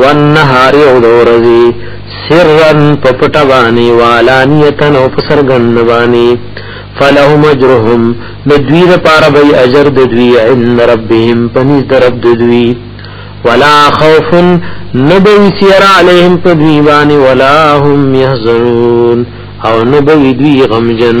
والنهار او د ورځې سرا په پټه باندې والانیتا او په څرګند باندې فلهم اجرهم د دوی لپاره به اجر د دوی عند ربهم پنځ د رب د دوی ولا خوف نبوی سیر علیهم په دوی باندې ولا هم يحزنون او نبوی دوی غمجن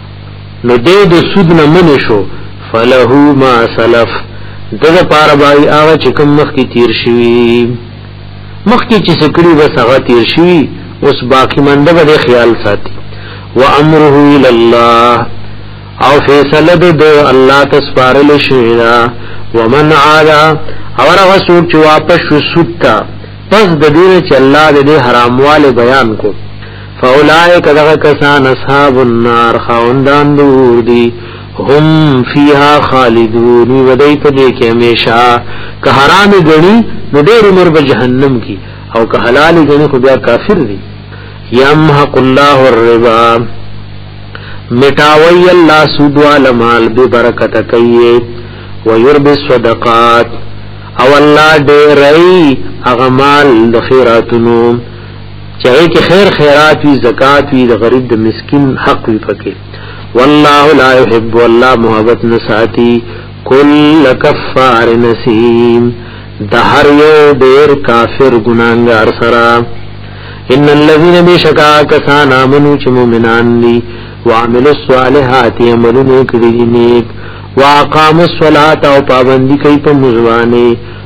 نو دې د سود نه من شو فله ما سلف دغه پار بای هغه چې کوم مخ کې تیر شوی مخ کې چې سکړي بس هغه تیر شوی اوس باقی منده به خیال ساتي وامره الى الله او فیصله د الله تسپارل شوی دا ومن عادا اور هغه سود چې واپس شو سود تا پس د دې چې الله دې حرامواله بیان کو فاولائک دغه کسان اصحاب النار خاوندان دور دی هم فیها خالدون ودای په دې کې همیشه که حرام غنی نو ډېر عمر به جهنم کې او که حلال غنی خو بیا کافر دی یمحق الله الربا مٹاوی الله سود والمال به برکت کوي ويربي الصدقات او الله ډېرې اغمال د خیراتونو چې هغه کې خیر خیرات وي زکات وي د غریب د مسکین حق وي پکې والله لا يحب والله محبت نساتی کل کفار نسیم د هر یو ډیر کافر ګناګار سره ان الذين بشکا کسان امنو چې مؤمنان دي وعملوا الصالحات عملونه کړی دي نیک واقاموا الصلاه او پابندي کوي په مزوانه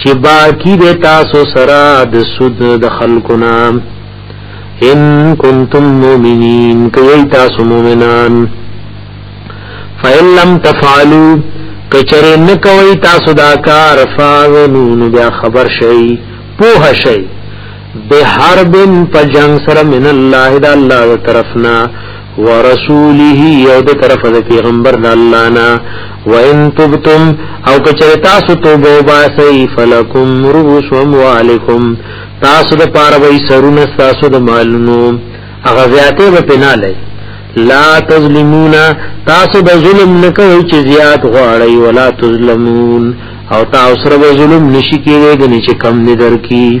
چې باقی د تاسو سره د سود د خلکو نام ان کنتم مؤمنین کوي تاسو مؤمنان فإن لم تفعلوا کچره نه کوي تاسو دا کار فاذنون بیا خبر شئ پوه شئ به حرب په جنگ سره من الله د الله طرفنا ورسوله یو د طرف د پیغمبر د الله نه وان تبتم او کچره تاسو توبه واسي فلکم رؤوس اموالکم تاسو د پاره وي سرونه تاسو د مالونو هغه زیاته به پناله لا تظلمون تاسو د ظلم نه کوي چې زیات غواړي ولا تظلمون او تاسو سره ظلم نشي کېږي چې کم نه درکې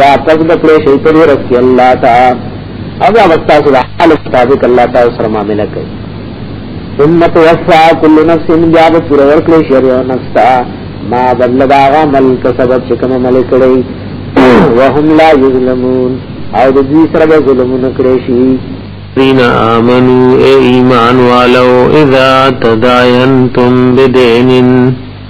یا پس بکړې شي په دې رس کې الله تعالی او دا وستا سره حال مطابق الله تعالی سره معاملې کوي ثم توفى كل نفس بیا به پوره ورکړي شي یو نفس ته ما بدل دا عمل کسبت چې کوم عمل کړی وهم لا یظلمون او د دې سره به ظلم نه کړی شي الذين آمنوا اي ايمان والو اذا تداينتم بدين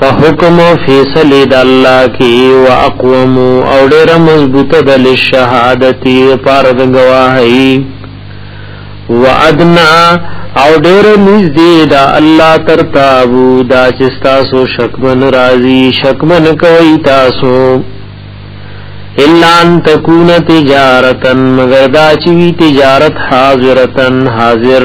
په حکم او فیصله د الله کې او اقوم او ډېر مضبوطه د شهادت پر د گواهی وادنا او ډېر نږدې د الله تر تابو دا چې تاسو شکمن راضي شکمن کوي تاسو الا ان تكون تجارتا مگر دا چې تجارت حاضرتن حاضر, حاضر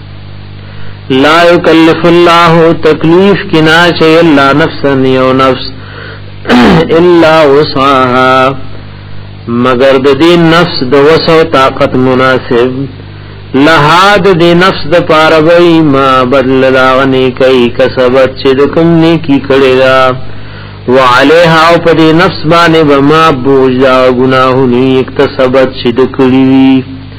لا یکلف الله تکلیف کنا چه الا نفسا یو نفس الا وصاها مگر د دې نفس د وسو طاقت مناسب لها د دې نفس د پاره وای ما بدل راغنی کوي کسبت چې د کوم نیکی کړي دا وعليها او په دې نفس باندې به ما بوج دا ګناهونه اکتسبت چې د کړی